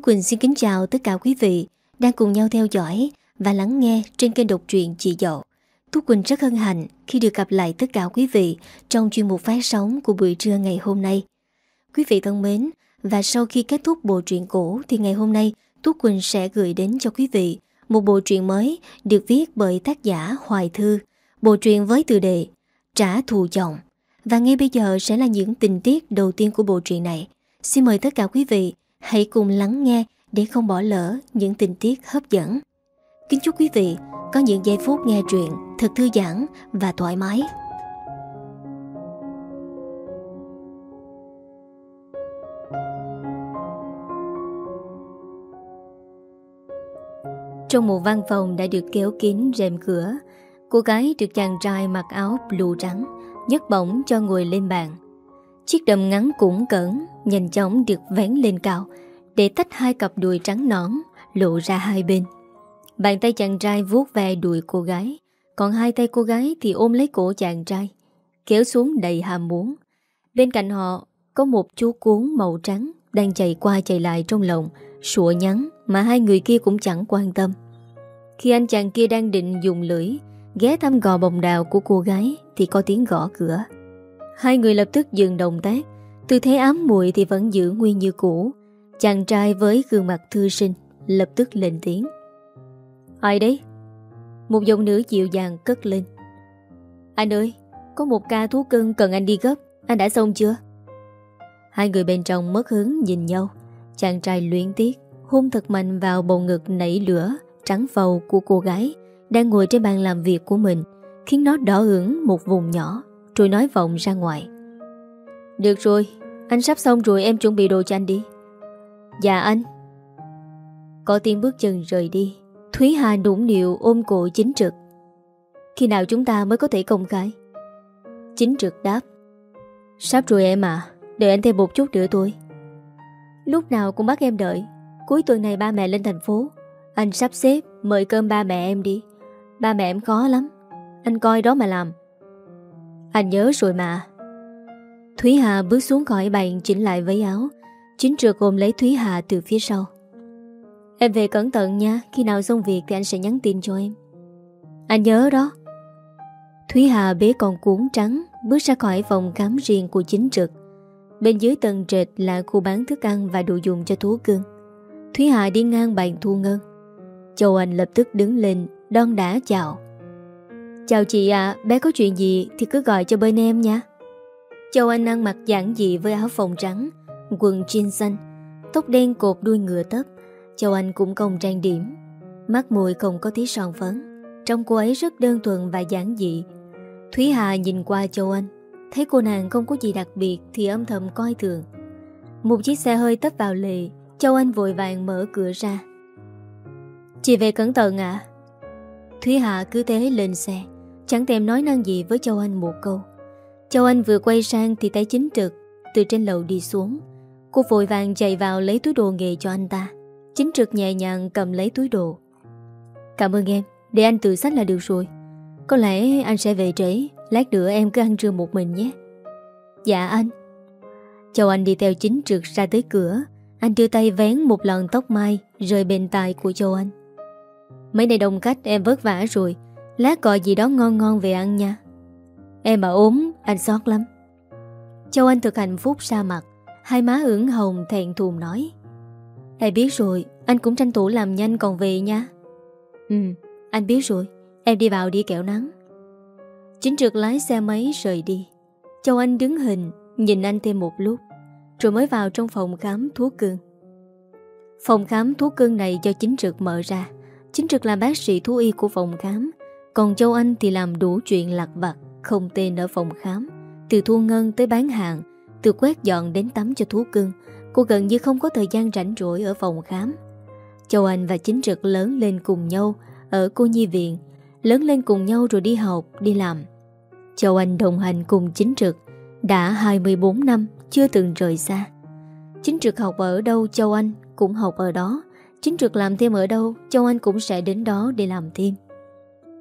Quỳnh xin kính chào tất cả quý vị đang cùng nhau theo dõi và lắng nghe trên kênh độc truyện Chị Dậu. Tú Quỳnh rất hân hạnh khi được gặp lại tất cả quý vị trong chuyên mục phát sóng của buổi trưa ngày hôm nay. Quý vị thân mến, và sau khi kết thúc bộ truyện cũ thì ngày hôm nay Tú Quỳnh sẽ gửi đến cho quý vị một bộ truyện mới được viết bởi tác giả Hoài Thư. Bộ truyện với tựa đề Trả thù chồng. Và ngay bây giờ sẽ là những tình tiết đầu tiên của bộ truyện này. Xin mời tất cả quý vị hãy cùng lắng nghe để không bỏ lỡ những tình tiết hấp dẫn. Kính chúc quý vị có những giây phút nghe truyện thật thư giãn và thoải mái. Trong một văn phòng đã được kéo kín rèm cửa, cô gái được chàng trai mặc áo blue trắng, nhấc bổng cho ngồi lên bàn. Chiếc đầm ngắn cũng cẩn, nhanh chóng được vén lên cao, để tách hai cặp đùi trắng nõn, lộ ra hai bên. Bàn tay chàng trai vuốt ve đùi cô gái, còn hai tay cô gái thì ôm lấy cổ chàng trai, kéo xuống đầy hàm muốn. Bên cạnh họ có một chú cuốn màu trắng đang chạy qua chạy lại trong lòng, sủa nhắn mà hai người kia cũng chẳng quan tâm. Khi anh chàng kia đang định dùng lưỡi ghé thăm gò bồng đào của cô gái thì có tiếng gõ cửa. Hai người lập tức dừng động tác, tư thế ám muội thì vẫn giữ nguyên như cũ. Chàng trai với gương mặt thư sinh lập tức lên tiếng. Ai đấy? Một giọng nữ dịu dàng cất lên. Anh ơi, có một ca thú cưng cần anh đi gấp, anh đã xong chưa? Hai người bên trong mất hứng nhìn nhau. Chàng trai luyện tiếc hôn thật mạnh vào bầu ngực nảy lửa trắng phầu của cô gái đang ngồi trên bàn làm việc của mình khiến nó đỏ ửng một vùng nhỏ rồi nói vọng ra ngoài. Được rồi, anh sắp xong rồi em chuẩn bị đồ cho anh đi. Dạ anh. Có tiếng bước chân rời đi. Thúy Hà nũng nịu ôm cổ chính trực. Khi nào chúng ta mới có thể công khai? Chính trực đáp. Sắp rồi em à Đợi anh thêm một chút nữa thôi. Lúc nào cũng bắt em đợi. Cuối tuần này ba mẹ lên thành phố. Anh sắp xếp mời cơm ba mẹ em đi. Ba mẹ em khó lắm. Anh coi đó mà làm. Anh nhớ rồi mà. Thúy Hà bước xuống khỏi bàn chỉnh lại váy áo. Chính trực ôm lấy Thúy Hà từ phía sau. Em về cẩn thận nha, Khi nào xong việc thì anh sẽ nhắn tin cho em. Anh nhớ đó. Thúy Hà bế con cuốn trắng, Bước ra khỏi phòng khám riêng của chính trực. Bên dưới tầng trệt là khu bán thức ăn Và đồ dùng cho thú cưng. Thúy Hà đi ngang bàn thu ngân. Châu Anh lập tức đứng lên, Đon đã chào. Chào chị ạ, bé có chuyện gì Thì cứ gọi cho bên em nha Châu Anh ăn mặc giản dị với áo phồng trắng Quần jean xanh Tóc đen cột đuôi ngựa tấp Châu Anh cũng không trang điểm Mắt mùi không có tí son phấn. Trong cô ấy rất đơn thuần và giản dị. Thúy Hà nhìn qua Châu Anh Thấy cô nàng không có gì đặc biệt Thì âm thầm coi thường. Một chiếc xe hơi tấp vào lề Châu Anh vội vàng mở cửa ra. Chị về cẩn thận ạ. Thúy Hà cứ thế lên xe. Chẳng thèm nói năng gì với Châu Anh một câu. Châu Anh vừa quay sang Thì tay chính trực Từ trên lầu đi xuống. Cô vội vàng chạy vào lấy túi đồ nghề cho anh ta. Chính trực nhẹ nhàng cầm lấy túi đồ. Cảm ơn em, Để anh tự sách là được rồi. Có lẽ anh sẽ về trễ, Lát nữa em cứ ăn trưa một mình nhé. Dạ anh. Châu Anh đi theo chính trực ra tới cửa. Anh đưa tay vén một lần tóc mai Rời bên tai của Châu Anh. Mấy này đông khách, em vất vả rồi. Lát gọi gì đó ngon ngon về ăn nha. Em mà ốm, Anh xót lắm. Châu Anh thực hạnh phúc ra mặt Hai má ửng hồng thẹn thùm nói, Em biết rồi, Anh cũng tranh thủ làm nhanh còn về nha. Ừ anh biết rồi, Em đi vào đi kẹo nắng. Chính trực lái xe máy rời đi. Châu Anh đứng hình, Nhìn anh thêm một lúc, Rồi mới vào trong phòng khám thuốc cưng Phòng khám thuốc cưng này do chính trực mở ra. Chính trực là bác sĩ thú y của phòng khám. Còn Châu Anh thì làm đủ chuyện lặt vặt Không tên ở phòng khám. Từ thu ngân tới bán hàng Từ quét dọn đến tắm cho thú cưng Cô gần như không có thời gian rảnh rỗi ở phòng khám. Châu Anh và Chính Trực lớn lên cùng nhau Ở cô nhi viện Lớn lên cùng nhau rồi đi học, đi làm. Châu Anh đồng hành cùng Chính Trực Đã 24 năm chưa từng rời xa. Chính Trực học ở đâu Châu Anh cũng học ở đó. Chính Trực làm thêm ở đâu Châu Anh cũng sẽ đến đó để làm thêm.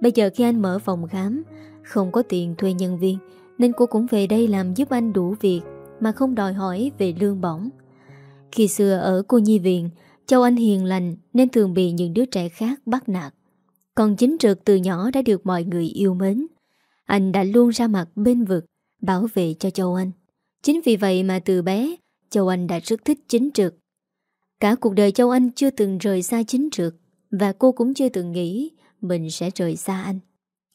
Bây giờ khi anh mở phòng khám Không có tiền thuê nhân viên Nên cô cũng về đây làm giúp anh đủ việc Mà không đòi hỏi về lương bổng khi xưa ở cô nhi viện Châu Anh hiền lành nên thường bị những đứa trẻ khác bắt nạt. Còn chính trực từ nhỏ đã được mọi người yêu mến. Anh đã luôn ra mặt bên vực, bảo vệ cho Châu Anh. Chính vì vậy mà từ bé, Châu Anh đã rất thích chính trực. Cả cuộc đời Châu Anh chưa từng rời xa chính trực, và cô cũng chưa từng nghĩ mình sẽ rời xa anh.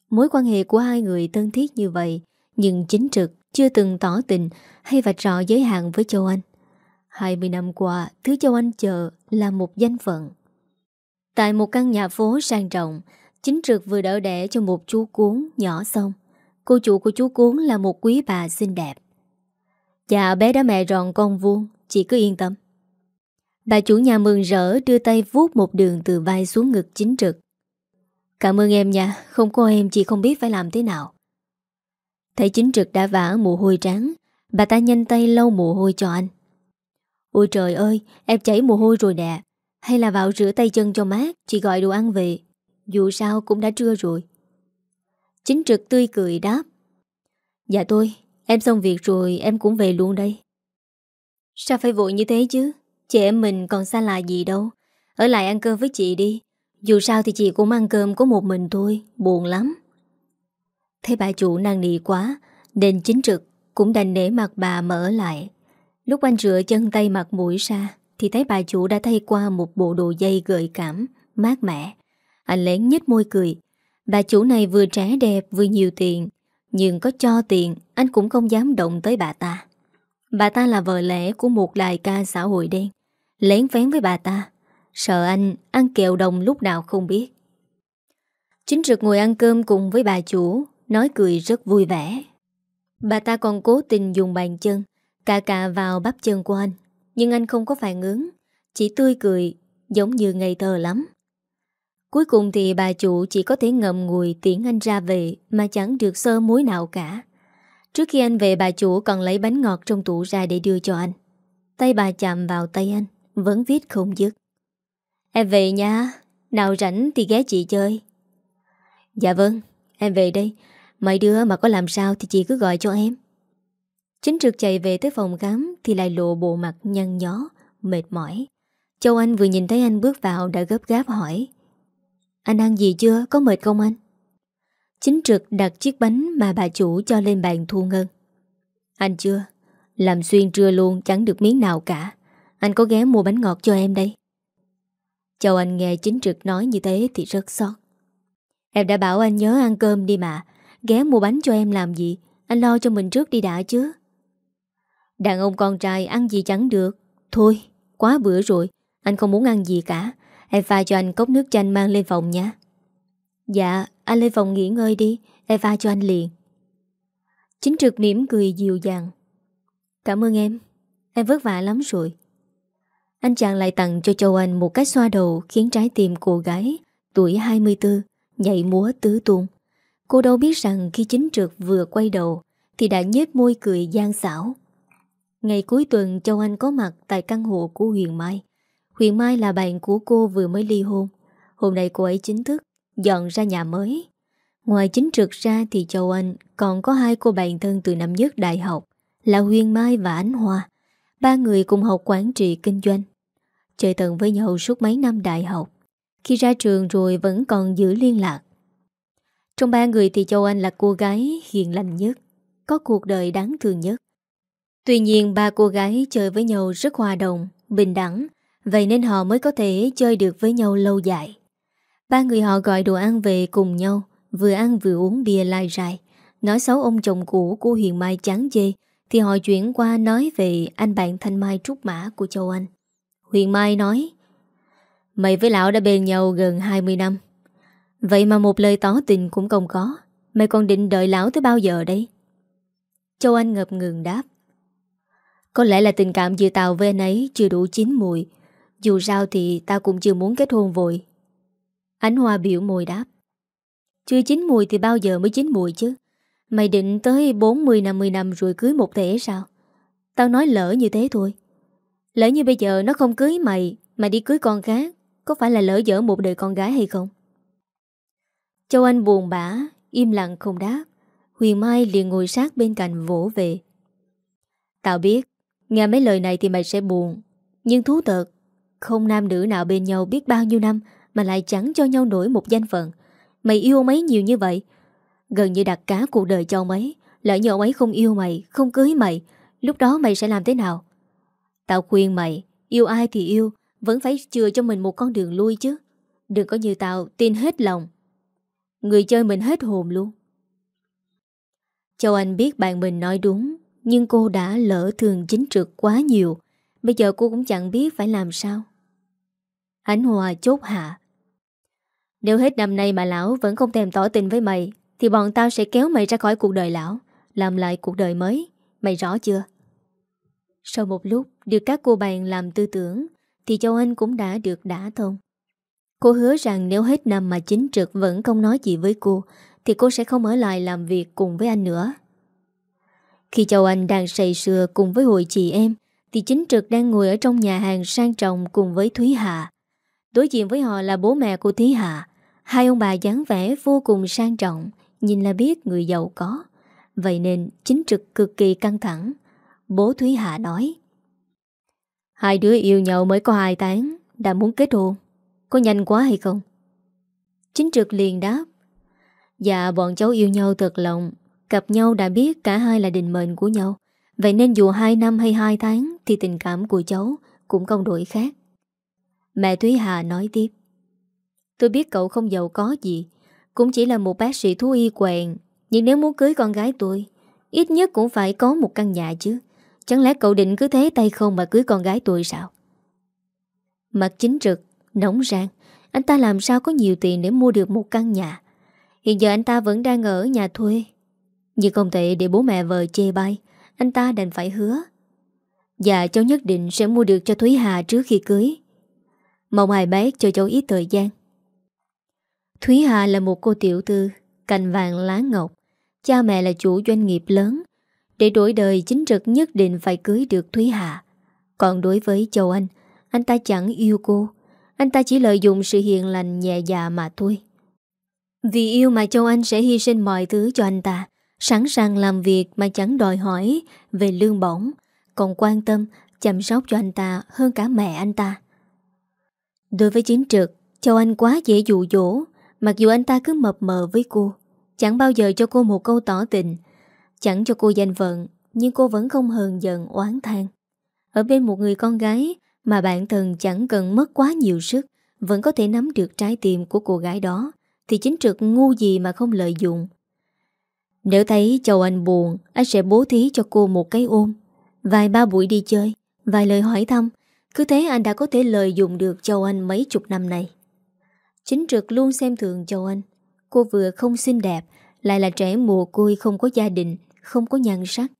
Mối quan hệ của hai người thân thiết như vậy, nhưng chính trực chưa từng tỏ tình hay vạch rõ giới hạn với Châu Anh. 20 năm qua, thứ Châu Anh chờ là một danh phận. Tại một căn nhà phố sang trọng, chính trực vừa đỡ đẻ cho một chú cuốn nhỏ xong. Cô chủ của chú cuốn là một quý bà xinh đẹp. Dạ bé đã mẹ ròn con vuông, chị cứ yên tâm. Bà chủ nhà mừng rỡ đưa tay vuốt một đường từ vai xuống ngực chính trực. Cảm ơn em nha, không có em chị không biết phải làm thế nào. Thấy chính trực đã vã mồ hôi trắng, bà ta nhanh tay lau mồ hôi cho anh. Ôi trời ơi, em chảy mồ hôi rồi nè. Hay là vào rửa tay chân cho mát, chị gọi đồ ăn về. Dù sao cũng đã trưa rồi. Chính trực tươi cười đáp. Dạ tôi, em xong việc rồi em cũng về luôn đây. Sao phải vội như thế chứ? Chị em mình còn xa lạ gì đâu. Ở lại ăn cơm với chị đi. Dù sao thì chị cũng ăn cơm có một mình thôi, buồn lắm. Thấy bà chủ năng nị quá, nên chính trực cũng đành để mặt bà mở lại. Lúc anh rửa chân tay mặt mũi ra, thì thấy bà chủ đã thay qua một bộ đồ dây gợi cảm, mát mẻ. Anh lén nhếch môi cười. Bà chủ này vừa trẻ đẹp vừa nhiều tiền, nhưng có cho tiền anh cũng không dám động tới bà ta. Bà ta là vợ lẽ của một đại ca xã hội đen. Lén phén với bà ta. Sợ anh ăn kẹo đồng lúc nào không biết. Chính trực ngồi ăn cơm cùng với bà chủ, nói cười rất vui vẻ. Bà ta còn cố tình dùng bàn chân, cà cà vào bắp chân của anh. Nhưng anh không có phản ứng, chỉ tươi cười, giống như ngây thơ lắm. Cuối cùng thì bà chủ chỉ có thể ngậm ngùi tiễn anh ra về mà chẳng được sơ muối nào cả. Trước khi anh về bà chủ còn lấy bánh ngọt trong tủ ra để đưa cho anh. Tay bà chạm vào tay anh, vẫn viết không dứt. Em về nha, nào rảnh thì ghé chị chơi. Dạ vâng, em về đây. Mấy đứa mà có làm sao thì chị cứ gọi cho em. Chính trực chạy về tới phòng khám thì lại lộ bộ mặt nhăn nhó, mệt mỏi. Châu Anh vừa nhìn thấy anh bước vào đã gấp gáp hỏi. Anh ăn gì chưa? Có mệt không anh? Chính trực đặt chiếc bánh mà bà chủ cho lên bàn thu ngân. Anh chưa? Làm xuyên trưa luôn chẳng được miếng nào cả. Anh có ghé mua bánh ngọt cho em đây. Châu Anh nghe chính trực nói như thế thì rất xót. Em đã bảo anh nhớ ăn cơm đi mà. Ghé mua bánh cho em làm gì? Anh lo cho mình trước đi đã chứ. Đàn ông con trai ăn gì chẳng được. Thôi, quá bữa rồi. Anh không muốn ăn gì cả. Em pha cho anh cốc nước chanh mang lên phòng nha. Dạ, anh lên phòng nghỉ ngơi đi. Em pha cho anh liền. Chính trực mỉm cười dịu dàng. Cảm ơn em. Em vất vả lắm rồi. Anh chàng lại tặng cho Châu Anh một cái xoa đầu khiến trái tim cô gái tuổi 24 nhảy múa tứ tung. Cô đâu biết rằng khi chính trực vừa quay đầu thì đã nhếch môi cười gian xảo. Ngày cuối tuần, Châu Anh có mặt tại căn hộ của Huyền Mai. Huyền Mai là bạn của cô vừa mới ly hôn. Hôm nay cô ấy chính thức dọn ra nhà mới. Ngoài chính trực ra thì Châu Anh còn có hai cô bạn thân từ năm nhất đại học là Huyền Mai và Ánh Hoa. Ba người cùng học quản trị kinh doanh. Chơi tận với nhau suốt mấy năm đại học. Khi ra trường rồi vẫn còn giữ liên lạc. Trong ba người thì Châu Anh là cô gái hiền lành nhất, có cuộc đời đáng thương nhất. Tuy nhiên ba cô gái chơi với nhau rất hòa đồng, bình đẳng, vậy nên họ mới có thể chơi được với nhau lâu dài. Ba người họ gọi đồ ăn về cùng nhau, vừa ăn vừa uống bia lai rai. Nói xấu ông chồng cũ của Huyền Mai chán chê, thì họ chuyển qua nói về anh bạn Thanh Mai Trúc Mã của Châu Anh. Huyền Mai nói, Mày với lão đã bên nhau gần 20 năm. Vậy mà một lời tỏ tình cũng không có. Mày còn định đợi lão tới bao giờ đây? Châu Anh ngập ngừng đáp. Có lẽ là tình cảm giữa tao với anh ấy chưa đủ chín mùi. Dù sao thì tao cũng chưa muốn kết hôn vội. Ánh Hoa biểu môi đáp. Chưa chín mùi thì bao giờ mới chín mùi chứ? Mày định tới 40-50 năm rồi cưới một thể sao? Tao nói lỡ như thế thôi. Lỡ như bây giờ nó không cưới mày mà đi cưới con khác, có phải là lỡ dở một đời con gái hay không? Châu Anh buồn bã, im lặng không đáp. Huyền Mai liền ngồi sát bên cạnh vỗ về. Tao biết, nghe mấy lời này thì mày sẽ buồn. Nhưng thú thật, Không nam nữ nào bên nhau biết bao nhiêu năm Mà lại chẳng cho nhau nổi một danh phận Mày yêu ông ấy nhiều như vậy Gần như đặt cá cuộc đời cho ông ấy. Lỡ như ông ấy không yêu mày, Không cưới mày, Lúc đó mày sẽ làm thế nào? Tao khuyên mày, Yêu ai thì yêu, Vẫn phải chừa cho mình một con đường lui chứ. Đừng có như tao, tin hết lòng. Người chơi mình hết hồn luôn. Châu Anh biết bạn mình nói đúng, Nhưng cô đã lỡ thường chính trực quá nhiều. Bây giờ cô cũng chẳng biết phải làm sao. Ánh Hòa chốt hạ. Nếu hết năm nay mà lão vẫn không thèm tỏ tình với mày thì bọn tao sẽ kéo mày ra khỏi cuộc đời lão, Làm lại cuộc đời mới. Mày rõ chưa? Sau một lúc, được các cô bạn làm tư tưởng, Thì Châu Anh cũng đã được đã thông. Cô hứa rằng nếu hết năm mà chính trực vẫn không nói gì với cô, Thì cô sẽ không ở lại làm việc cùng với anh nữa. Khi Châu Anh đang say sưa cùng với hội chị em, Thì chính trực đang ngồi ở trong nhà hàng sang trọng cùng với Thúy Hạ. Đối diện với họ là bố mẹ của Thúy Hạ. Hai ông bà dáng vẻ vô cùng sang trọng Nhìn là biết người giàu có. Vậy nên chính trực cực kỳ căng thẳng. Bố Thúy Hạ nói, Hai đứa yêu nhau mới có hai tháng, Đã muốn kết hôn. Có nhanh quá hay không? Chính trực liền đáp Dạ bọn cháu yêu nhau thật lòng. Gặp nhau đã biết cả hai là định mệnh của nhau. Vậy nên dù hai năm hay hai tháng Thì tình cảm của cháu Cũng không đổi khác. Mẹ Thúy Hà nói tiếp, Tôi biết cậu không giàu có gì cũng chỉ là một bác sĩ thú y quẹn Nhưng nếu muốn cưới con gái tôi, Ít nhất cũng phải có một căn nhà chứ. Chẳng lẽ cậu định cứ thế tay không mà cưới con gái tôi sao? Mặt chính trực, Nóng rang. Anh ta làm sao có nhiều tiền để mua được một căn nhà? Hiện giờ anh ta vẫn đang ở nhà thuê. Nhưng không thể để bố mẹ vợ chê bai, Anh ta đành phải hứa. Dạ cháu nhất định sẽ mua được cho Thúy Hà trước khi cưới. Mong hai bác cho cháu ít thời gian. Thúy Hà là một cô tiểu tư Cành vàng lá ngọc. Cha mẹ là chủ doanh nghiệp lớn. Để đổi đời, chính trực nhất định phải cưới được Thúy Hà. Còn đối với Châu Anh Anh ta chẳng yêu cô. Anh ta chỉ lợi dụng sự hiền lành nhẹ dạ mà thôi. Vì yêu mà Châu Anh sẽ hy sinh mọi thứ cho anh ta. Sẵn sàng làm việc mà chẳng đòi hỏi về lương bổng. Còn quan tâm, chăm sóc cho anh ta hơn cả mẹ anh ta. Đối với chính trực, Châu Anh quá dễ dụ dỗ. Mặc dù anh ta cứ mập mờ với cô, Chẳng bao giờ cho cô một câu tỏ tình, Chẳng cho cô danh vận Nhưng cô vẫn không hờn giận oán than. Ở bên một người con gái Mà bản thân chẳng cần mất quá nhiều sức, Vẫn có thể nắm được trái tim của cô gái đó, Thì chính trực ngu gì mà không lợi dụng. Nếu thấy Châu Anh buồn, Anh sẽ bố thí cho cô một cái ôm, Vài ba buổi đi chơi, Vài lời hỏi thăm, Cứ thế anh đã có thể lợi dụng được Châu Anh mấy chục năm này. Chính trực luôn xem thường Châu Anh. Cô vừa không xinh đẹp, Lại là trẻ mồ côi không có gia đình, Không có nhan sắc.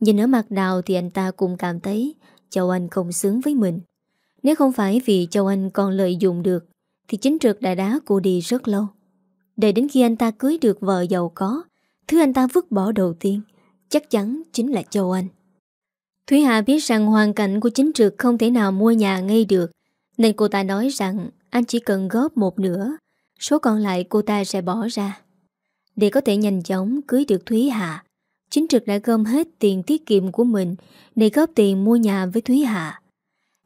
Nhìn ở mặt nào thì anh ta cũng cảm thấy Châu Anh không xứng với mình. Nếu không phải vì Châu Anh còn lợi dụng được, Thì chính trực đã đá cô đi rất lâu. Để đến khi anh ta cưới được vợ giàu có, Thứ anh ta vứt bỏ đầu tiên, Chắc chắn chính là Châu Anh. Thúy Hà biết rằng hoàn cảnh của chính trực không thể nào mua nhà ngay được, Nên cô ta nói rằng anh chỉ cần góp một nửa, Số còn lại cô ta sẽ bỏ ra. Để có thể nhanh chóng cưới được Thúy Hạ, Chính trực đã gom hết tiền tiết kiệm của mình Để góp tiền mua nhà với Thúy Hạ.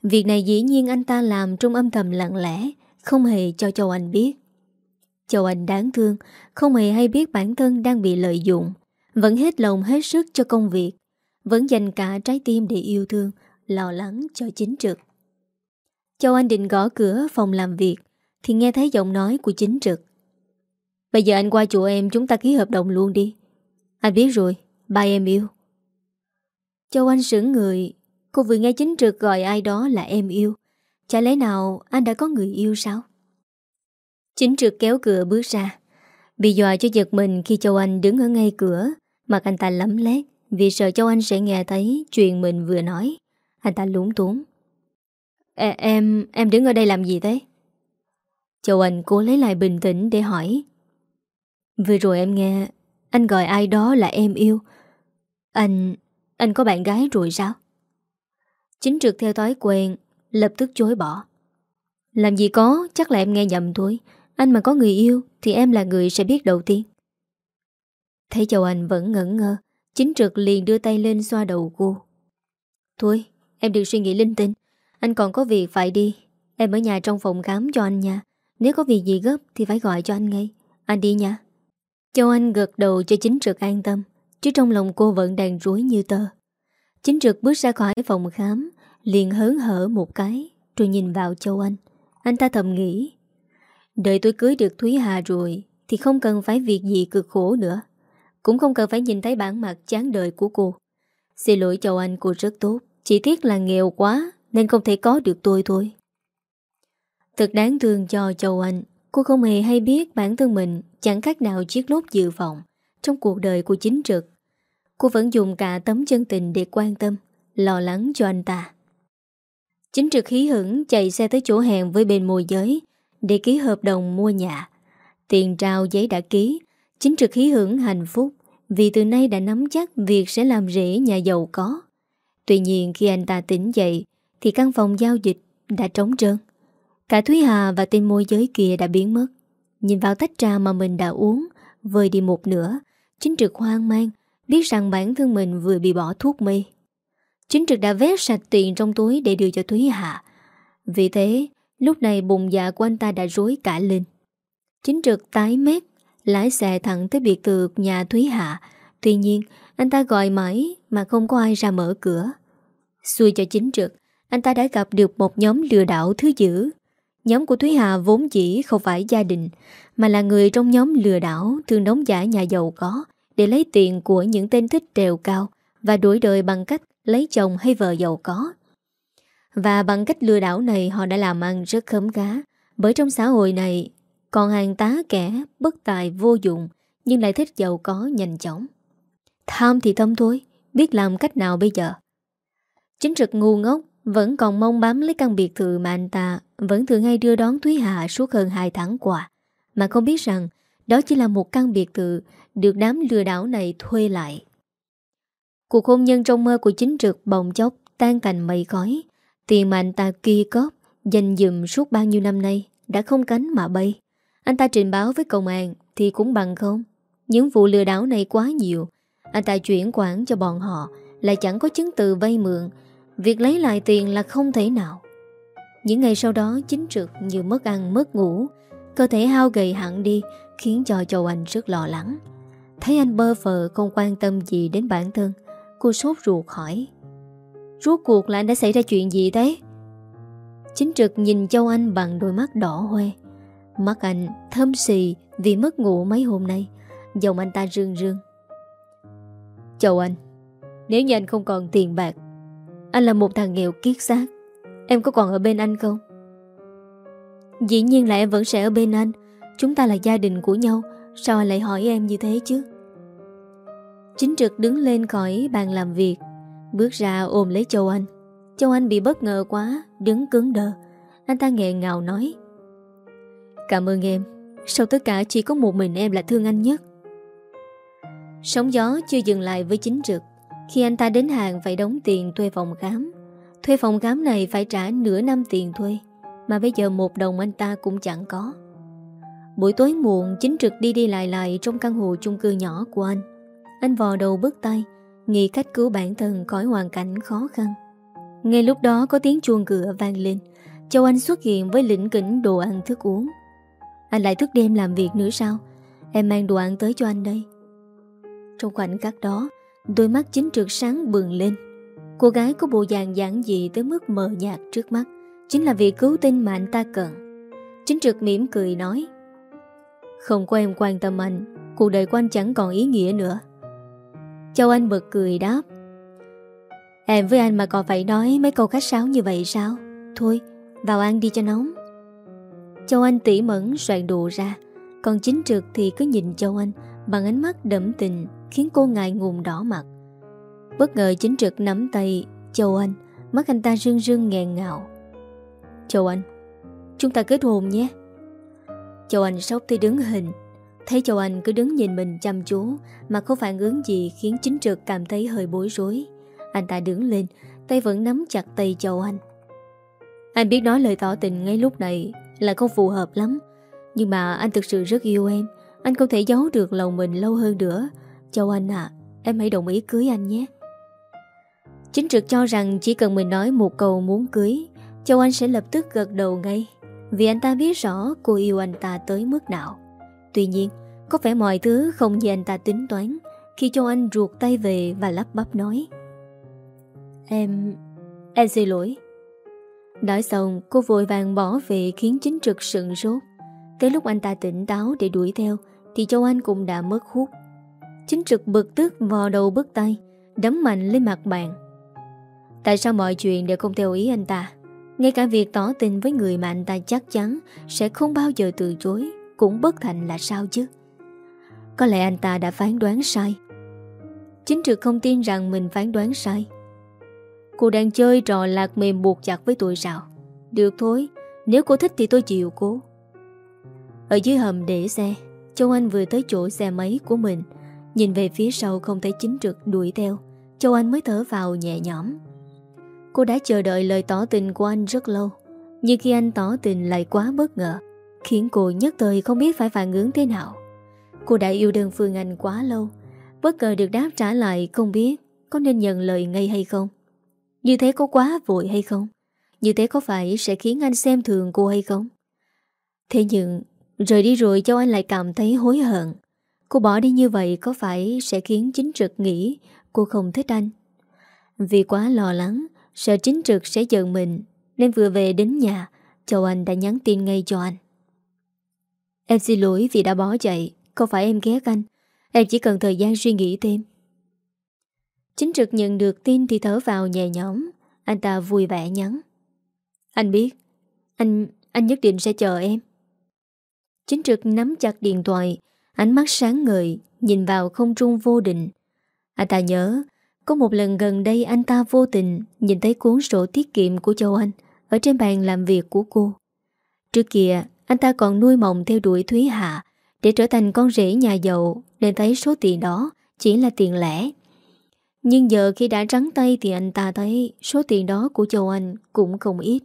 Việc này dĩ nhiên anh ta làm trong âm thầm lặng lẽ, Không hề cho Châu Anh biết. Châu Anh đáng thương, Không hề hay biết bản thân đang bị lợi dụng, Vẫn hết lòng hết sức cho công việc, Vẫn dành cả trái tim để yêu thương, Lo lắng cho chính trực. Châu Anh định gõ cửa phòng làm việc Thì nghe thấy giọng nói của chính trực. Bây giờ anh qua chỗ em Chúng ta ký hợp đồng luôn đi. Anh biết rồi, ba em yêu. Châu Anh sững người Cô vừa nghe chính trực gọi ai đó là em yêu. Chả lẽ nào anh đã có người yêu sao? Chính trực kéo cửa bước ra. Bị dọa cho giật mình khi Châu Anh đứng ở ngay cửa Mặt anh ta lấm lét Vì sợ Châu Anh sẽ nghe thấy chuyện mình vừa nói. Anh ta lúng túng. À, em, em đứng ở đây làm gì thế? Châu Anh cố lấy lại bình tĩnh để hỏi. Vừa rồi em nghe anh gọi ai đó là em yêu. Anh, anh có bạn gái rồi sao? Chính trực theo thói quen, lập tức chối bỏ. Làm gì có, chắc là em nghe nhầm thôi. Anh mà có người yêu thì em là người sẽ biết đầu tiên. Thấy Châu Anh vẫn ngẩn ngơ, chính trực liền đưa tay lên xoa đầu cô. Thôi, em đừng suy nghĩ linh tinh. Anh còn có việc phải đi. Em ở nhà trong phòng khám cho anh nha. Nếu có việc gì gấp thì phải gọi cho anh ngay. Anh đi nha. Châu Anh gật đầu cho chính trực an tâm, Chứ trong lòng cô vẫn đang rối như tơ. Chính trực bước ra khỏi phòng khám, Liền hớn hở một cái, Rồi nhìn vào Châu Anh. Anh ta thầm nghĩ, Đợi tôi cưới được Thúy Hà rồi Thì không cần phải việc gì cực khổ nữa. Cũng không cần phải nhìn thấy bản mặt chán đời của cô. Xin lỗi Châu Anh, cô rất tốt. Chỉ tiếc là nghèo quá. Nên không thể có được tôi thôi. Thật đáng thương cho Châu Anh, Cô không hề hay biết bản thân mình Chẳng cách nào chiếc lốt dự vọng Trong cuộc đời của chính trực. Cô vẫn dùng cả tấm chân tình để quan tâm, Lo lắng cho anh ta. Chính trực khí hững chạy xe tới chỗ hẹn với bên môi giới Để ký hợp đồng mua nhà. Tiền trao giấy đã ký, Chính trực khí hưởng hạnh phúc Vì từ nay đã nắm chắc Việc sẽ làm rễ nhà giàu có. Tuy nhiên khi anh ta tỉnh dậy thì căn phòng giao dịch đã trống trơn. Cả Thúy Hà và tên môi giới kia đã biến mất. Nhìn vào tách trà mà mình đã uống, Vơi đi một nửa, Chính trực hoang mang, Biết rằng bản thân mình vừa bị bỏ thuốc mê. Chính trực đã vét sạch tiền trong túi Để đưa cho Thúy Hà. Vì thế, lúc này bụng dạ của anh ta đã rối cả lên. Chính trực tái mét, Lái xe thẳng tới biệt thự nhà Thúy Hạ Tuy nhiên, anh ta gọi mãi Mà không có ai ra mở cửa. Xui cho chính trực anh ta đã gặp được một nhóm lừa đảo thứ dữ. Nhóm của Thúy Hà vốn chỉ không phải gia đình, Mà là người trong nhóm lừa đảo Thường đóng giả nhà giàu có Để lấy tiền của những tên thích trèo cao Và đuổi đời bằng cách lấy chồng hay vợ giàu có. Và bằng cách lừa đảo này, Họ đã làm ăn rất khấm khá, Bởi trong xã hội này Còn hàng tá kẻ bất tài vô dụng Nhưng lại thích giàu có nhanh chóng. Tham thì thâm thôi, Biết làm cách nào bây giờ? Chính trực ngu ngốc vẫn còn mong bám lấy căn biệt thự mà anh ta vẫn thường hay đưa đón Thúy Hạ suốt hơn 2 tháng qua. Mà không biết rằng, đó chỉ là một căn biệt thự được đám lừa đảo này thuê lại. Cuộc hôn nhân trong mơ của chính trực bồng chốc tan cành mây khói. Tiền mà anh ta kia cóp dành dùm suốt bao nhiêu năm nay đã không cánh mà bay. Anh ta trình báo với công an thì cũng bằng không. Những vụ lừa đảo này quá nhiều. Anh ta chuyển quản cho bọn họ, lại chẳng có chứng từ vay mượn Việc lấy lại tiền là không thể nào. Những ngày sau đó, chính trực như mất ăn, mất ngủ, Cơ thể hao gầy hẳn đi, Khiến cho Châu Anh rất lo lắng. Thấy anh bơ phờ, không quan tâm gì đến bản thân, Cô sốt ruột hỏi, Rốt cuộc là anh đã xảy ra chuyện gì thế? Chính trực nhìn Châu Anh bằng đôi mắt đỏ hoe. Mắt anh thâm xì vì mất ngủ mấy hôm nay, Giọng anh ta rương rương Châu Anh, Nếu như anh không còn tiền bạc anh là một thằng nghèo kiết xác. Em có còn ở bên anh không? Dĩ nhiên là em vẫn sẽ ở bên anh. Chúng ta là gia đình của nhau. Sao anh lại hỏi em như thế chứ? Chính trực đứng lên khỏi bàn làm việc, Bước ra ôm lấy Châu Anh. Châu Anh bị bất ngờ quá, Đứng cứng đờ. Anh ta nghẹn ngào nói, Cảm ơn em. Sau tất cả chỉ có một mình em là thương anh nhất. Sóng gió chưa dừng lại với chính trực khi anh ta đến hàng phải đóng tiền thuê phòng khám. Thuê phòng khám này phải trả nửa năm tiền thuê, Mà bây giờ một đồng anh ta cũng chẳng có. Buổi tối muộn, chính trực đi đi lại lại trong căn hộ chung cư nhỏ của anh. Anh vò đầu bước tay, Nghĩ cách cứu bản thân khỏi hoàn cảnh khó khăn. Ngay lúc đó có tiếng chuông cửa vang lên. Châu Anh xuất hiện với lĩnh kỉnh đồ ăn thức uống. Anh lại thức đêm làm việc nữa sao? Em mang đồ ăn tới cho anh đây. Trong khoảnh khắc đó Đôi mắt chính trực sáng bừng lên. Cô gái có bộ dạng giản dị tới mức mờ nhạt trước mắt, Chính là việc cứu tinh mà anh ta cần. Chính trực mỉm cười nói, Không có em quan tâm anh, Cuộc đời của anh chẳng còn ý nghĩa nữa. Châu Anh bật cười đáp, Em với anh mà còn phải nói mấy câu khách sáo như vậy sao? Thôi, vào ăn đi cho nóng. Châu Anh tỉ mẫn soạn đồ ra, Còn chính trực thì cứ nhìn Châu Anh Bằng ánh mắt đẫm tình Khiến cô ngại ngùng đỏ mặt. Bất ngờ chính trực nắm tay, Châu Anh, Mắt anh ta rưng rưng nghẹn ngào. Châu Anh, Chúng ta kết hôn nhé. Châu Anh sốc tới đứng hình, Thấy Châu Anh cứ đứng nhìn mình chăm chú Mà không phản ứng gì khiến chính trực cảm thấy hơi bối rối. Anh ta đứng lên, Tay vẫn nắm chặt tay Châu Anh. Anh biết nói lời tỏ tình ngay lúc này Là không phù hợp lắm, Nhưng mà anh thực sự rất yêu em anh không thể giấu được lòng mình lâu hơn nữa. Châu Anh à Em hãy đồng ý cưới anh nhé. Chính trực cho rằng chỉ cần mình nói một câu muốn cưới, Châu Anh sẽ lập tức gật đầu ngay. Vì anh ta biết rõ cô yêu anh ta tới mức nào. Tuy nhiên, Có vẻ mọi thứ không như anh ta tính toán Khi Châu Anh ruột tay về và lắp bắp nói. Em... em xin lỗi. Nói xong, cô vội vàng bỏ về khiến chính trực sừng sốt. Tới lúc anh ta tỉnh táo để đuổi theo thì Châu Anh cũng đã mất hút. Chính trực bực tức vò đầu bước tay, Đấm mạnh lên mặt bạn. Tại sao mọi chuyện đều không theo ý anh ta? Ngay cả việc tỏ tình với người mà anh ta chắc chắn Sẽ không bao giờ từ chối, Cũng bất thành là sao chứ? Có lẽ anh ta đã phán đoán sai. Chính trực không tin rằng mình phán đoán sai. Cô đang chơi trò lạc mềm buộc chặt với tôi sao? Được thôi, Nếu cô thích thì tôi chịu cô. Ở dưới hầm để xe. Châu Anh vừa tới chỗ xe máy của mình. Nhìn về phía sau không thấy chính trực đuổi theo. Châu Anh mới thở vào nhẹ nhõm. Cô đã chờ đợi lời tỏ tình của anh rất lâu. Nhưng khi anh tỏ tình lại quá bất ngờ, Khiến cô nhất thời không biết phải phản ứng thế nào. Cô đã yêu đơn Phương Anh quá lâu. Bất ngờ được đáp trả lại không biết Có nên nhận lời ngay hay không. Như thế có quá vội hay không? Như thế có phải sẽ khiến anh xem thường cô hay không? Thế nhưng Rời đi rồi châu anh lại cảm thấy hối hận. Cô bỏ đi như vậy có phải sẽ khiến chính trực nghĩ cô không thích anh? Vì quá lo lắng, Sợ chính trực sẽ giận mình, Nên vừa về đến nhà, Châu Anh đã nhắn tin ngay cho anh. Em xin lỗi vì đã bỏ chạy Không phải em ghét anh? Em chỉ cần thời gian suy nghĩ thêm. Chính trực nhận được tin thì thở vào nhẹ nhõm, Anh ta vui vẻ nhắn. Anh biết, Anh anh nhất định sẽ chờ em. Chính trực nắm chặt điện thoại Ánh mắt sáng ngời Nhìn vào không trung vô định Anh ta nhớ có một lần gần đây anh ta vô tình nhìn thấy cuốn sổ tiết kiệm của Châu Anh ở trên bàn làm việc của cô. Trước kia, anh ta còn nuôi mộng theo đuổi Thúy Hạ để trở thành con rể nhà giàu nên thấy số tiền đó chỉ là tiền lẻ. Nhưng giờ khi đã trắng tay thì anh ta thấy số tiền đó của Châu Anh cũng không ít.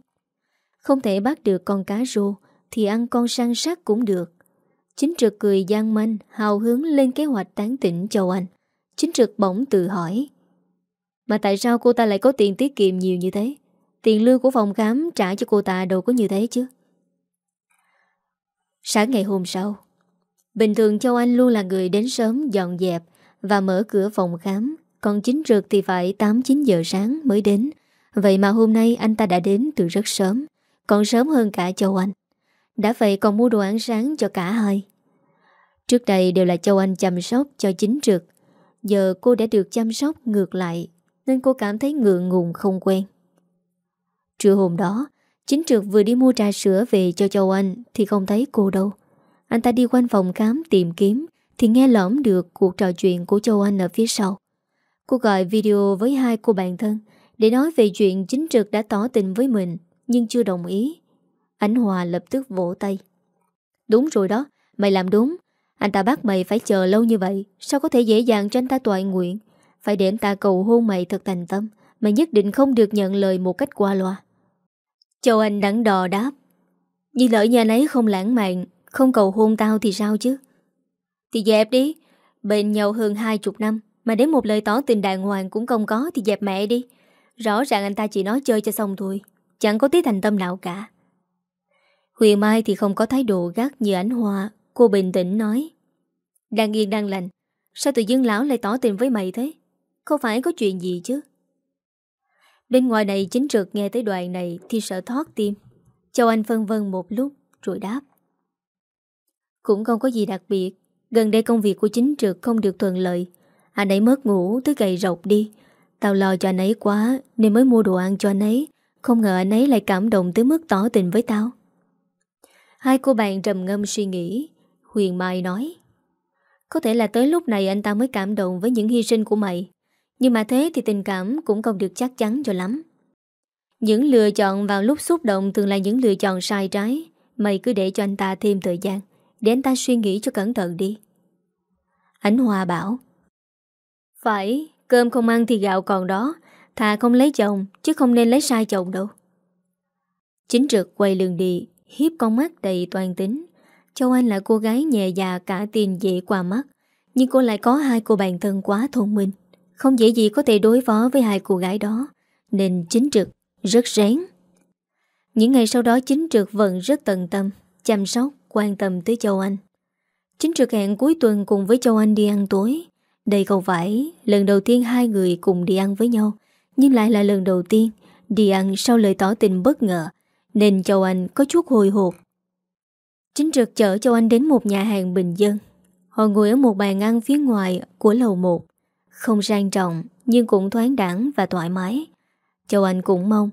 Không thể bắt được con cá rô thì ăn con săn sát cũng được. Chính trực cười gian manh, hào hứng lên kế hoạch tán tỉnh Châu Anh. Chính trực bỗng tự hỏi mà tại sao cô ta lại có tiền tiết kiệm nhiều như thế Tiền lương của phòng khám trả cho cô ta đâu có như thế chứ Sáng ngày hôm sau Bình thường Châu Anh luôn là người đến sớm dọn dẹp Và mở cửa phòng khám Còn chính trực thì phải 8-9 giờ sáng mới đến Vậy mà hôm nay anh ta đã đến từ rất sớm Còn sớm hơn cả Châu Anh đã vậy còn mua đồ ăn sáng cho cả hai Trước đây đều là Châu Anh chăm sóc cho chính trực Giờ cô đã được chăm sóc ngược lại nên cô cảm thấy ngượng ngùng không quen. Trưa hôm đó, chính trực vừa đi mua trà sữa về cho Châu Anh thì không thấy cô đâu. Anh ta đi quanh phòng khám tìm kiếm thì nghe lõm được cuộc trò chuyện của Châu Anh ở phía sau. Cô gọi video với hai cô bạn thân để nói về chuyện chính trực đã tỏ tình với mình nhưng chưa đồng ý. Ánh Hòa lập tức vỗ tay. Đúng rồi đó, mày làm đúng. Anh ta bắt mày phải chờ lâu như vậy, sao có thể dễ dàng cho anh ta toại nguyện. Phải để anh ta cầu hôn mày thật thành tâm Mày nhất định không được nhận lời một cách qua loa Châu Anh đắn đò đáp Vì lỡ nhà nấy không lãng mạn Không cầu hôn tao thì sao chứ Thì dẹp đi Bên nhau hơn hai chục năm Mà đến một lời tỏ tình đàng hoàng cũng không có Thì dẹp mẹ đi Rõ ràng anh ta chỉ nói chơi cho xong thôi Chẳng có tí thành tâm nào cả Huyền Mai thì không có thái độ gắt như ánh hoa. Cô bình tĩnh nói. Đang yên, đang lành. Sao tự dưng lão lại tỏ tình với mày thế? Không phải có chuyện gì chứ? Bên ngoài này chính trực nghe tới đoạn này Thì sợ thoát tim. Châu Anh phân vân một lúc rồi đáp. Cũng không có gì đặc biệt. Gần đây công việc của chính trực không được thuận lợi. Anh ấy mất ngủ tới gầy rộc đi. Tao lo cho anh ấy quá, Nên mới mua đồ ăn cho anh ấy. Không ngờ anh ấy lại cảm động tới mức tỏ tình với tao. Hai cô bạn trầm ngâm suy nghĩ. Huyền Mai nói, Có thể là tới lúc này anh ta mới cảm động với những hy sinh của mày, nhưng mà thế thì tình cảm cũng không được chắc chắn cho lắm. Những lựa chọn vào lúc xúc động Thường là những lựa chọn sai trái. Mày cứ để cho anh ta thêm thời gian, Để anh ta suy nghĩ cho cẩn thận đi. Ánh Hòa bảo, Phải, Cơm không ăn thì gạo còn đó, Thà không lấy chồng, Chứ không nên lấy sai chồng đâu. Chính trực quay lường đi. Hiếp con mắt đầy toàn tính Châu Anh là cô gái nhẹ dạ cả tiền dễ qua mắt Nhưng cô lại có hai cô bạn thân quá thông minh không dễ gì có thể đối phó với hai cô gái đó Nên chính trực Rất rén Những ngày sau đó chính trực vẫn rất tận tâm, chăm sóc, quan tâm tới Châu Anh. Chính trực hẹn cuối tuần cùng với Châu Anh đi ăn tối. Đây không phải lần đầu tiên hai người cùng đi ăn với nhau, nhưng lại là lần đầu tiên đi ăn sau lời tỏ tình bất ngờ, nên Châu Anh có chút hồi hộp. Chính trực chở Châu Anh đến một nhà hàng bình dân. Họ ngồi ở một bàn ăn phía ngoài của lầu 1. Không sang trọng, nhưng cũng thoáng đẳng và thoải mái. Châu Anh cũng mong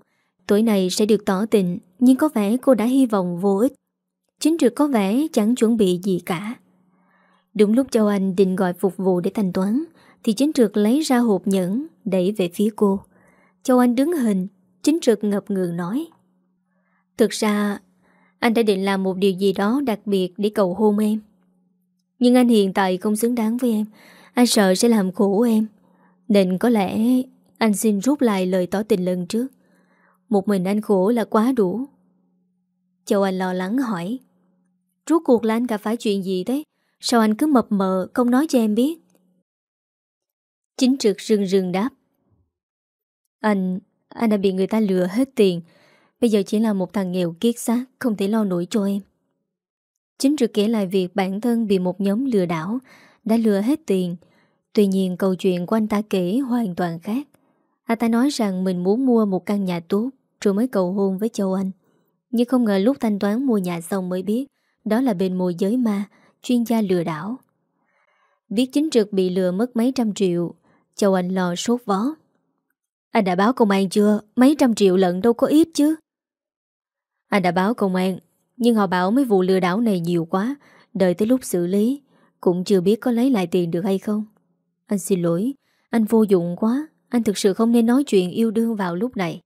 tuổi này sẽ được tỏ tình, nhưng có vẻ cô đã hy vọng vô ích. Chính trực có vẻ chẳng chuẩn bị gì cả. Đúng lúc Châu Anh định gọi phục vụ để thanh toán, thì chính trực lấy ra hộp nhẫn đẩy về phía cô. Châu Anh đứng hình, chính trực ngập ngừng nói. Thực ra, anh đã định làm một điều gì đó đặc biệt để cầu hôn em. Nhưng anh hiện tại không xứng đáng với em. Anh sợ sẽ làm khổ em. Nên có lẽ anh xin rút lại lời tỏ tình lần trước. Một mình anh khổ là quá đủ. Châu Anh lo lắng hỏi. Rốt cuộc là anh gặp phải chuyện gì thế? Sao anh cứ mập mờ không nói cho em biết? Chính trực rừng rừng đáp. Anh, anh đã bị người ta lừa hết tiền. Bây giờ chỉ là một thằng nghèo kiết xác, không thể lo nổi cho em. Chính trực kể lại việc bản thân bị một nhóm lừa đảo, đã lừa hết tiền. Tuy nhiên câu chuyện của anh ta kể hoàn toàn khác. Anh ta nói rằng mình muốn mua một căn nhà tốt rồi mới cầu hôn với Châu Anh. Nhưng không ngờ lúc thanh toán mua nhà xong mới biết đó là bên môi giới ma, chuyên gia lừa đảo. Biết chính trực bị lừa mất mấy trăm triệu, Châu Anh lo sốt vó. Anh đã báo công an chưa? Mấy trăm triệu lận đâu có ít chứ. Anh đã báo công an, nhưng họ bảo mấy vụ lừa đảo này nhiều quá, đợi tới lúc xử lý, cũng chưa biết có lấy lại tiền được hay không. Anh xin lỗi, anh vô dụng quá, anh thực sự không nên nói chuyện yêu đương vào lúc này.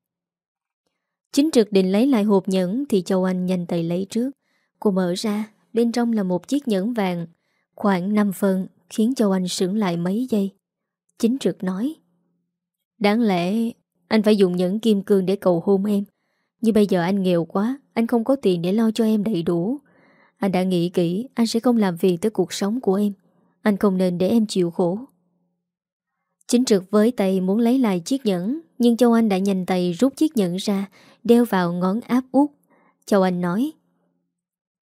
Chính trực định lấy lại hộp nhẫn thì Châu Anh nhanh tay lấy trước. Cô mở ra, bên trong là một chiếc nhẫn vàng, khoảng 5 phần, khiến Châu Anh sững lại mấy giây. Chính trực nói, Đáng lẽ anh phải dùng nhẫn kim cương để cầu hôn em. Nhưng bây giờ anh nghèo quá, anh không có tiền để lo cho em đầy đủ. Anh đã nghĩ kỹ, anh sẽ không làm việc tới cuộc sống của em. Anh không nên để em chịu khổ. Chính trực với tay muốn lấy lại chiếc nhẫn, nhưng Châu Anh đã nhanh tay rút chiếc nhẫn ra, đeo vào ngón áp út. Châu Anh nói,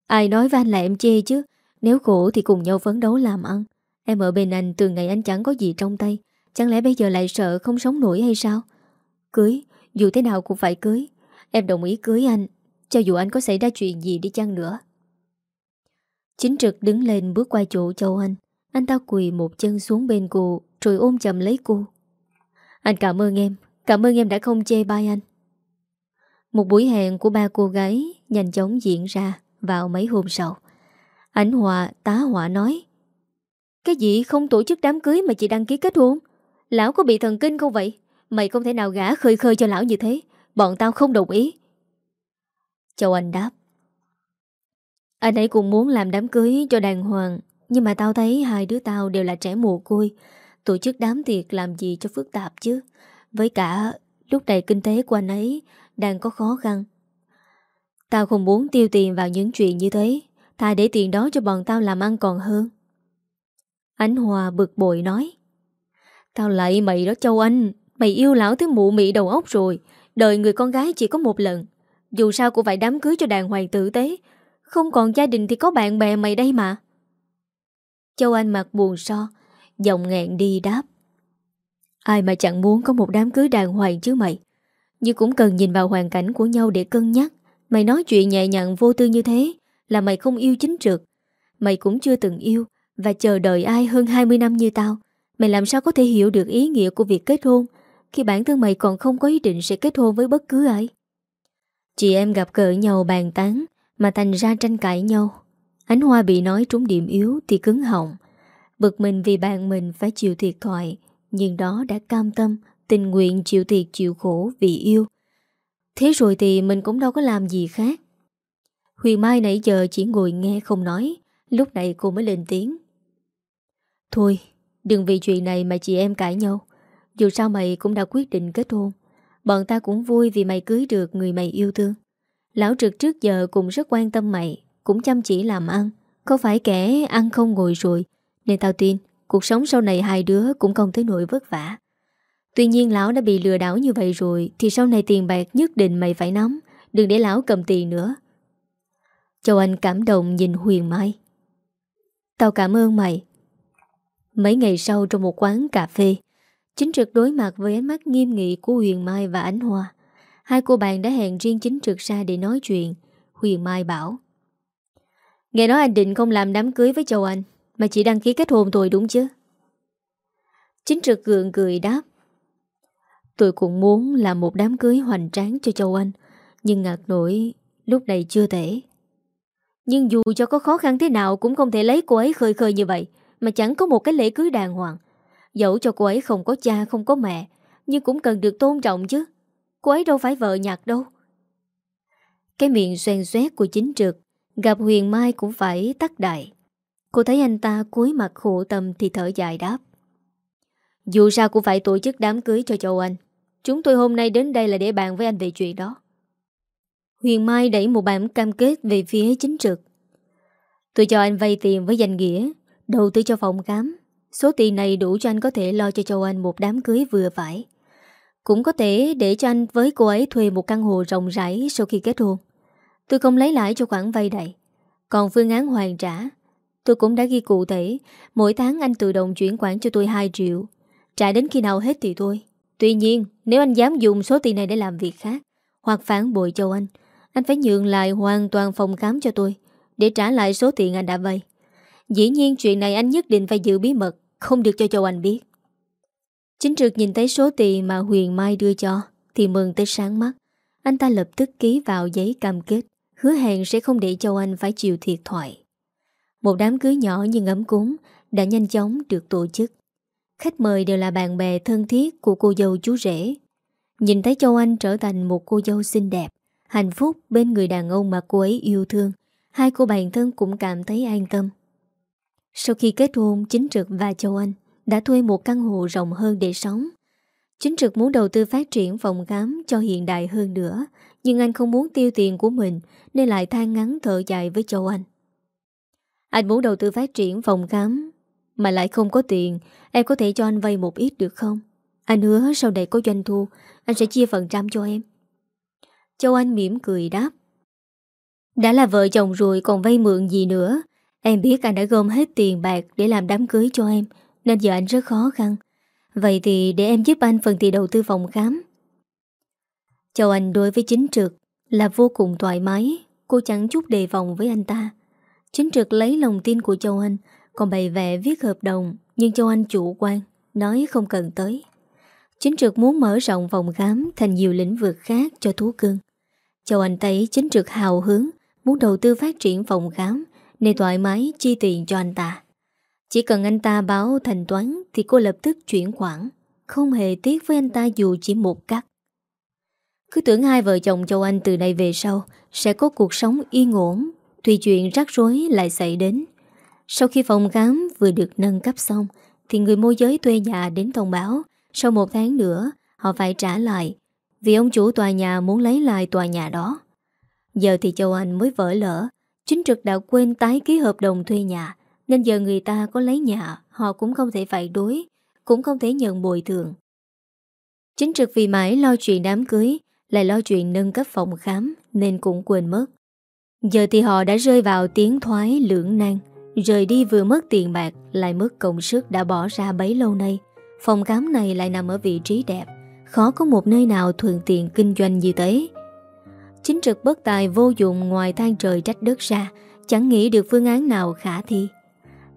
Ai nói với anh là em chê chứ, nếu khổ thì cùng nhau phấn đấu làm ăn. Em ở bên anh từ ngày anh chẳng có gì trong tay, chẳng lẽ bây giờ lại sợ không sống nổi hay sao? Cưới, dù thế nào cũng phải cưới. Em đồng ý cưới anh, cho dù anh có xảy ra chuyện gì đi chăng nữa. Chính trực đứng lên bước qua chỗ Châu Anh. Anh ta quỳ một chân xuống bên cô Rồi ôm chầm lấy cô. Anh cảm ơn em. Cảm ơn em đã không chê bai anh. Một buổi hẹn của ba cô gái Nhanh chóng diễn ra Vào mấy hôm sau. Ảnh Hòa tá họa nói Cái gì? Không tổ chức đám cưới Mà chị đăng ký kết hôn? Lão có bị thần kinh không vậy? Mày không thể nào gã khơi khơi cho lão như thế. Bọn tao không đồng ý. Châu Anh đáp. Anh ấy cũng muốn làm đám cưới cho đàng hoàng, nhưng mà tao thấy hai đứa tao đều là trẻ mồ côi. Tổ chức đám tiệc làm gì cho phức tạp chứ? Với cả, lúc này kinh tế của anh ấy Đang có khó khăn. Tao không muốn tiêu tiền vào những chuyện như thế. Thà để tiền đó cho bọn tao làm ăn còn hơn. Ánh Hòa bực bội nói. Tao lại mày đó, Châu Anh. Mày yêu lão thứ mụ mị đầu óc rồi. Đời người con gái chỉ có một lần. Dù sao cũng phải đám cưới cho đàng hoàng tử tế. Không còn gia đình thì có bạn bè mày đây mà. Châu Anh mặt buồn so, Giọng nghẹn đi đáp. Ai mà chẳng muốn có một đám cưới đàng hoàng chứ mày? Nhưng cũng cần nhìn vào hoàn cảnh của nhau để cân nhắc. Mày nói chuyện nhẹ nhàng vô tư như thế Là mày không yêu chính trực. Mày cũng chưa từng yêu Và chờ đợi ai hơn 20 năm như tao. Mày làm sao có thể hiểu được ý nghĩa của việc kết hôn khi bản thân mày còn không có ý định sẽ kết hôn với bất cứ ai Chị em gặp cỡ nhau bàn tán Mà thành ra tranh cãi nhau Ánh Hoa bị nói trúng điểm yếu thì cứng họng. Bực mình vì bạn mình phải chịu thiệt thoại, nhưng đó đã cam tâm, tình nguyện chịu thiệt chịu khổ vì yêu. Thế rồi thì mình cũng đâu có làm gì khác. Huyền Mai nãy giờ chỉ ngồi nghe không nói, lúc này cô mới lên tiếng. Thôi, đừng vì chuyện này mà chị em cãi nhau. Dù sao mày cũng đã quyết định kết hôn. Bọn ta cũng vui vì mày cưới được người mày yêu thương. Lão trực trước giờ cũng rất quan tâm mày, cũng chăm chỉ làm ăn. Không phải kẻ ăn không ngồi rồi? Nên tao tin, Cuộc sống sau này hai đứa cũng không tới nỗi vất vả. Tuy nhiên lão đã bị lừa đảo như vậy rồi, Thì sau này tiền bạc nhất định mày phải nắm, Đừng để lão cầm tiền nữa. Châu Anh cảm động nhìn Huyền Mai. Tao cảm ơn mày. Mấy ngày sau trong một quán cà phê Chính trực đối mặt với ánh mắt nghiêm nghị của Huyền Mai và Ánh Hoa. Hai cô bạn đã hẹn riêng chính trực ra để nói chuyện. Huyền Mai bảo, Nghe nói anh định không làm đám cưới với Châu Anh, Mà chỉ đăng ký kết hôn thôi đúng chứ? Chính trực gượng cười đáp, Tôi cũng muốn làm một đám cưới hoành tráng cho Châu Anh, Nhưng ngạc nổi lúc này chưa thể. Nhưng dù cho có khó khăn thế nào Cũng không thể lấy cô ấy khơi khơi như vậy, Mà chẳng có một cái lễ cưới đàng hoàng. Dẫu cho cô ấy không có cha, không có mẹ, Nhưng cũng cần được tôn trọng chứ. Cô ấy đâu phải vợ nhạc đâu. Cái miệng xoèn xoét của chính trực, Gặp Huyền Mai cũng phải tắt đại. Cô thấy anh ta cúi mặt khổ tâm Thì thở dài đáp. Dù sao cũng phải tổ chức đám cưới cho Châu Anh. Chúng tôi hôm nay đến đây là để bàn với anh về chuyện đó. Huyền Mai đẩy một bản cam kết về phía chính trực. Tôi cho anh vay tiền với danh nghĩa, Đầu tư cho phòng khám. Số tiền này đủ cho anh có thể lo cho Châu Anh một đám cưới vừa phải Cũng có thể để cho anh với cô ấy thuê một căn hộ rộng rãi sau khi kết hôn. Tôi không lấy lãi cho khoản vay này. Còn phương án hoàn trả, Tôi cũng đã ghi cụ thể. Mỗi tháng anh tự động chuyển khoản cho tôi 2 triệu. Trả đến khi nào hết thì thôi. Tuy nhiên, nếu anh dám dùng số tiền này để làm việc khác, Hoặc phản bội Châu Anh Anh phải nhượng lại hoàn toàn phòng khám cho tôi. Để trả lại số tiền anh đã vay. Dĩ nhiên chuyện này anh nhất định phải giữ bí mật, Không được cho Châu Anh biết. Chính trực nhìn thấy số tiền mà Huyền Mai đưa cho, Thì mừng tới sáng mắt. Anh ta lập tức ký vào giấy cam kết, Hứa hẹn sẽ không để Châu Anh phải chịu thiệt thoại Một đám cưới nhỏ nhưng ấm cúng Đã nhanh chóng được tổ chức. Khách mời đều là bạn bè thân thiết Của cô dâu chú rể. Nhìn thấy Châu Anh trở thành một cô dâu xinh đẹp, Hạnh phúc bên người đàn ông mà cô ấy yêu thương, Hai cô bạn thân cũng cảm thấy an tâm. Sau khi kết hôn, Chính Trực và Châu Anh Đã thuê một căn hộ rộng hơn để sống. Chính Trực muốn đầu tư phát triển phòng khám Cho hiện đại hơn nữa, Nhưng anh không muốn tiêu tiền của mình Nên lại than ngắn thở dài với Châu Anh. Anh muốn đầu tư phát triển phòng khám, Mà lại không có tiền, Em có thể cho anh vay một ít được không? Anh hứa sau này có doanh thu, Anh sẽ chia phần trăm cho em. Châu Anh mỉm cười đáp. Đã là vợ chồng rồi, còn vay mượn gì nữa? Em biết anh đã gom hết tiền bạc Để làm đám cưới cho em, Nên giờ anh rất khó khăn. Vậy thì để em giúp anh phần tiền đầu tư phòng khám. Châu Anh đối với chính trực Là vô cùng thoải mái. Cô chẳng chút đề phòng với anh ta. Chính trực lấy lòng tin của Châu Anh, Còn bày vẽ viết hợp đồng, Nhưng Châu Anh chủ quan, Nói không cần tới. Chính trực muốn mở rộng phòng khám Thành nhiều lĩnh vực khác cho thú cưng. Châu Anh thấy chính trực hào hứng, Muốn đầu tư phát triển phòng khám. Nên thoải mái chi tiền cho anh ta. Chỉ cần anh ta báo thành toán Thì cô lập tức chuyển khoản, Không hề tiếc với anh ta dù chỉ một cắt. Cứ tưởng hai vợ chồng Châu Anh từ nay về sau Sẽ có cuộc sống yên ổn Tùy chuyện rắc rối lại xảy đến. Sau khi phòng khám vừa được nâng cấp xong, Thì người môi giới thuê nhà đến thông báo Sau một tháng nữa Họ phải trả lại, Vì ông chủ tòa nhà muốn lấy lại tòa nhà đó. Giờ thì Châu Anh mới vỡ lỡ Chính trực đã quên tái ký hợp đồng thuê nhà, Nên giờ người ta có lấy nhà, Họ cũng không thể phải đối, Cũng không thể nhận bồi thường. Chính trực vì mãi lo chuyện đám cưới, Lại lo chuyện nâng cấp phòng khám, Nên cũng quên mất. Giờ thì họ đã rơi vào tiếng thoái lưỡng nan, Rời đi vừa mất tiền bạc, Lại mất công sức đã bỏ ra bấy lâu nay. Phòng khám này lại nằm ở vị trí đẹp, Khó có một nơi nào thuận tiện kinh doanh như thế. Chính trực bất tài vô dụng ngoài than trời trách đất ra, Chẳng nghĩ được phương án nào khả thi.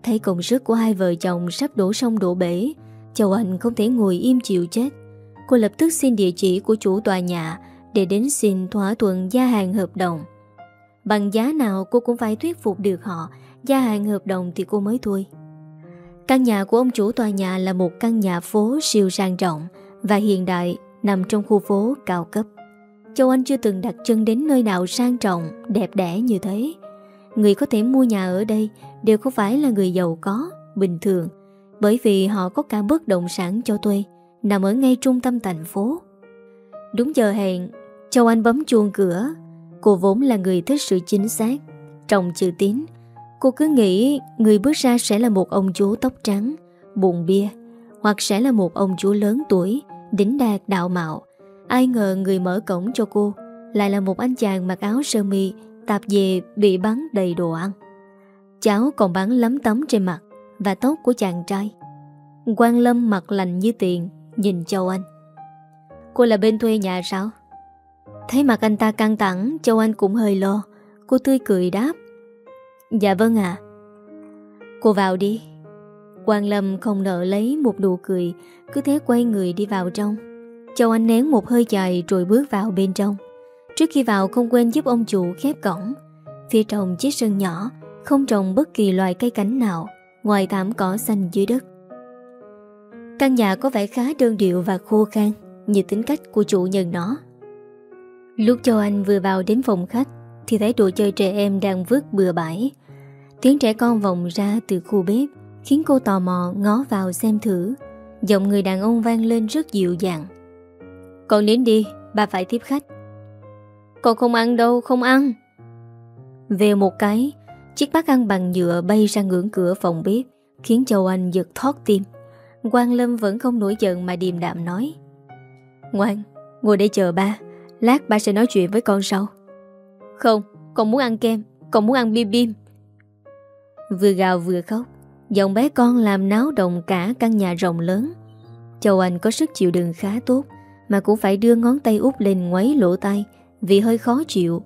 Thấy công sức của hai vợ chồng sắp đổ sông đổ bể, Châu Anh không thể ngồi im chịu chết. Cô lập tức xin địa chỉ của chủ tòa nhà Để đến xin thỏa thuận gia hàng hợp đồng. Bằng giá nào cô cũng phải thuyết phục được họ, Gia hạn hợp đồng thì cô mới thôi. Căn nhà của ông chủ tòa nhà là một căn nhà phố siêu sang trọng Và hiện đại, nằm trong khu phố cao cấp. Châu Anh chưa từng đặt chân đến nơi nào sang trọng, đẹp đẽ như thế. Người có thể mua nhà ở đây đều không phải là người giàu có, bình thường Bởi vì họ có cả bất động sản cho thuê Nằm ở ngay trung tâm thành phố. Đúng giờ hẹn Châu Anh bấm chuông cửa. Cô vốn là người thích sự chính xác trọng chữ tín. Cô cứ nghĩ người bước ra sẽ là một ông chú tóc trắng Bụng bia Hoặc sẽ là một ông chú lớn tuổi đỉnh đạt đạo mạo. Ai ngờ người mở cổng cho cô Lại là một anh chàng mặc áo sơ mi, Tạp về bị bắn đầy đồ ăn. Cháu còn bắn lấm tấm trên mặt Và tóc của chàng trai. Quang Lâm mặt lành như tiền, Nhìn Châu Anh. Cô là bên thuê nhà sao? Thấy mặt anh ta căng thẳng, Châu Anh cũng hơi lo. Cô tươi cười đáp. Dạ vâng ạ. Cô vào đi. Quang Lâm không nợ lấy một nụ cười, Cứ thế quay người đi vào trong. Châu Anh nén một hơi dài rồi bước vào bên trong. Trước khi vào không quên giúp ông chủ khép cổng. Phía trong chiếc sân nhỏ, Không trồng bất kỳ loài cây cánh nào, Ngoài thảm cỏ xanh dưới đất. Căn nhà có vẻ khá đơn điệu và khô khan, Như tính cách của chủ nhân nó. Lúc Châu Anh vừa vào đến phòng khách, Thì thấy đồ chơi trẻ em đang vứt bừa bãi. Tiếng trẻ con vọng ra từ khu bếp, Khiến cô tò mò ngó vào xem thử. Giọng người đàn ông vang lên rất dịu dàng. Con đến đi Bà phải tiếp khách. Con không ăn đâu không ăn. Về một cái Chiếc bát ăn bằng nhựa bay ra ngưỡng cửa phòng bếp Khiến Châu Anh giật thoát tim. Quang Lâm vẫn không nổi giận mà điềm đạm nói Ngoan, ngồi đây chờ ba Lát ba sẽ nói chuyện với con sau. Không, con muốn ăn kem Con muốn ăn bim bim. Vừa gào vừa khóc Giọng bé con làm náo động cả căn nhà rộng lớn. Châu Anh có sức chịu đựng khá tốt mà cũng phải đưa ngón tay út lên ngoáy lỗ tay Vì hơi khó chịu.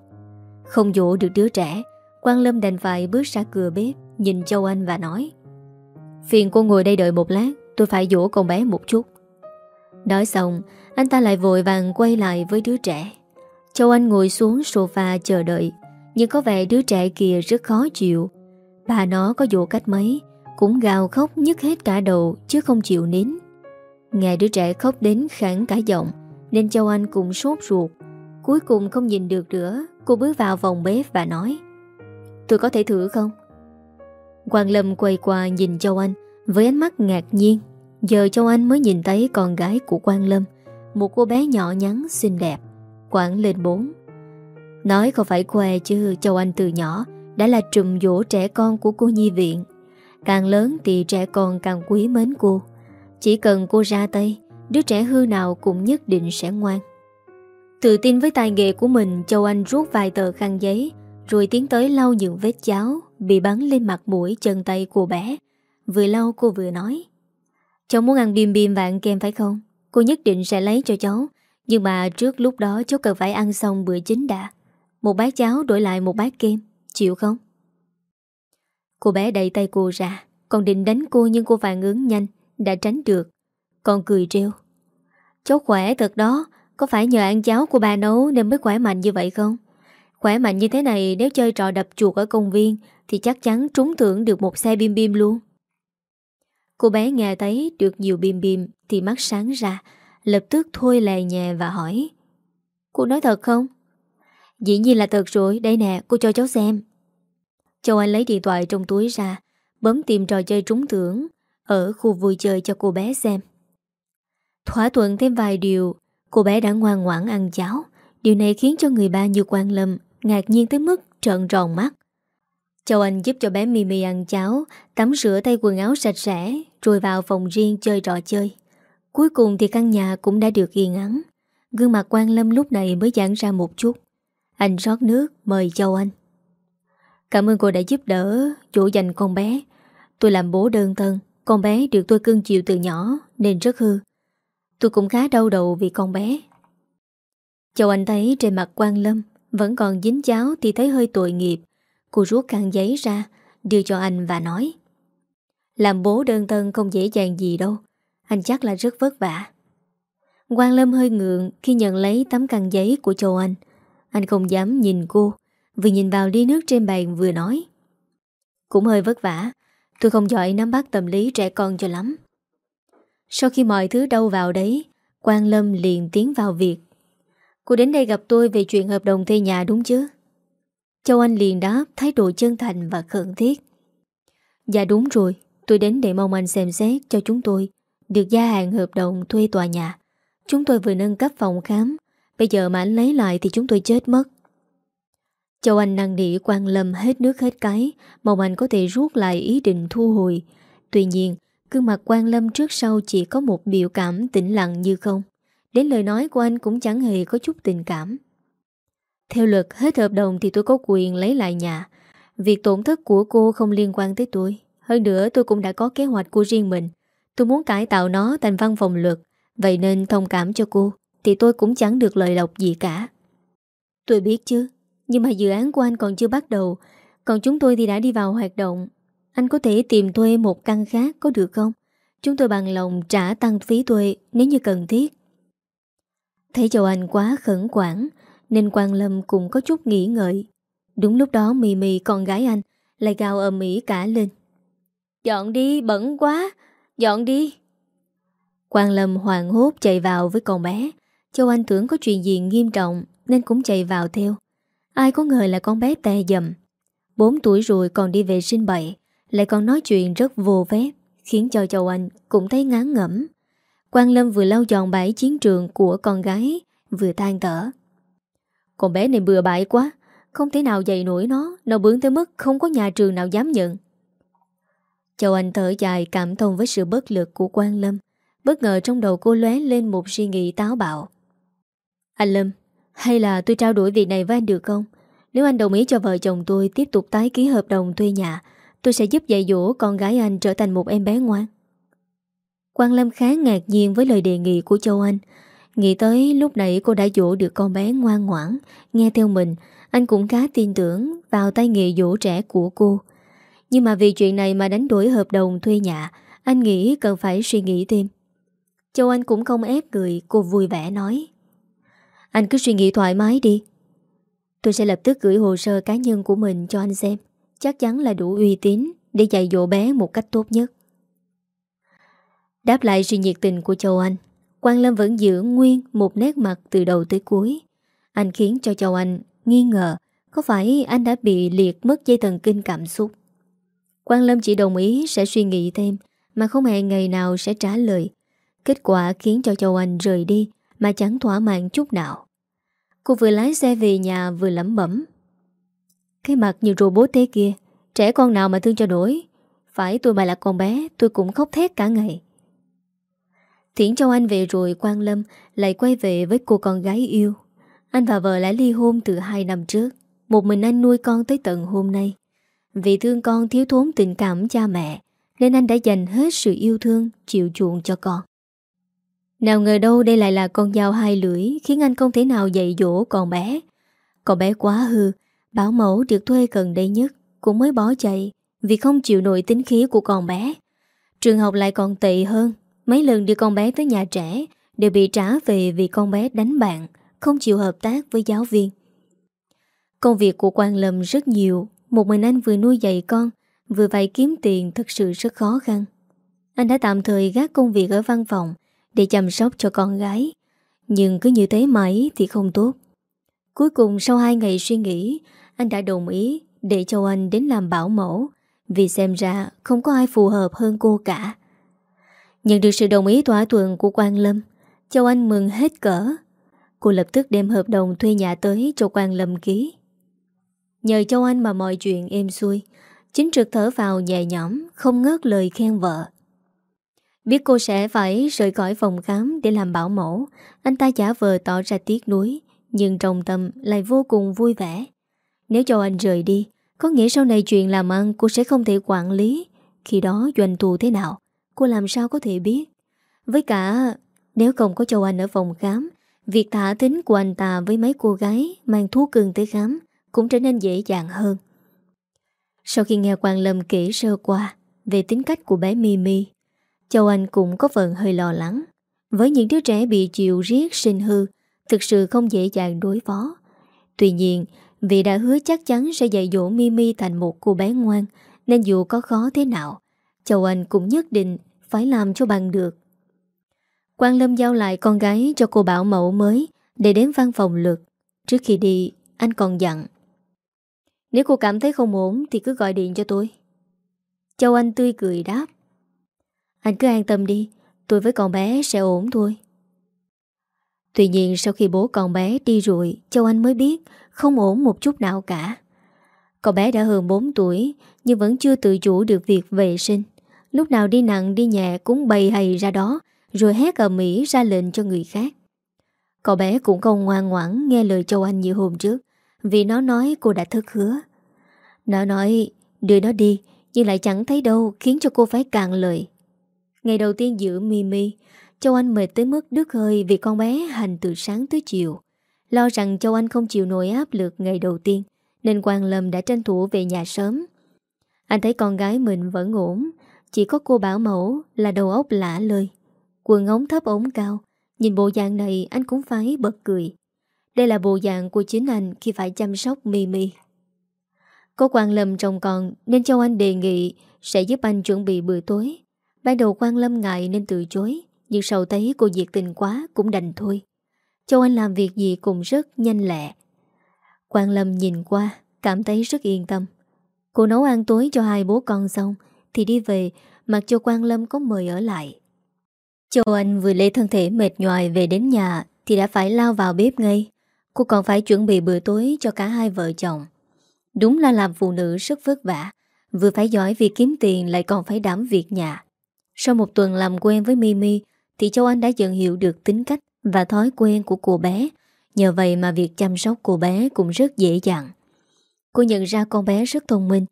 Không dỗ được đứa trẻ, Quang Lâm đành phải bước ra cửa bếp, Nhìn Châu Anh và nói, Phiền cô ngồi đây đợi một lát, Tôi phải dỗ con bé một chút. Nói xong, Anh ta lại vội vàng quay lại với đứa trẻ. Châu Anh ngồi xuống sofa chờ đợi, Nhưng có vẻ đứa trẻ kia rất khó chịu. Bà nó có dỗ cách mấy, Cũng gào khóc nhức hết cả đầu Chứ không chịu nín. Nghe đứa trẻ khóc đến khẳng cả giọng, Nên Châu Anh cũng sốt ruột. Cuối cùng không nhìn được nữa, Cô bước vào vòng bếp và nói, Tôi có thể thử không? Quang Lâm quay qua nhìn Châu Anh Với ánh mắt ngạc nhiên. Giờ Châu Anh mới nhìn thấy con gái của Quang Lâm, Một cô bé nhỏ nhắn xinh đẹp. Quảng lên bốn, Nói không phải khoe chứ, Châu Anh từ nhỏ Đã là trùm dỗ trẻ con của cô nhi viện. Càng lớn thì trẻ con càng quý mến cô. Chỉ cần cô ra tay, Đứa trẻ hư nào cũng nhất định sẽ ngoan. Tự tin với tài nghệ của mình, Châu Anh rút vài tờ khăn giấy, Rồi tiến tới lau những vết cháo Bị bắn lên mặt mũi chân tay của bé. Vừa lau cô vừa nói, Cháu muốn ăn bim bim và ăn kem phải không? Cô nhất định sẽ lấy cho cháu. Nhưng mà trước lúc đó cháu cần phải ăn xong bữa chính đã. Một bát cháo đổi lại một bát kem, Chịu không? Cô bé đẩy tay cô ra, Còn định đánh cô nhưng cô phản ứng nhanh. Đã tránh được. Còn cười treo Cháu khỏe thật đó, Có phải nhờ ăn cháo của bà nấu Nên mới khỏe mạnh như vậy không? Khỏe mạnh như thế này Nếu chơi trò đập chuột ở công viên Thì chắc chắn trúng thưởng được một xe bim bim luôn. Cô bé nghe thấy được nhiều bim bim Thì mắt sáng ra, Lập tức thôi lè nhẹ và hỏi. Cô nói thật không? Dĩ nhiên là thật rồi, Đây nè, cô cho cháu xem. Châu Anh lấy điện thoại trong túi ra, Bấm tìm trò chơi trúng thưởng. Ở khu vui chơi cho cô bé xem Thỏa thuận thêm vài điều Cô bé đã ngoan ngoãn ăn cháo Điều này khiến cho người ba như quan lâm Ngạc nhiên tới mức trợn tròn mắt Châu Anh giúp cho bé Mimi ăn cháo, tắm rửa tay quần áo sạch sẽ, rồi vào phòng riêng chơi trò chơi. Cuối cùng thì căn nhà cũng đã được yên ắng. Gương mặt quan lâm lúc này mới giãn ra một chút. Anh rót nước mời Châu Anh. Cảm ơn cô đã giúp đỡ, chủ dành con bé. Tôi làm bố đơn thân, con bé được tôi cưng chiều từ nhỏ, nên rất hư. Tôi cũng khá đau đầu vì con bé. Châu Anh thấy trên mặt quan lâm vẫn còn dính cháo thì thấy hơi tội nghiệp. Cô rút khăn giấy ra, Đưa cho anh và nói, Làm bố đơn thân không dễ dàng gì đâu, Anh chắc là rất vất vả Quang Lâm hơi ngượng Khi nhận lấy tấm khăn giấy của Châu Anh Anh không dám nhìn cô, Vừa nhìn vào ly nước trên bàn vừa nói, Cũng hơi vất vả Tôi không giỏi nắm bắt tâm lý trẻ con cho lắm Sau khi mọi thứ đâu vào đấy Quang Lâm liền tiến vào việc Cô đến đây gặp tôi về chuyện hợp đồng thuê nhà đúng chứ Châu Anh liền đáp thái độ chân thành và khẩn thiết. Dạ đúng rồi, tôi đến để mong anh xem xét cho chúng tôi được gia hạn hợp đồng thuê tòa nhà. Chúng tôi vừa nâng cấp phòng khám, bây giờ mà anh lấy lại thì chúng tôi chết mất. Châu Anh năng nỉ quan lâm hết nước hết cái, mong anh có thể rút lại ý định thu hồi. Tuy nhiên, gương mặt quan lâm trước sau chỉ có một biểu cảm tĩnh lặng như không. Đến lời nói của anh cũng chẳng hề có chút tình cảm. Theo luật hết hợp đồng thì tôi có quyền lấy lại nhà. Việc tổn thất của cô không liên quan tới tôi. Hơn nữa tôi cũng đã có kế hoạch của riêng mình. Tôi muốn cải tạo nó thành văn phòng luật. Vậy nên thông cảm cho cô thì tôi cũng chẳng được lời lộc gì cả. Tôi biết chứ. Nhưng mà dự án của anh còn chưa bắt đầu. Còn chúng tôi thì đã đi vào hoạt động. Anh có thể tìm thuê một căn khác có được không? Chúng tôi bằng lòng trả tăng phí thuê nếu như cần thiết. Thấy Châu Anh quá khẩn quản nên Quang Lâm cũng có chút nghĩ ngợi. Đúng lúc đó Mì Mì con gái anh lại gào ầm ĩ cả lên. Dọn đi, bẩn quá, dọn đi. Quang Lâm hoàng hốt chạy vào với con bé. Châu Anh tưởng có chuyện gì nghiêm trọng nên cũng chạy vào theo. Ai có ngờ là con bé tè dầm. 4 tuổi rồi còn đi vệ sinh bậy, lại còn nói chuyện rất vô phép, khiến cho Châu Anh cũng thấy ngán ngẩm. Quang Lâm vừa lau dọn bãi chiến trường của con gái, vừa than thở. Con bé này bừa bãi quá, không thể nào dạy nổi nó, nó bướng tới mức không có nhà trường nào dám nhận. Châu Anh thở dài cảm thông với sự bất lực của Quang Lâm. Bất ngờ trong đầu cô lóe lên một suy nghĩ táo bạo. Anh Lâm, hay là tôi trao đổi việc này với anh được không? Nếu anh đồng ý cho vợ chồng tôi tiếp tục tái ký hợp đồng thuê nhà, tôi sẽ giúp dạy dỗ con gái anh trở thành một em bé ngoan. Quang Lâm khá ngạc nhiên với lời đề nghị của Châu Anh. Nghĩ tới lúc nãy cô đã dỗ được con bé ngoan ngoãn, nghe theo mình, anh cũng khá tin tưởng vào tay nghề dỗ trẻ của cô. Nhưng mà vì chuyện này mà đánh đổi hợp đồng thuê nhà, anh nghĩ cần phải suy nghĩ thêm. Châu Anh cũng không ép người, cô vui vẻ nói. Anh cứ suy nghĩ thoải mái đi. Tôi sẽ lập tức gửi hồ sơ cá nhân của mình cho anh xem. Chắc chắn là đủ uy tín để dạy dỗ bé một cách tốt nhất. Đáp lại sự nhiệt tình của Châu Anh, Quang Lâm vẫn giữ nguyên một nét mặt từ đầu tới cuối. Anh khiến cho Châu Anh nghi ngờ có phải anh đã bị liệt mất dây thần kinh cảm xúc. Quang Lâm chỉ đồng ý sẽ suy nghĩ thêm mà không hẹn ngày nào sẽ trả lời. Kết quả khiến cho Châu Anh rời đi mà chẳng thỏa mãn chút nào. Cô vừa lái xe về nhà vừa lẩm bẩm. Cái mặt như robot thế kia, trẻ con nào mà thương cho nổi. Phải tôi mà là con bé, tôi cũng khóc thét cả ngày. Thiển Châu Anh về rồi Quang Lâm lại quay về với cô con gái yêu. Anh và vợ đã ly hôn từ 2 năm trước. Một mình anh nuôi con tới tận hôm nay. Vì thương con thiếu thốn tình cảm cha mẹ, nên anh đã dành hết sự yêu thương, chịu chuộng cho con. Nào ngờ đâu đây lại là con dao hai lưỡi khiến anh không thể nào dạy dỗ con bé. Con bé quá hư, bảo mẫu được thuê gần đây nhất cũng mới bỏ chạy vì không chịu nổi tính khí của con bé. Trường học lại còn tệ hơn, mấy lần đưa con bé tới nhà trẻ đều bị trả về vì con bé đánh bạn, không chịu hợp tác với giáo viên. Công việc của Quang Lâm rất nhiều, một mình anh vừa nuôi dạy con, vừa phải kiếm tiền thật sự rất khó khăn. Anh đã tạm thời gác công việc ở văn phòng để chăm sóc cho con gái. Nhưng cứ như thế mãi thì không tốt. Cuối cùng sau hai ngày suy nghĩ, anh đã đồng ý để Châu Anh đến làm bảo mẫu vì xem ra không có ai phù hợp hơn cô cả. Nhận được sự đồng ý thỏa thuận của Quang Lâm, Châu Anh mừng hết cỡ. Cô lập tức đem hợp đồng thuê nhà tới cho Quang Lâm ký. Nhờ Châu Anh mà mọi chuyện êm xuôi, chính trực thở vào nhẹ nhõm, không ngớt lời khen vợ. Biết cô sẽ phải rời khỏi phòng khám để làm bảo mẫu, anh ta giả vờ tỏ ra tiếc nuối, nhưng trong tâm lại vô cùng vui vẻ. Nếu cho anh rời đi, có nghĩa sau này chuyện làm ăn cô sẽ không thể quản lý, khi đó doanh thu thế nào, cô làm sao có thể biết. Với cả, nếu không có Châu Anh ở phòng khám, việc thả tính của anh ta với mấy cô gái mang thú cưng tới khám cũng trở nên dễ dàng hơn. Sau khi nghe Quang Lâm kể sơ qua về tính cách của bé Mimi, Châu Anh cũng có phần hơi lo lắng. Với những đứa trẻ bị chịu riết sinh hư, thực sự không dễ dàng đối phó. Tuy nhiên, vì đã hứa chắc chắn sẽ dạy dỗ Mimi thành một cô bé ngoan, nên dù có khó thế nào, Châu Anh cũng nhất định phải làm cho bằng được. Quang Lâm giao lại con gái cho cô bảo mẫu mới để đến văn phòng lực. Trước khi đi, anh còn dặn. Nếu cô cảm thấy không ổn thì cứ gọi điện cho tôi. Châu Anh tươi cười đáp. Anh cứ an tâm đi, Tôi với con bé sẽ ổn thôi. Tuy nhiên sau khi bố con bé đi rồi, Châu Anh mới biết Không ổn một chút nào cả. Con bé đã hơn 4 tuổi, Nhưng vẫn chưa tự chủ được việc vệ sinh. Lúc nào đi nặng đi nhẹ Cũng bày hay ra đó, Rồi hét ở Mỹ ra lệnh cho người khác. Cậu bé cũng không ngoan ngoãn Nghe lời Châu Anh như hôm trước, Vì nó nói cô đã thất hứa. Nó nói, đưa nó đi, Nhưng lại chẳng thấy đâu Khiến cho cô phải càng lời. Ngày đầu tiên giữ Mimi Châu Anh mệt tới mức đứt hơi Vì con bé hành từ sáng tới chiều. Lo rằng Châu Anh không chịu nổi áp lực ngày đầu tiên Nên Quang Lâm đã tranh thủ về nhà sớm. Anh thấy con gái mình vẫn ổn Chỉ có cô bảo mẫu là đầu óc lạ lơi, Quần ống thấp ống cao. Nhìn bộ dạng này anh cũng phải bật cười. Đây là bộ dạng của chính anh Khi phải chăm sóc Mimi. Có Quang Lâm chồng con Nên Châu Anh đề nghị Sẽ giúp anh chuẩn bị bữa tối. Ban đầu Quang Lâm ngại nên từ chối, Nhưng sau thấy cô diệt tình quá Cũng đành thôi. Châu Anh làm việc gì cũng rất nhanh lẹ. Quang Lâm nhìn qua, Cảm thấy rất yên tâm. Cô nấu ăn tối cho hai bố con xong, Thì đi về, Mặc cho Quang Lâm có mời ở lại. Châu Anh vừa lấy thân thể mệt nhoài về đến nhà, Thì đã phải lao vào bếp ngay. Cô còn phải chuẩn bị bữa tối cho cả hai vợ chồng. Đúng là làm phụ nữ rất vất vả, Vừa phải giỏi việc kiếm tiền lại còn phải đảm việc nhà. Sau một tuần làm quen với Mimi Thì Châu Anh đã dần hiểu được tính cách và thói quen của cô bé. Nhờ vậy mà việc chăm sóc cô bé cũng rất dễ dàng. Cô nhận ra con bé rất thông minh.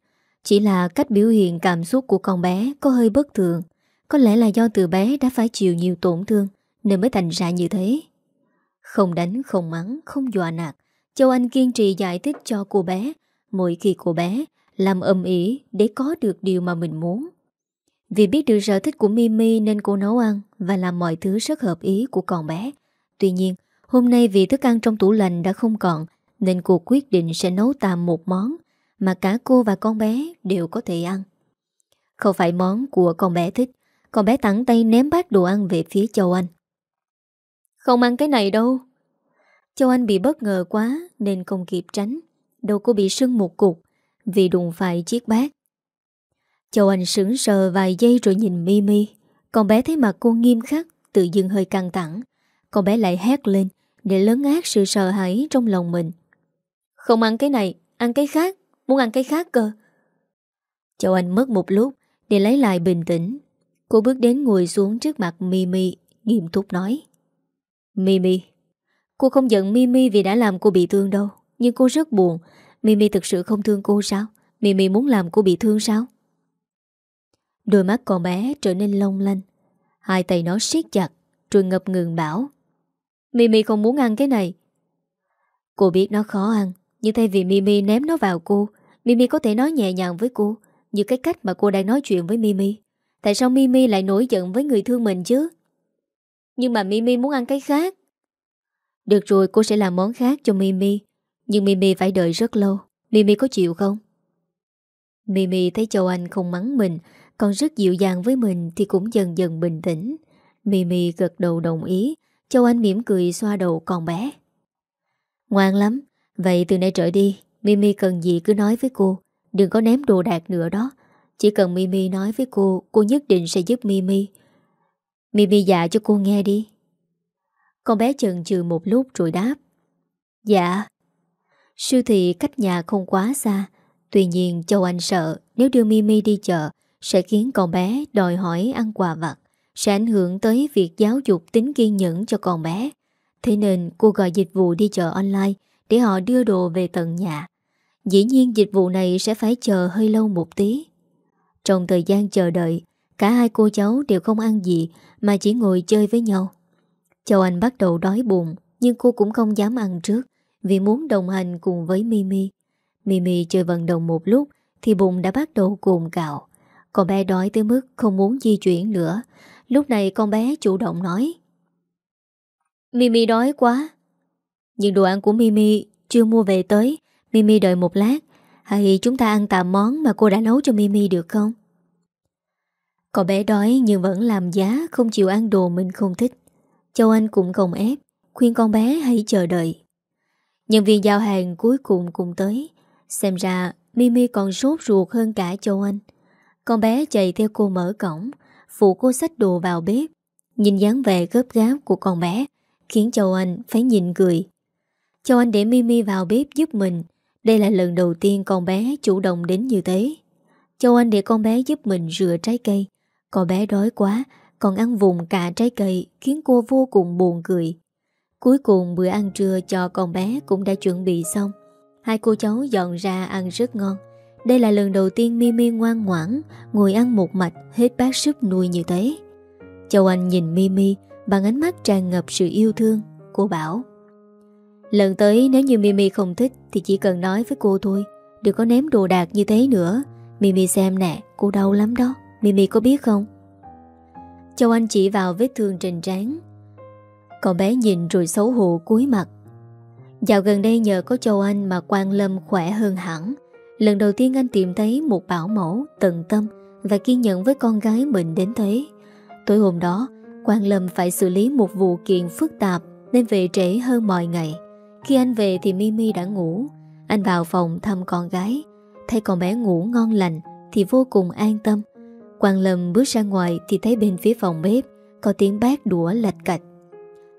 Chỉ là cách biểu hiện cảm xúc của con bé có hơi bất thường. Có lẽ là do từ bé đã phải chịu nhiều tổn thương Nên mới thành ra như thế. Không đánh, không mắng, không dọa nạt Châu Anh kiên trì giải thích cho cô bé. Mỗi khi cô bé làm âm ý để có được điều mà mình muốn. Vì biết được sở thích của Mimi nên cô nấu ăn Và làm mọi thứ rất hợp ý của con bé Tuy nhiên, hôm nay vì thức ăn trong tủ lạnh đã không còn, nên cô quyết định sẽ nấu tạm một món mà cả cô và con bé đều có thể ăn. Không phải món của con bé thích, con bé thẳng tay ném bát đồ ăn về phía Châu Anh. Không ăn cái này đâu. Châu Anh bị bất ngờ quá nên không kịp tránh. Đầu cô bị sưng một cục vì đụng phải chiếc bát. Châu Anh sững sờ vài giây rồi nhìn Mimi. Con bé thấy mặt cô nghiêm khắc, tự dưng hơi căng thẳng. Con bé lại hét lên Để lớn ác sự sợ hãi trong lòng mình. Không ăn cái này Ăn cái khác Muốn ăn cái khác cơ. Châu Anh mất một lúc Để lấy lại bình tĩnh. Cô bước đến ngồi xuống trước mặt Mimi Nghiêm túc nói. Mimi Cô không giận Mimi vì đã làm cô bị thương đâu Nhưng cô rất buồn. Mimi thực sự không thương cô sao? Mimi muốn làm cô bị thương sao? Đôi mắt con bé trở nên long lanh. Hai tay nó siết chặt, Rồi ngập ngừng bảo, Mimi không muốn ăn cái này. Cô biết nó khó ăn, Nhưng thay vì Mimi ném nó vào cô, Mimi có thể nói nhẹ nhàng với cô, Như cái cách mà cô đang nói chuyện với Mimi. Tại sao Mimi lại nổi giận với người thương mình chứ? Nhưng mà Mimi muốn ăn cái khác. Được rồi, cô sẽ làm món khác cho Mimi, Nhưng Mimi phải đợi rất lâu. Mimi có chịu không? Mimi thấy Châu Anh không mắng mình còn rất dịu dàng với mình Thì cũng dần dần bình tĩnh. Mimi gật đầu đồng ý, Châu Anh mỉm cười xoa đầu con bé. Ngoan lắm, Vậy từ nay trở đi Mimi cần gì cứ nói với cô, Đừng có ném đồ đạc nữa đó. Chỉ cần Mimi nói với cô Cô nhất định sẽ giúp Mimi Mimi dạ cho cô nghe đi. Con bé chần chừ một lúc rồi đáp. Dạ. Siêu thị cách nhà không quá xa, Tuy nhiên Châu Anh sợ Nếu đưa Mimi đi chợ sẽ khiến con bé đòi hỏi ăn quà vặt sẽ ảnh hưởng tới việc giáo dục tính kiên nhẫn cho con bé. Thế nên cô gọi dịch vụ đi chợ online để họ đưa đồ về tận nhà. Dĩ nhiên dịch vụ này sẽ phải chờ hơi lâu một tí. Trong thời gian chờ đợi, cả hai cô cháu đều không ăn gì mà chỉ ngồi chơi với nhau. Châu Anh bắt đầu đói bụng nhưng cô cũng không dám ăn trước vì muốn đồng hành cùng với Mimi. Mimi chơi vận động một lúc thì bụng đã bắt đầu cồn cạo. Con bé đói tới mức không muốn di chuyển nữa. Lúc này con bé chủ động nói. Mimi đói quá. Nhưng đồ ăn của Mimi chưa mua về tới. Mimi đợi một lát. Hay chúng ta ăn tạm món mà cô đã nấu cho Mimi được không? Con bé đói nhưng vẫn làm giá, Không chịu ăn đồ mình không thích. Châu Anh cũng không ép, Khuyên con bé hãy chờ đợi. Nhân viên giao hàng cuối cùng cùng tới. Xem ra Mimi còn sốt ruột hơn cả Châu Anh. Con bé chạy theo cô mở cổng, Phụ cô xách đồ vào bếp, Nhìn dáng vẻ gớp gáp của con bé, Khiến Châu Anh phải nhìn cười. Châu Anh để Mimi vào bếp giúp mình. Đây là lần đầu tiên con bé chủ động đến như thế. Châu Anh để con bé giúp mình rửa trái cây. Con bé đói quá, Còn ăn vùng cả trái cây, Khiến cô vô cùng buồn cười. Cuối cùng bữa ăn trưa cho con bé cũng đã chuẩn bị xong. Hai cô cháu dọn ra ăn rất ngon. Đây là lần đầu tiên Mimi ngoan ngoãn, Ngồi ăn một mạch, hết bát súp nuôi như thế. Châu Anh nhìn Mimi Bằng ánh mắt tràn ngập sự yêu thương Cô bảo. Lần tới nếu như Mimi không thích Thì chỉ cần nói với cô thôi, Đừng có ném đồ đạc như thế nữa. Mimi xem nè, cô đau lắm đó. Mimi có biết không? Châu Anh chỉ vào vết thương trên trán. Còn bé nhìn rồi xấu hổ cúi mặt. Dạo gần đây nhờ có Châu Anh mà Quang Lâm khỏe hơn hẳn. Lần đầu tiên anh tìm thấy một bảo mẫu tận tâm và kiên nhẫn với con gái mình đến thế. Tối hôm đó, Quang Lâm phải xử lý một vụ kiện phức tạp nên về trễ hơn mọi ngày. Khi anh về thì Mimi đã ngủ. Anh vào phòng thăm con gái. Thấy con bé ngủ ngon lành thì vô cùng an tâm. Quang Lâm bước ra ngoài thì thấy bên phía phòng bếp có tiếng bát đũa lạch cạch.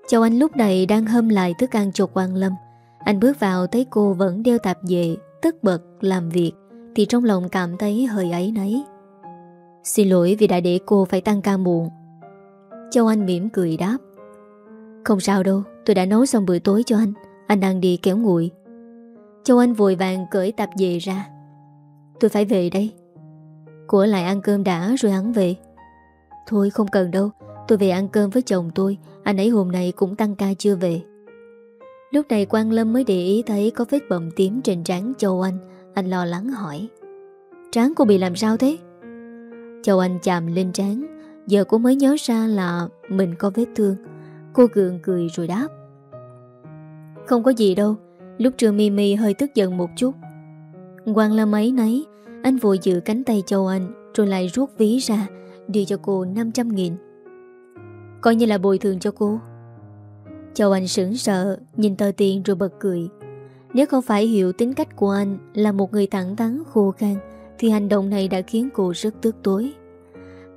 Châu Anh lúc này đang hâm lại thức ăn cho Quang Lâm. Anh bước vào thấy cô vẫn đeo tạp dề, tức bật làm việc thì trong lòng cảm thấy hơi ấy nấy. Xin lỗi vì đã để cô phải tăng ca muộn. Châu Anh mỉm cười đáp. Không sao đâu, tôi đã nấu xong bữa tối cho anh. Anh đang đi kéo nguội. Châu Anh vội vàng cởi tạp dề ra. Tôi phải về đây. của lại ăn cơm đã rồi hắn về. Thôi không cần đâu, tôi về ăn cơm với chồng tôi. Anh ấy hôm nay cũng tăng ca chưa về. Lúc này Quang Lâm mới để ý thấy có vết bầm tím trên trán Châu Anh anh lo lắng hỏi. Trán cô bị làm sao thế? Châu Anh chạm lên trán. Giờ cô mới nhớ ra là mình có vết thương. Cô gượng cười rồi đáp. Không có gì đâu. Lúc trưa Mimi hơi tức giận một chút. Quang là mấy nấy, Anh vội giữ cánh tay Châu Anh, Rồi lại rút ví ra, Đưa cho cô 500 nghìn. Coi như là bồi thường cho cô. Châu Anh sững sợ Nhìn tờ tiền rồi bật cười. Nếu không phải hiểu tính cách của anh Là một người thẳng thắn, khô khan, Thì hành động này đã khiến cô rất tức tối.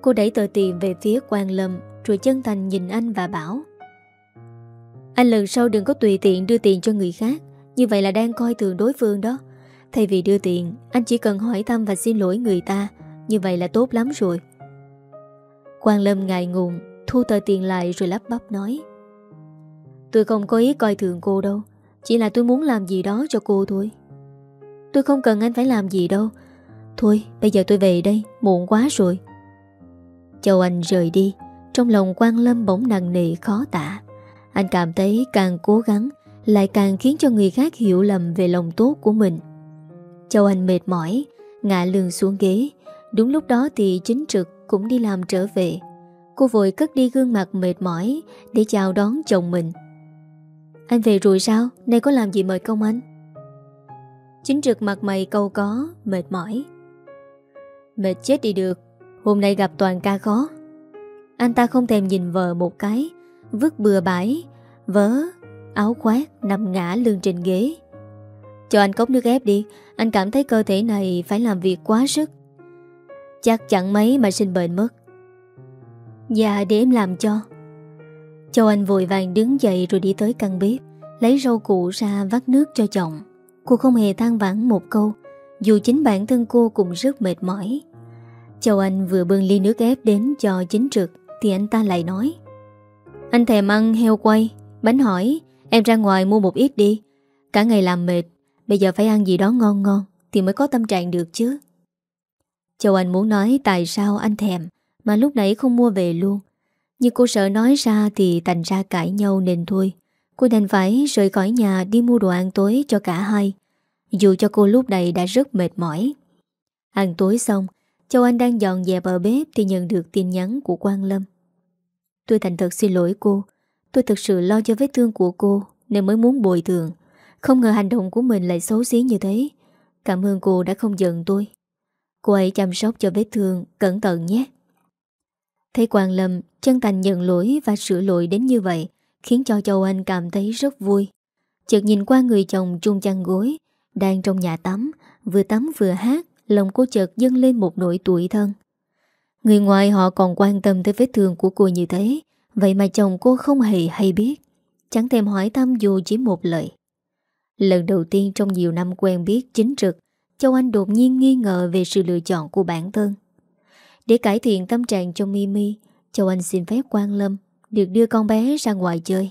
Cô đẩy tờ tiền về phía quang lâm, Rồi chân thành nhìn anh và bảo, Anh lần sau đừng có tùy tiện đưa tiền cho người khác, Như vậy là đang coi thường đối phương đó. Thay vì đưa tiền, Anh chỉ cần hỏi thăm và xin lỗi người ta, Như vậy là tốt lắm rồi. Quang Lâm ngại ngùng, Thu tờ tiền lại rồi lắp bắp nói, Tôi không có ý coi thường cô đâu chỉ là tôi muốn làm gì đó cho cô thôi. Tôi không cần anh phải làm gì đâu. Thôi, bây giờ tôi về đây, Muộn quá rồi. Châu Anh rời đi, Trong lòng quan lâm bỗng nặng nề khó tả. Anh cảm thấy càng cố gắng, Lại càng khiến cho người khác hiểu lầm Về lòng tốt của mình. Châu Anh mệt mỏi, Ngã lưng xuống ghế. Đúng lúc đó thì chính trực cũng đi làm trở về. Cô vội cất đi gương mặt mệt mỏi Để chào đón chồng mình anh về rồi sao? Nay có làm gì mời công anh? Chính trực mặt mày câu có, mệt mỏi. Mệt chết đi được, hôm nay gặp toàn ca khó. Anh ta không thèm nhìn vợ một cái, vứt bừa bãi, vớ, áo khoác, nằm ngã lưng trên ghế. Cho anh cốc nước ép đi, anh cảm thấy cơ thể này phải làm việc quá sức. Chắc chẳng mấy mà sinh bệnh mất. Dạ để em làm cho. Châu Anh vội vàng đứng dậy rồi đi tới căn bếp, Lấy rau củ ra vắt nước cho chồng. Cô không hề than vãn một câu, Dù chính bản thân cô cũng rất mệt mỏi. Châu Anh vừa bưng ly nước ép đến cho chính trực, Thì anh ta lại nói, Anh thèm ăn heo quay. Bánh hỏi, Em ra ngoài mua một ít đi. Cả ngày làm mệt, Bây giờ phải ăn gì đó ngon ngon Thì mới có tâm trạng được chứ. Châu Anh muốn nói, tại sao anh thèm, Mà lúc nãy không mua về luôn? Nhưng cô sợ nói ra thì thành ra cãi nhau nên thôi. Cô đành phải rời khỏi nhà đi mua đồ ăn tối cho cả hai. Dù cho cô lúc này đã rất mệt mỏi. Ăn tối xong, Châu Anh đang dọn dẹp ở bếp Thì nhận được tin nhắn của Quang Lâm. Tôi thành thật xin lỗi cô. Tôi thực sự lo cho vết thương của cô Nên mới muốn bồi thường. Không ngờ hành động của mình lại xấu xí như thế. Cảm ơn cô đã không giận tôi. Cô ấy chăm sóc cho vết thương Cẩn thận nhé. Thấy Quang Lâm chân thành nhận lỗi và sửa lỗi đến như vậy, khiến cho Châu Anh cảm thấy rất vui. Chợt nhìn qua người chồng chung chăn gối, đang trong nhà tắm, vừa tắm vừa hát, lòng cô chợt dâng lên một nỗi tuổi thân. Người ngoài họ còn quan tâm tới vết thương của cô như thế, vậy mà chồng cô không hề hay biết chẳng thèm hỏi thăm dù chỉ một lời. Lần đầu tiên trong nhiều năm quen biết chính trực, Châu Anh đột nhiên nghi ngờ về sự lựa chọn của bản thân. Để cải thiện tâm trạng cho Mimi Châu Anh xin phép Quang Lâm Được đưa con bé ra ngoài chơi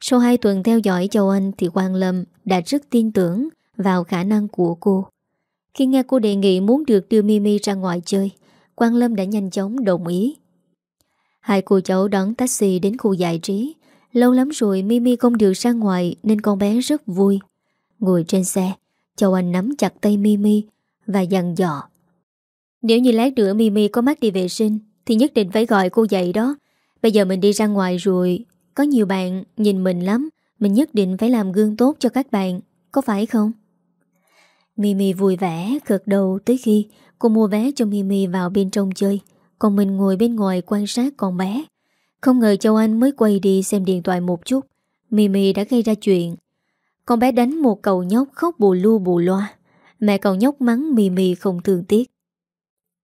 Sau hai tuần theo dõi Châu Anh Thì Quang Lâm đã rất tin tưởng vào khả năng của cô. Khi nghe cô đề nghị muốn được đưa Mimi ra ngoài chơi, Quang Lâm đã nhanh chóng đồng ý. Hai cô cháu đón taxi đến khu giải trí. Lâu lắm rồi Mimi không được ra ngoài nên con bé rất vui. Ngồi trên xe, Châu Anh nắm chặt tay Mimi và dặn dò. Nếu như lát nữa Mimi có mắt đi vệ sinh thì nhất định phải gọi cô dậy đó. Bây giờ mình đi ra ngoài rồi, có nhiều bạn nhìn mình lắm, mình nhất định phải làm gương tốt cho các bạn, có phải không? Mimi vui vẻ, gật đầu tới khi cô mua vé cho Mimi vào bên trong chơi, còn mình ngồi bên ngoài quan sát con bé. Không ngờ Châu Anh mới quay đi xem điện thoại một chút, Mimi đã gây ra chuyện. Con bé đánh một cậu nhóc khóc bù lu bù loa. Mẹ cậu nhóc mắng Mimi không thương tiếc.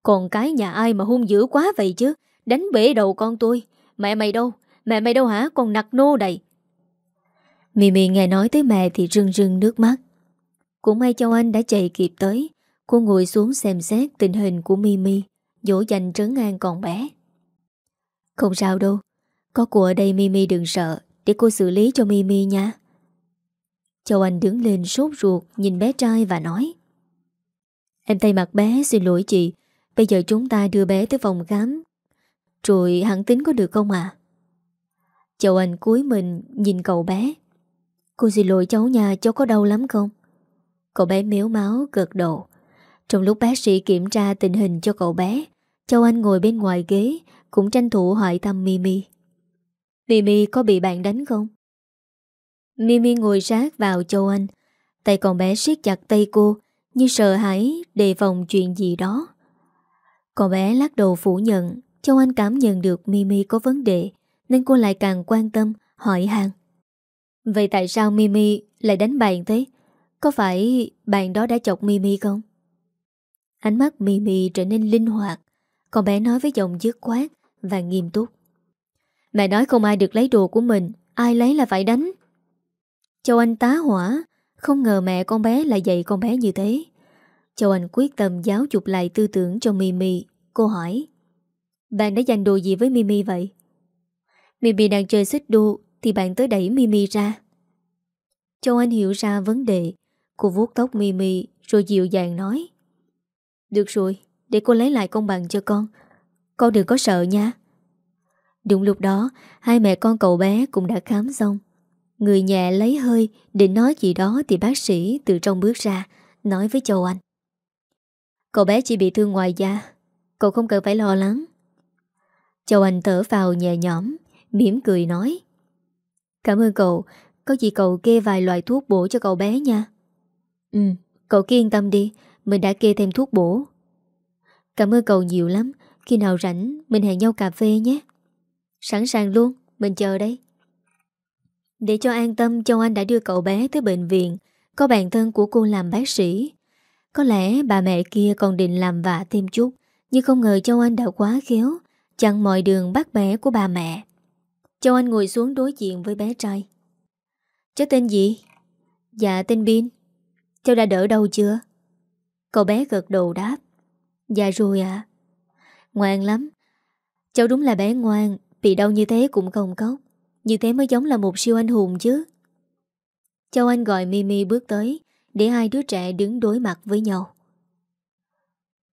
Còn cái nhà ai mà hung dữ quá vậy chứ, đánh bể đầu con tôi. Mẹ mày đâu? Mẹ mày đâu hả? Còn nặc nô đầy. Mimi nghe nói tới mẹ thì rưng rưng nước mắt. Cũng may Châu Anh đã chạy kịp tới Cô ngồi xuống xem xét tình hình của Mimi Dỗ dành trấn an con bé Không sao đâu Có cô ở đây Mimi đừng sợ Để cô xử lý cho Mimi nha Châu Anh đứng lên sốt ruột Nhìn bé trai và nói Em thay mặt bé xin lỗi chị Bây giờ chúng ta đưa bé tới phòng khám. Rồi hẳn tính có được không à Châu Anh cúi mình nhìn cậu bé. Cô xin lỗi cháu nha, Cháu có đau lắm không? Cậu bé miếu máu, gật đầu. Trong lúc bác sĩ kiểm tra tình hình cho cậu bé, Châu Anh ngồi bên ngoài ghế, Cũng tranh thủ hỏi thăm Mimi. Mimi có bị bạn đánh không? Mimi ngồi sát vào Châu Anh. Tay con bé siết chặt tay cô, Như sợ hãi đề phòng chuyện gì đó. Cậu bé lắc đầu phủ nhận, Châu Anh cảm nhận được Mimi có vấn đề, Nên cô lại càng quan tâm, Hỏi hàng Vậy tại sao Mimi lại đánh bạn thế? Có phải bạn đó đã chọc Mimi không? Ánh mắt Mimi trở nên linh hoạt Cậu bé nói với giọng dứt khoát Và nghiêm túc Mẹ nói không ai được lấy đồ của mình, Ai lấy là phải đánh Châu Anh tá hỏa, Không ngờ mẹ con bé lại dạy con bé như thế Châu Anh quyết tâm giáo dục lại tư tưởng cho Mimi. Cô hỏi Bạn đã dành đồ gì với Mimi vậy? Mimi đang chơi xích đu Thì bạn tới đẩy Mimi ra. Châu Anh hiểu ra vấn đề. Cô vuốt tóc Mimi rồi dịu dàng nói Được rồi, để cô lấy lại công bằng cho con. Con đừng có sợ nha. Đúng lúc đó Hai mẹ con cậu bé cũng đã khám xong. Người nhà lấy hơi Định nói gì đó thì bác sĩ từ trong bước ra Nói với Châu Anh. Cậu bé chỉ bị thương ngoài da. Cậu không cần phải lo lắng. Châu Anh thở vào nhẹ nhõm mỉm cười nói. Cảm ơn cậu. Có gì cậu kê vài loại thuốc bổ cho cậu bé nha. Ừ, cậu cứ yên tâm đi. Mình đã kê thêm thuốc bổ. Cảm ơn cậu nhiều lắm. Khi nào rảnh mình hẹn nhau cà phê nhé. Sẵn sàng luôn. Mình chờ đây. Để cho an tâm Châu Anh đã đưa cậu bé tới bệnh viện. Có bạn thân của cô làm bác sĩ. Có lẽ bà mẹ kia còn định làm vạ thêm chút, Nhưng không ngờ Châu Anh đã quá khéo, Chặn mọi đường bắt bé của bà mẹ. Châu Anh ngồi xuống đối diện với bé trai. Cháu tên gì? Dạ tên Bin. Cháu đã đỡ đâu chưa? Cậu bé gật đầu đáp. Dạ rồi ạ. Ngoan lắm. Cháu đúng là bé ngoan, Bị đau như thế cũng không khóc. Như thế mới giống là một siêu anh hùng chứ. Châu Anh gọi Mimi bước tới. Để hai đứa trẻ đứng đối mặt với nhau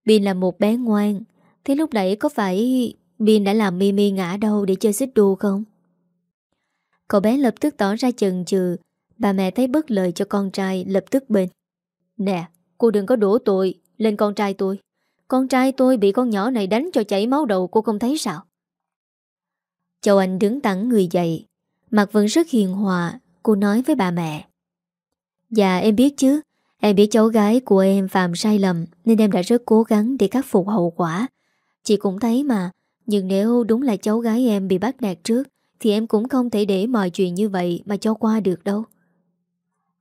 Bin là một bé ngoan Thế lúc nãy có phải Bin đã làm Mimi ngã đâu để chơi xích đu không? Cậu bé lập tức tỏ ra chần chừ Bà mẹ thấy bất lợi cho con trai lập tức bên Nè, cô đừng có đổ tội lên con trai tôi. Con trai tôi bị con nhỏ này đánh cho chảy máu đầu cô không thấy sao? Châu Anh đứng tẳng người dậy. Mặt vẫn rất hiền hòa, cô nói với bà mẹ. Dạ em biết chứ, em biết cháu gái của em phạm sai lầm nên em đã rất cố gắng để khắc phục hậu quả. Chị cũng thấy mà, nhưng nếu đúng là cháu gái em bị bắt nạt trước thì em cũng không thể để mọi chuyện như vậy mà cho qua được đâu.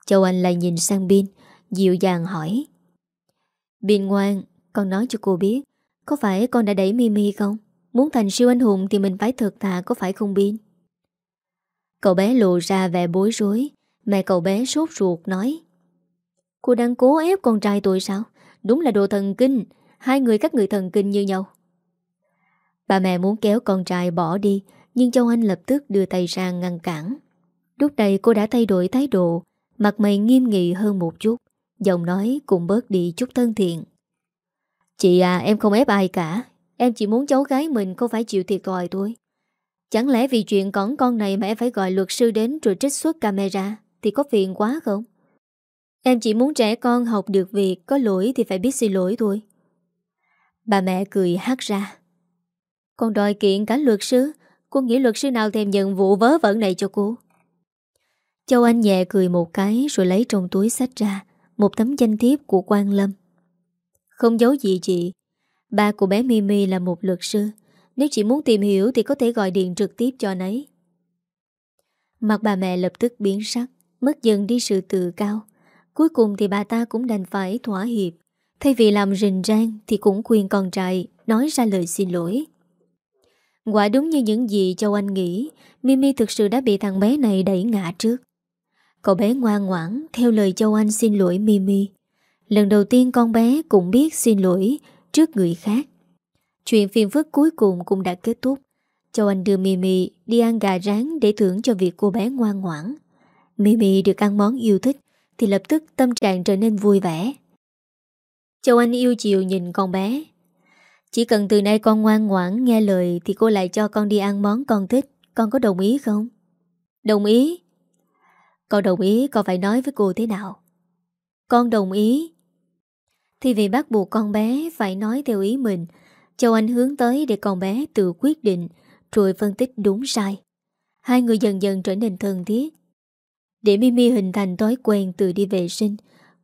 Châu Anh lại nhìn sang Bin Dịu dàng hỏi. Bin ngoan Con nói cho cô biết Có phải con đã đẩy Mimi không? Muốn thành siêu anh hùng thì mình phải thật thà Có phải không Bin? Cậu bé lộ ra vẻ bối rối. Mẹ cậu bé sốt ruột nói. Cô đang cố ép con trai tôi sao? Đúng là đồ thần kinh. Hai người các người thần kinh như nhau. Bà mẹ muốn kéo con trai bỏ đi, Nhưng Châu Anh lập tức đưa tay ra ngăn cản. Lúc này cô đã thay đổi thái độ, Mặt mày nghiêm nghị hơn một chút. Giọng nói cũng bớt đi chút thân thiện. Chị à em không ép ai cả. Em chỉ muốn cháu gái mình không phải chịu thiệt thòi thôi. Chẳng lẽ vì chuyện cỏn con này mà em phải gọi luật sư đến rồi trích xuất camera? Thì có phiền quá không? Em chỉ muốn trẻ con học được việc Có lỗi thì phải biết xin lỗi thôi. Bà mẹ cười hát ra. Con đòi kiện cả luật sư. Cô nghĩ luật sư nào thèm nhận vụ vớ vẩn này cho cô? Châu Anh nhẹ cười một cái Rồi lấy trong túi sách ra Một tấm danh thiếp của Quang Lâm. Không giấu gì chị. Ba của bé Mimi là một luật sư. Nếu chị muốn tìm hiểu Thì có thể gọi điện trực tiếp cho nấy Mặt bà mẹ lập tức biến sắc. Mất dần đi sự tự cao. Cuối cùng thì bà ta cũng đành phải thỏa hiệp. Thay vì làm rình rang Thì cũng khuyên con trai Nói ra lời xin lỗi. Quả đúng như những gì Châu Anh nghĩ, Mimi thực sự đã bị thằng bé này đẩy ngã trước. Cậu bé ngoan ngoãn Theo lời Châu Anh xin lỗi Mimi. Lần đầu tiên con bé cũng biết xin lỗi Trước người khác. Chuyện phiền phức cuối cùng cũng đã kết thúc. Châu Anh đưa Mimi đi ăn gà rán Để thưởng cho việc cô bé ngoan ngoãn. Mimi được ăn món yêu thích, Thì lập tức tâm trạng trở nên vui vẻ. Châu Anh yêu chiều nhìn con bé. Chỉ cần từ nay con ngoan ngoãn nghe lời Thì cô lại cho con đi ăn món con thích. Con có đồng ý không? Đồng ý. Con đồng ý, con phải nói với cô thế nào? Con đồng ý. Thì vì bắt buộc con bé phải nói theo ý mình, Châu Anh hướng tới để con bé tự quyết định, Rồi phân tích đúng sai. Hai người dần dần trở nên thân thiết. Để Mimi hình thành thói quen tự đi vệ sinh.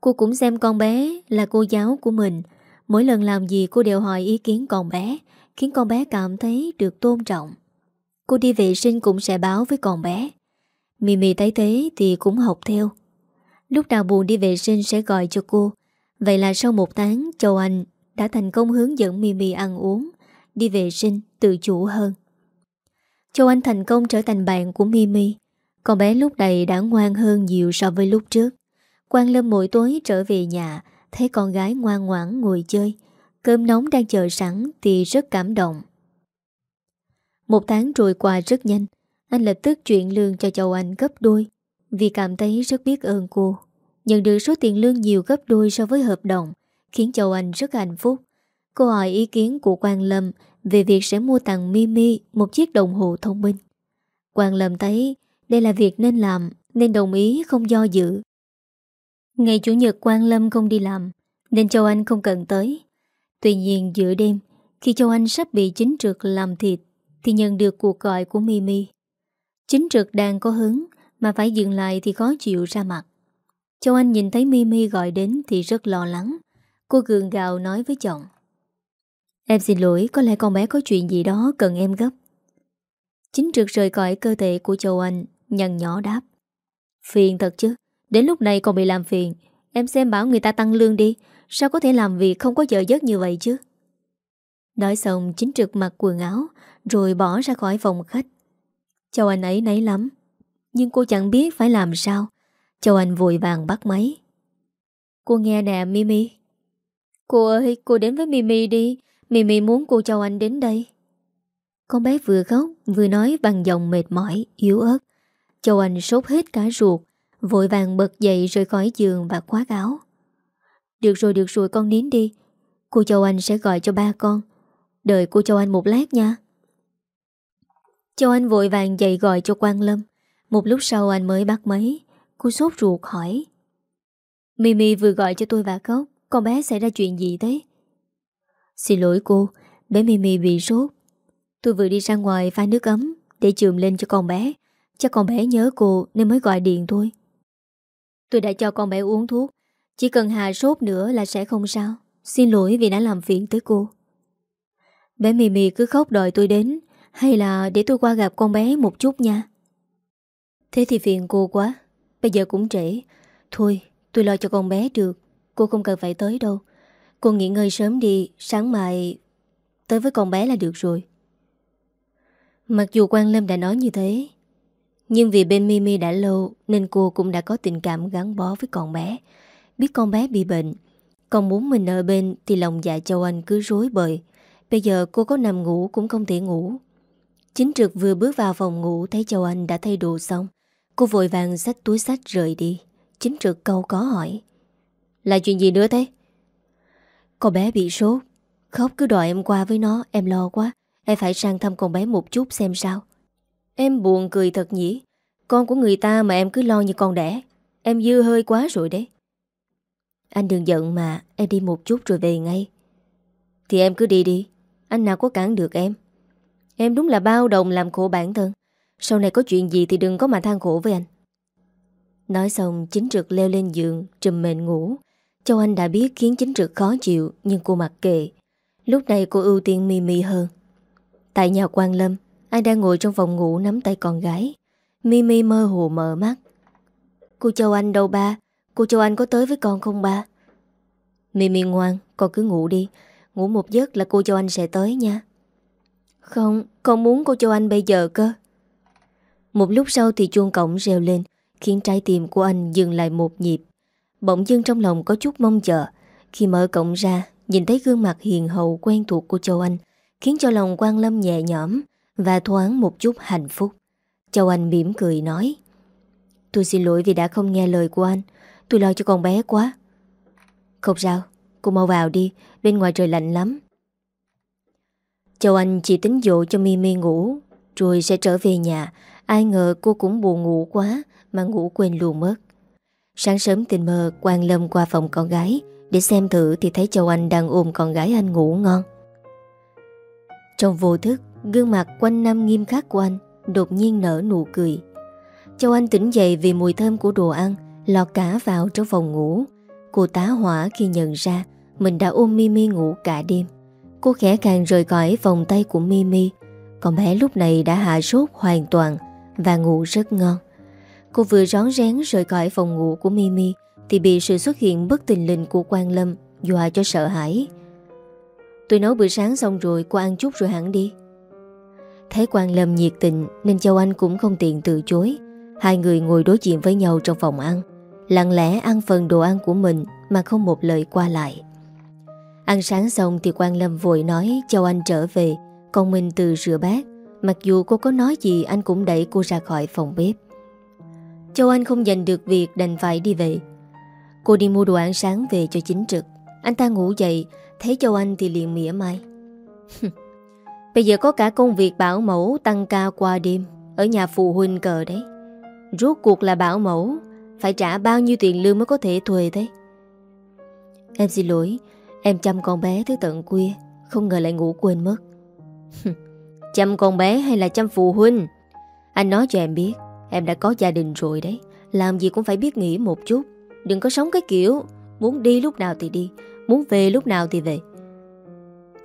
Cô cũng xem con bé là cô giáo của mình. Mỗi lần làm gì cô đều hỏi ý kiến con bé, Khiến con bé cảm thấy được tôn trọng. Cô đi vệ sinh cũng sẽ báo với con bé. Mimi thấy thế thì cũng học theo. Lúc nào buồn đi vệ sinh sẽ gọi cho cô. Vậy là sau một tháng Châu Anh đã thành công hướng dẫn Mimi ăn uống, Đi vệ sinh tự chủ hơn. Châu Anh thành công trở thành bạn của Mimi. Con bé lúc này đã ngoan hơn nhiều so với lúc trước. Quang Lâm mỗi tối trở về nhà, Thấy con gái ngoan ngoãn ngồi chơi. Cơm nóng đang chờ sẵn Thì rất cảm động. Một tháng trôi qua rất nhanh. Anh lập tức chuyển lương cho châu Anh gấp đôi, Vì cảm thấy rất biết ơn cô. Nhận được số tiền lương nhiều gấp đôi so với hợp đồng, Khiến châu Anh rất hạnh phúc. Cô hỏi ý kiến của Quang Lâm Về việc sẽ mua tặng Mimi Một chiếc đồng hồ thông minh. Quang Lâm thấy đây là việc nên làm, Nên đồng ý, không do dự. Ngày Chủ nhật Quang Lâm không đi làm, Nên Châu Anh không cần tới. Tuy nhiên giữa đêm, Khi Châu Anh sắp bị chính trực làm thịt, Thì nhận được cuộc gọi của Mimi. Chính trực đang có hứng, Mà phải dừng lại thì khó chịu ra mặt. Châu Anh nhìn thấy Mimi gọi đến Thì rất lo lắng. Cô gường gạo nói với chồng. Em xin lỗi, có lẽ con bé có chuyện gì đó Cần em gấp. Chính trực rời khỏi cơ thể của Châu Anh nhân nhỏ đáp. Phiền thật chứ, Đến lúc này còn bị làm phiền. Em xem bảo người ta tăng lương đi, Sao có thể làm việc không có giờ giấc như vậy chứ? Nói xong, chính trực mặc quần áo, Rồi bỏ ra khỏi phòng khách. Châu Anh ấy nấy lắm, Nhưng cô chẳng biết phải làm sao. Châu Anh vội vàng bắt máy. Cô nghe nè, Mimi. Cô ơi, cô đến với Mimi đi. Mimi muốn cô Châu Anh đến đây. Con bé vừa khóc, Vừa nói bằng giọng mệt mỏi, Yếu ớt. Châu Anh sốt hết cả ruột, Vội vàng bật dậy rời khỏi giường và khoác áo. Được rồi được rồi, con nín đi. Cô Châu Anh sẽ gọi cho ba con. Đợi cô Châu Anh một lát nha. Châu Anh vội vàng dậy gọi cho Quang Lâm. Một lúc sau anh mới bắt máy. Cô sốt ruột hỏi. Mimi vừa gọi cho tôi và khóc Con bé xảy ra chuyện gì thế? Xin lỗi cô, Bé Mimi bị sốt. Tôi vừa đi ra ngoài pha nước ấm Để chườm lên cho con bé. Chắc con bé nhớ cô nên mới gọi điện thôi. Tôi đã cho con bé uống thuốc. Chỉ cần hạ sốt nữa là sẽ không sao. Xin lỗi vì đã làm phiền tới cô. Bé Mì Mì cứ khóc đòi tôi đến. Hay là để tôi qua gặp con bé một chút nha. Thế thì phiền cô quá. Bây giờ cũng trễ. Thôi, tôi lo cho con bé được. Cô không cần phải tới đâu. Cô nghỉ ngơi sớm đi. Sáng mai Tới với con bé là được rồi. Mặc dù Quang Lâm đã nói như thế nhưng vì bên Mimi đã lâu, Nên cô cũng đã có tình cảm gắn bó với con bé. Biết con bé bị bệnh, Còn muốn mình ở bên Thì lòng dạ Châu Anh cứ rối bời. Bây giờ cô có nằm ngủ cũng không thể ngủ. Chính trực vừa bước vào phòng ngủ, Thấy Châu Anh đã thay đồ xong. Cô vội vàng xách túi sách rời đi. Chính trực câu có hỏi. Là chuyện gì nữa thế? Con bé bị sốt. Khóc cứ đòi em qua với nó, Em lo quá. Em phải sang thăm con bé một chút xem sao. Em buồn cười thật nhỉ? Con của người ta mà em cứ lo như con đẻ. Em dư hơi quá rồi đấy. Anh đừng giận mà, Em đi một chút rồi về ngay. Thì em cứ đi đi, Anh nào có cản được em. Em đúng là bao đồng làm khổ bản thân. Sau này có chuyện gì thì đừng có mà than khổ với anh. Nói xong, chính trực leo lên giường, Trùm mền ngủ. Châu Anh đã biết khiến chính trực khó chịu, Nhưng cô mặc kệ. Lúc này cô ưu tiên Mimi hơn. Tại nhà Quang Lâm anh đang ngồi trong phòng ngủ nắm tay con gái. Mimi mơ hồ mở mắt. Cô Châu Anh đâu ba? Cô Châu Anh có tới với con không ba? Mimi ngoan, Con cứ ngủ đi. Ngủ một giấc là cô Châu Anh sẽ tới nha. Không, Con muốn cô Châu Anh bây giờ cơ. Một lúc sau thì chuông cổng reo lên, Khiến trái tim của anh dừng lại một nhịp. Bỗng dưng trong lòng có chút mong chờ. Khi mở cổng ra, Nhìn thấy gương mặt hiền hậu quen thuộc của Châu Anh, Khiến cho lòng quan lâm nhẹ nhõm. Và thoáng một chút hạnh phúc. Châu Anh mỉm cười nói, Tôi xin lỗi vì đã không nghe lời của anh. Tôi lo cho con bé quá. Không sao, Cô mau vào đi, Bên ngoài trời lạnh lắm. Châu Anh chỉ tính dụ cho Mimi ngủ, Rồi sẽ trở về nhà. Ai ngờ cô cũng buồn ngủ quá Mà ngủ quên luôn mất. Sáng sớm tình mơ Quang Lâm qua phòng con gái. Để xem thử thì thấy Châu Anh đang ôm con gái anh ngủ ngon. Trong vô thức Gương mặt quanh năm nghiêm khắc của anh Đột nhiên nở nụ cười. Châu Anh tỉnh dậy vì mùi thơm của đồ ăn, Lọt cả vào trong phòng ngủ. Cô tá hỏa khi nhận ra Mình đã ôm Mimi ngủ cả đêm. Cô khẽ càng rời khỏi vòng tay của Mimi. Còn bé lúc này đã hạ sốt hoàn toàn Và ngủ rất ngon. Cô vừa rón rén rời khỏi phòng ngủ của Mimi Thì bị sự xuất hiện bất tình lình của Quang Lâm Dọa cho sợ hãi. Tôi nấu bữa sáng xong rồi, Cô ăn chút rồi hẳn đi. Thấy Quang Lâm nhiệt tình Nên Châu Anh cũng không tiện từ chối. Hai người ngồi đối diện với nhau trong phòng ăn. Lặng lẽ ăn phần đồ ăn của mình Mà không một lời qua lại. Ăn sáng xong thì Quang Lâm vội nói Châu Anh trở về, Còn mình từ rửa bát. Mặc dù cô có nói gì, anh cũng đẩy cô ra khỏi phòng bếp. Châu Anh không giành được việc đành phải đi về. Cô đi mua đồ ăn sáng về cho chính trực. Anh ta ngủ dậy, Thấy Châu Anh thì liền mỉa mai. Bây giờ có cả công việc bảo mẫu tăng ca qua đêm Ở nhà phụ huynh cờ đấy. Rốt cuộc là bảo mẫu, Phải trả bao nhiêu tiền lương mới có thể thuê thế? Em xin lỗi, Em chăm con bé tới tận khuya, Không ngờ lại ngủ quên mất. Chăm con bé hay là chăm phụ huynh? Anh nói cho em biết, Em đã có gia đình rồi đấy, Làm gì cũng phải biết nghĩ một chút. Đừng có sống cái kiểu, Muốn đi lúc nào thì đi, Muốn về lúc nào thì về.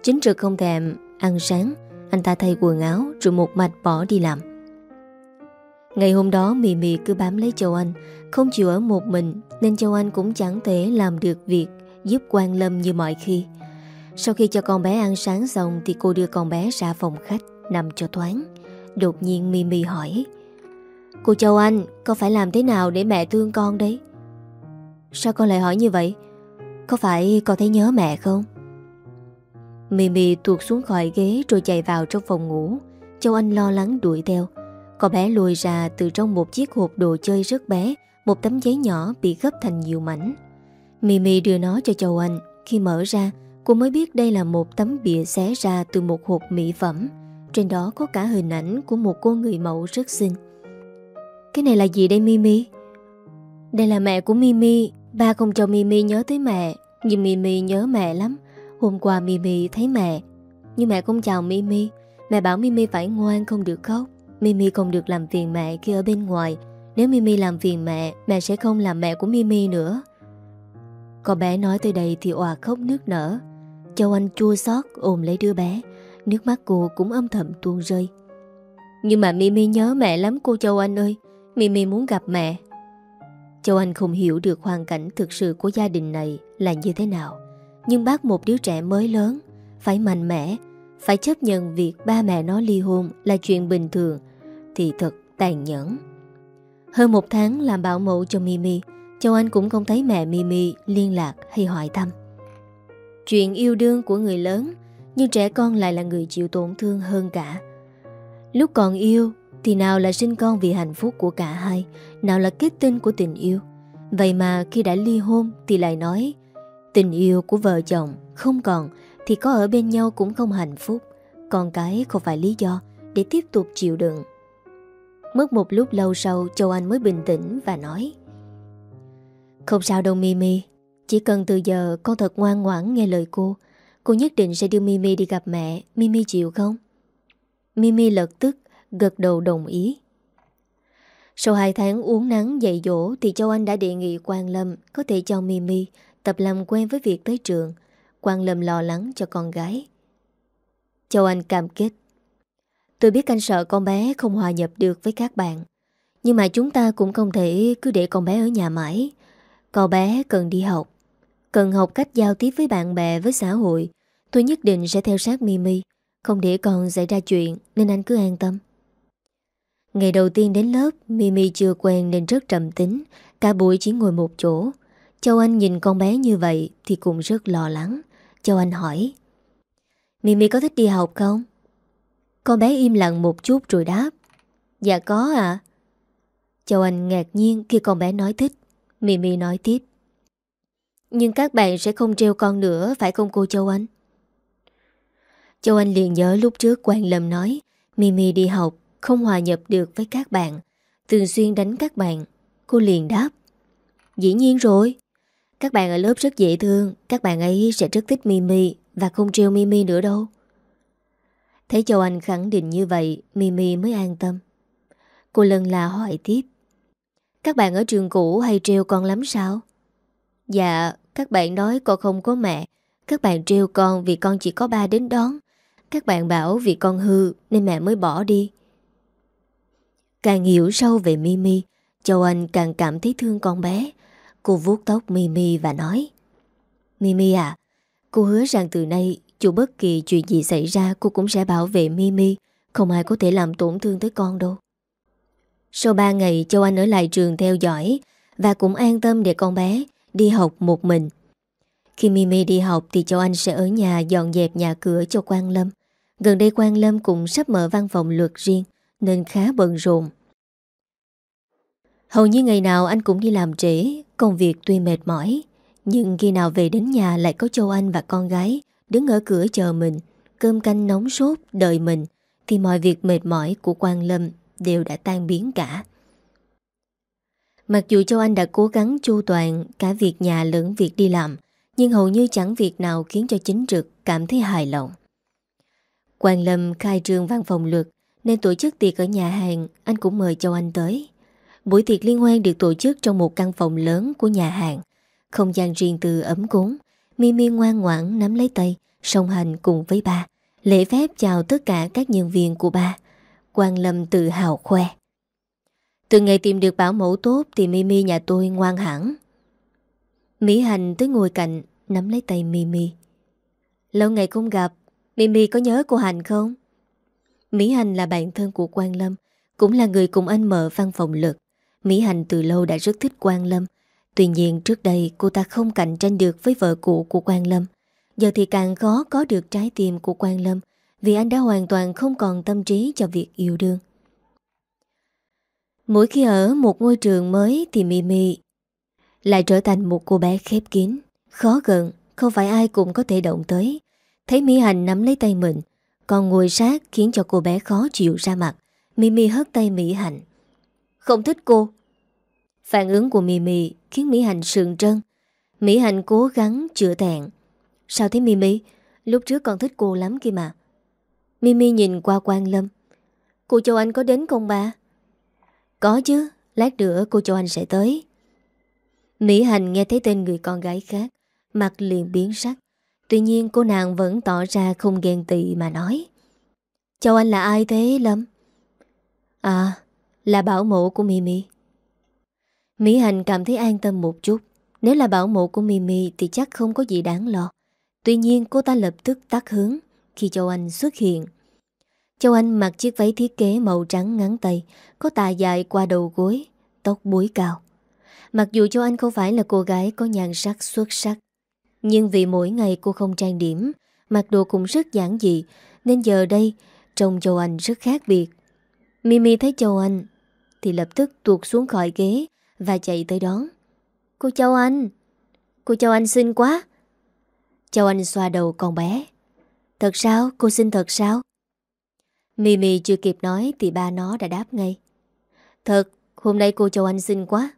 Chính trực không thèm ăn sáng, Anh ta thay quần áo Rồi một mạch bỏ đi làm. Ngày hôm đó, Mì Mì cứ bám lấy Châu Anh, Không chịu ở một mình, Nên Châu Anh cũng chẳng thể làm được việc Giúp quan Lâm như mọi khi. Sau khi cho con bé ăn sáng xong Thì cô đưa con bé ra phòng khách, Nằm cho thoáng. Đột nhiên Mì Mì hỏi, Cô Châu Anh, Con phải làm thế nào để mẹ thương con đấy Sao con lại hỏi như vậy? Có phải con thấy nhớ mẹ không? Mimi tuột xuống khỏi ghế Rồi chạy vào trong phòng ngủ. Châu Anh lo lắng đuổi theo. Con bé lùi ra từ trong một chiếc hộp đồ chơi rất bé, Một tấm giấy nhỏ bị gấp thành nhiều mảnh. Mimi đưa nó cho Châu Anh. Khi mở ra, Cô mới biết đây là một tấm bìa xé ra từ một hộp mỹ phẩm. Trên đó có cả hình ảnh của một cô người mẫu rất xinh. Cái này là gì đây Mimi? Đây là mẹ của Mimi Ba không cho Mimi nhớ tới mẹ, Nhưng Mimi nhớ mẹ lắm. Hôm qua Mimi thấy mẹ, Nhưng mẹ không chào Mimi. Mẹ bảo Mimi phải ngoan không được khóc. Mimi không được làm phiền mẹ khi ở bên ngoài. Nếu Mimi làm phiền mẹ Mẹ sẽ không làm mẹ của Mimi nữa. Con bé nói tới đây thì òa khóc nước nở. Châu Anh chua xót ôm lấy đứa bé. Nước mắt cô cũng âm thầm tuôn rơi. Nhưng mà Mimi nhớ mẹ lắm cô Châu Anh ơi. Mimi muốn gặp mẹ. Châu Anh không hiểu được hoàn cảnh thực sự của gia đình này là như thế nào. Nhưng bác một đứa trẻ mới lớn, Phải mạnh mẽ, Phải chấp nhận việc ba mẹ nó ly hôn là chuyện bình thường, Thì thật tàn nhẫn. Hơn một tháng làm bảo mẫu cho Mimi, Châu Anh cũng không thấy mẹ Mimi liên lạc hay hỏi thăm. Chuyện yêu đương của người lớn, Nhưng trẻ con lại là người chịu tổn thương hơn cả. Lúc còn yêu, Thì nào là sinh con vì hạnh phúc của cả hai, Nào là kết tinh của tình yêu. Vậy mà khi đã ly hôn thì lại nói tình yêu của vợ chồng không còn thì có ở bên nhau cũng không hạnh phúc. Con cái không phải lý do để tiếp tục chịu đựng. Mất một lúc lâu sau, Châu Anh mới bình tĩnh và nói, Không sao đâu, Mimi Chỉ cần từ giờ con thật ngoan ngoãn nghe lời cô Cô nhất định sẽ đưa Mimi đi gặp mẹ Mimi chịu không? Mimi lật tức Gật đầu đồng ý Sau 2 tháng uống nắng dậy dỗ Thì Châu Anh đã đề nghị Quang Lâm Có thể cho Mimi tập làm quen với việc tới trường. Quang Lâm lo lắng cho con gái. Châu Anh cam kết Tôi biết anh sợ con bé không hòa nhập được với các bạn Nhưng mà chúng ta cũng không thể cứ để con bé ở nhà mãi. Con bé cần đi học Cần học cách giao tiếp với bạn bè, với xã hội. Tôi nhất định sẽ theo sát Mimi Không để con xảy ra chuyện Nên anh cứ an tâm. Ngày đầu tiên đến lớp Mimi chưa quen nên rất trầm tính Cả buổi chỉ ngồi một chỗ. Châu Anh nhìn con bé như vậy Thì cũng rất lo lắng. Châu Anh hỏi, Mimi có thích đi học không? Con bé im lặng một chút rồi đáp Dạ có ạ. À. Châu Anh ngạc nhiên khi con bé nói thích. Mimi nói tiếp, Nhưng các bạn sẽ không treo con nữa, Phải không cô Châu Anh? Châu Anh liền nhớ lúc trước Quang Lâm nói, Mimi đi học Không hòa nhập được với các bạn, Thường xuyên đánh các bạn. Cô liền đáp, Dĩ nhiên rồi. Các bạn ở lớp rất dễ thương, Các bạn ấy sẽ rất thích Mimi Và không treo Mimi nữa đâu. Thấy Châu Anh khẳng định như vậy, Mimi mới an tâm. Cô lần là hỏi tiếp, Các bạn ở trường cũ hay treo con lắm sao? Dạ Các bạn nói con không có mẹ, Các bạn treo con vì con chỉ có ba đến đón, Các bạn bảo vì con hư Nên mẹ mới bỏ đi. Càng hiểu sâu về Mimi, Châu Anh càng cảm thấy thương con bé. Cô vuốt tóc Mimi và nói, Mimi à Cô hứa rằng từ nay dù bất kỳ chuyện gì xảy ra, cô cũng sẽ bảo vệ Mimi. Không ai có thể làm tổn thương tới con đâu. Sau 3 ngày, Châu Anh ở lại trường theo dõi Và cũng an tâm để con bé đi học một mình. Khi Mimi đi học thì Châu Anh sẽ ở nhà dọn dẹp nhà cửa cho Quang Lâm. Gần đây Quang Lâm cũng sắp mở văn phòng luật riêng, Nên khá bận rộn. Hầu như ngày nào anh cũng đi làm trễ Công việc tuy mệt mỏi, Nhưng khi nào về đến nhà lại có Châu Anh và con gái Đứng ở cửa chờ mình, Cơm canh nóng sốt đợi mình, Thì mọi việc mệt mỏi của Quang Lâm Đều đã tan biến cả. Mặc dù Châu Anh đã cố gắng chu toàn Cả việc nhà lẫn việc đi làm, Nhưng hầu như chẳng việc nào khiến cho chính trực Cảm thấy hài lòng. Quang Lâm khai trương văn phòng luật, Nên tổ chức tiệc ở nhà hàng, Anh cũng mời Châu Anh tới. Buổi tiệc liên hoan được tổ chức trong một căn phòng lớn của nhà hàng. Không gian riêng tư ấm cúng. Mimi ngoan ngoãn nắm lấy tay, Song hành cùng với ba, Lễ phép chào tất cả các nhân viên của ba. Quang Lâm tự hào khoe. Từ ngày tìm được bảo mẫu tốt Thì Mimi nhà tôi ngoan hẳn. Mỹ Hành tới ngồi cạnh, Nắm lấy tay Mimi Lâu ngày không gặp Mimi có nhớ cô Hành không? Mỹ Hành là bạn thân của Quang Lâm, Cũng là người cùng anh mở văn phòng lực Mỹ Hành từ lâu đã rất thích Quang Lâm Tuy nhiên trước đây cô ta không cạnh tranh được với vợ cũ của Quang Lâm. Giờ thì càng khó có được trái tim của Quang Lâm vì anh đã hoàn toàn không còn tâm trí cho việc yêu đương. Mỗi khi ở một ngôi trường mới thì Mimi lại trở thành một cô bé khép kín, khó gần, không phải ai cũng có thể động tới. Thấy Mỹ Hành nắm lấy tay mình, còn ngồi sát khiến cho cô bé khó chịu ra mặt. Mimi hất tay Mỹ Hành. Không thích cô. Phản ứng của Mimi khiến Mỹ Hành sườn trân. Mỹ Hành cố gắng chữa thẹn. Sao thế Mimi? Lúc trước con thích cô lắm kia mà. Mimi nhìn qua Quang Lâm. Cô Châu Anh có đến không ba? Có chứ, lát nữa cô Châu Anh sẽ tới. Mỹ Hành nghe thấy tên người con gái khác, mặt liền biến sắc. Tuy nhiên cô nàng vẫn tỏ ra không ghen tị mà nói. Châu Anh là ai thế Lâm? À, là bảo mộ của Mimi. Mỹ Hành cảm thấy an tâm một chút. Nếu là bảo mộ của Mimi Thì chắc không có gì đáng lo. Tuy nhiên, cô ta lập tức tắt hướng Khi Châu Anh xuất hiện. Châu Anh mặc chiếc váy thiết kế màu trắng ngắn tay, Có tà dài qua đầu gối, Tóc búi cao. Mặc dù Châu Anh không phải là cô gái có nhan sắc xuất sắc, Nhưng vì mỗi ngày cô không trang điểm, Mặc đồ cũng rất giản dị, Nên giờ đây Trông Châu Anh rất khác biệt. Mimi thấy Châu Anh thì lập tức tuột xuống khỏi ghế và chạy tới đón. Cô Châu Anh Cô Châu Anh xinh quá. Châu Anh xoa đầu con bé. Thật sao? Cô xinh thật sao? Mimi chưa kịp nói thì ba nó đã đáp ngay. Thật, hôm nay cô Châu Anh xinh quá.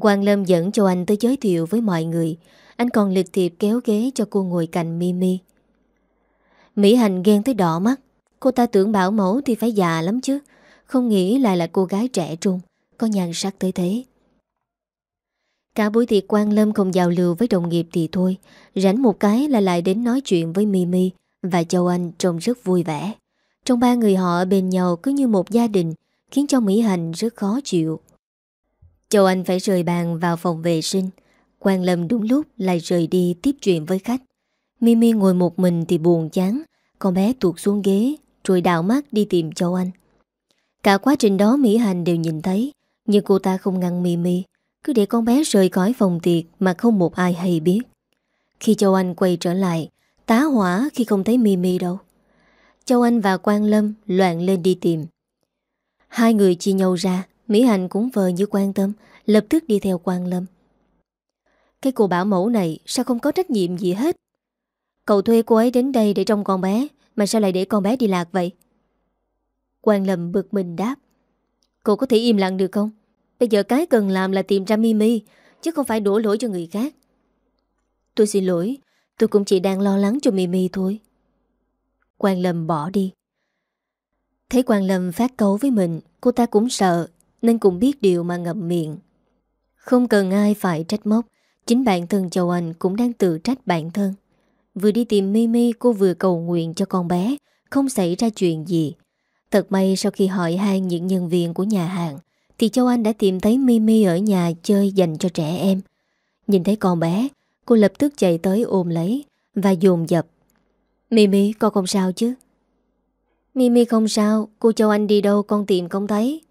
Quang Lâm dẫn Châu Anh tới giới thiệu với mọi người. Anh còn lịch thiệp kéo ghế cho cô ngồi cạnh Mimi Mỹ Hành ghen tới đỏ mắt. Cô ta tưởng bảo mẫu thì phải già lắm chứ. Không nghĩ lại là cô gái trẻ trung, Có nhan sắc tới thế. Cả buổi tiệc quan lâm không giao lưu với đồng nghiệp thì thôi, Rảnh một cái là lại đến nói chuyện với Mimi Và Châu Anh trông rất vui vẻ. Trong ba người họ bên nhau cứ như một gia đình, Khiến cho Mỹ Hành rất khó chịu. Châu Anh phải rời bàn vào phòng vệ sinh. Quang Lâm đúng lúc lại rời đi tiếp chuyện với khách. Mimi ngồi một mình thì buồn chán, Con bé tuột xuống ghế, Rồi đảo mắt đi tìm Châu Anh. Cả quá trình đó Mỹ Hành đều nhìn thấy, Nhưng cô ta không ngăn Mimi Cứ để con bé rời khỏi phòng tiệc Mà không một ai hay biết. Khi Châu Anh quay trở lại, Tá hỏa khi không thấy Mimi đâu. Châu Anh và Quang Lâm loạn lên đi tìm. Hai người chia nhau ra, Mỹ Hành cũng vờ như quan tâm, Lập tức đi theo Quang Lâm. Cái cô bảo mẫu này Sao không có trách nhiệm gì hết? Cậu thuê cô ấy đến đây để trông con bé, Mà sao lại để con bé đi lạc vậy? Quang Lâm bực mình đáp. Cô có thể im lặng được không? Bây giờ cái cần làm là tìm ra Mimi, Chứ không phải đổ lỗi cho người khác. Tôi xin lỗi, Tôi cũng chỉ đang lo lắng cho Mimi thôi. Quang Lâm bỏ đi. Thấy Quang Lâm phát cấu với mình, Cô ta cũng sợ, Nên cũng biết điều mà ngậm miệng. Không cần ai phải trách móc, Chính bản thân Châu Anh cũng đang tự trách bản thân. Vừa đi tìm Mimi, cô vừa cầu nguyện cho con bé, Không xảy ra chuyện gì. Thật may sau khi hỏi han những nhân viên của nhà hàng, Thì Châu Anh đã tìm thấy Mimi ở nhà chơi dành cho trẻ em. Nhìn thấy con bé, Cô lập tức chạy tới ôm lấy Và dồn dập. Mimi, con không sao chứ? Mimi không sao, Cô Châu Anh đi đâu con tìm không thấy.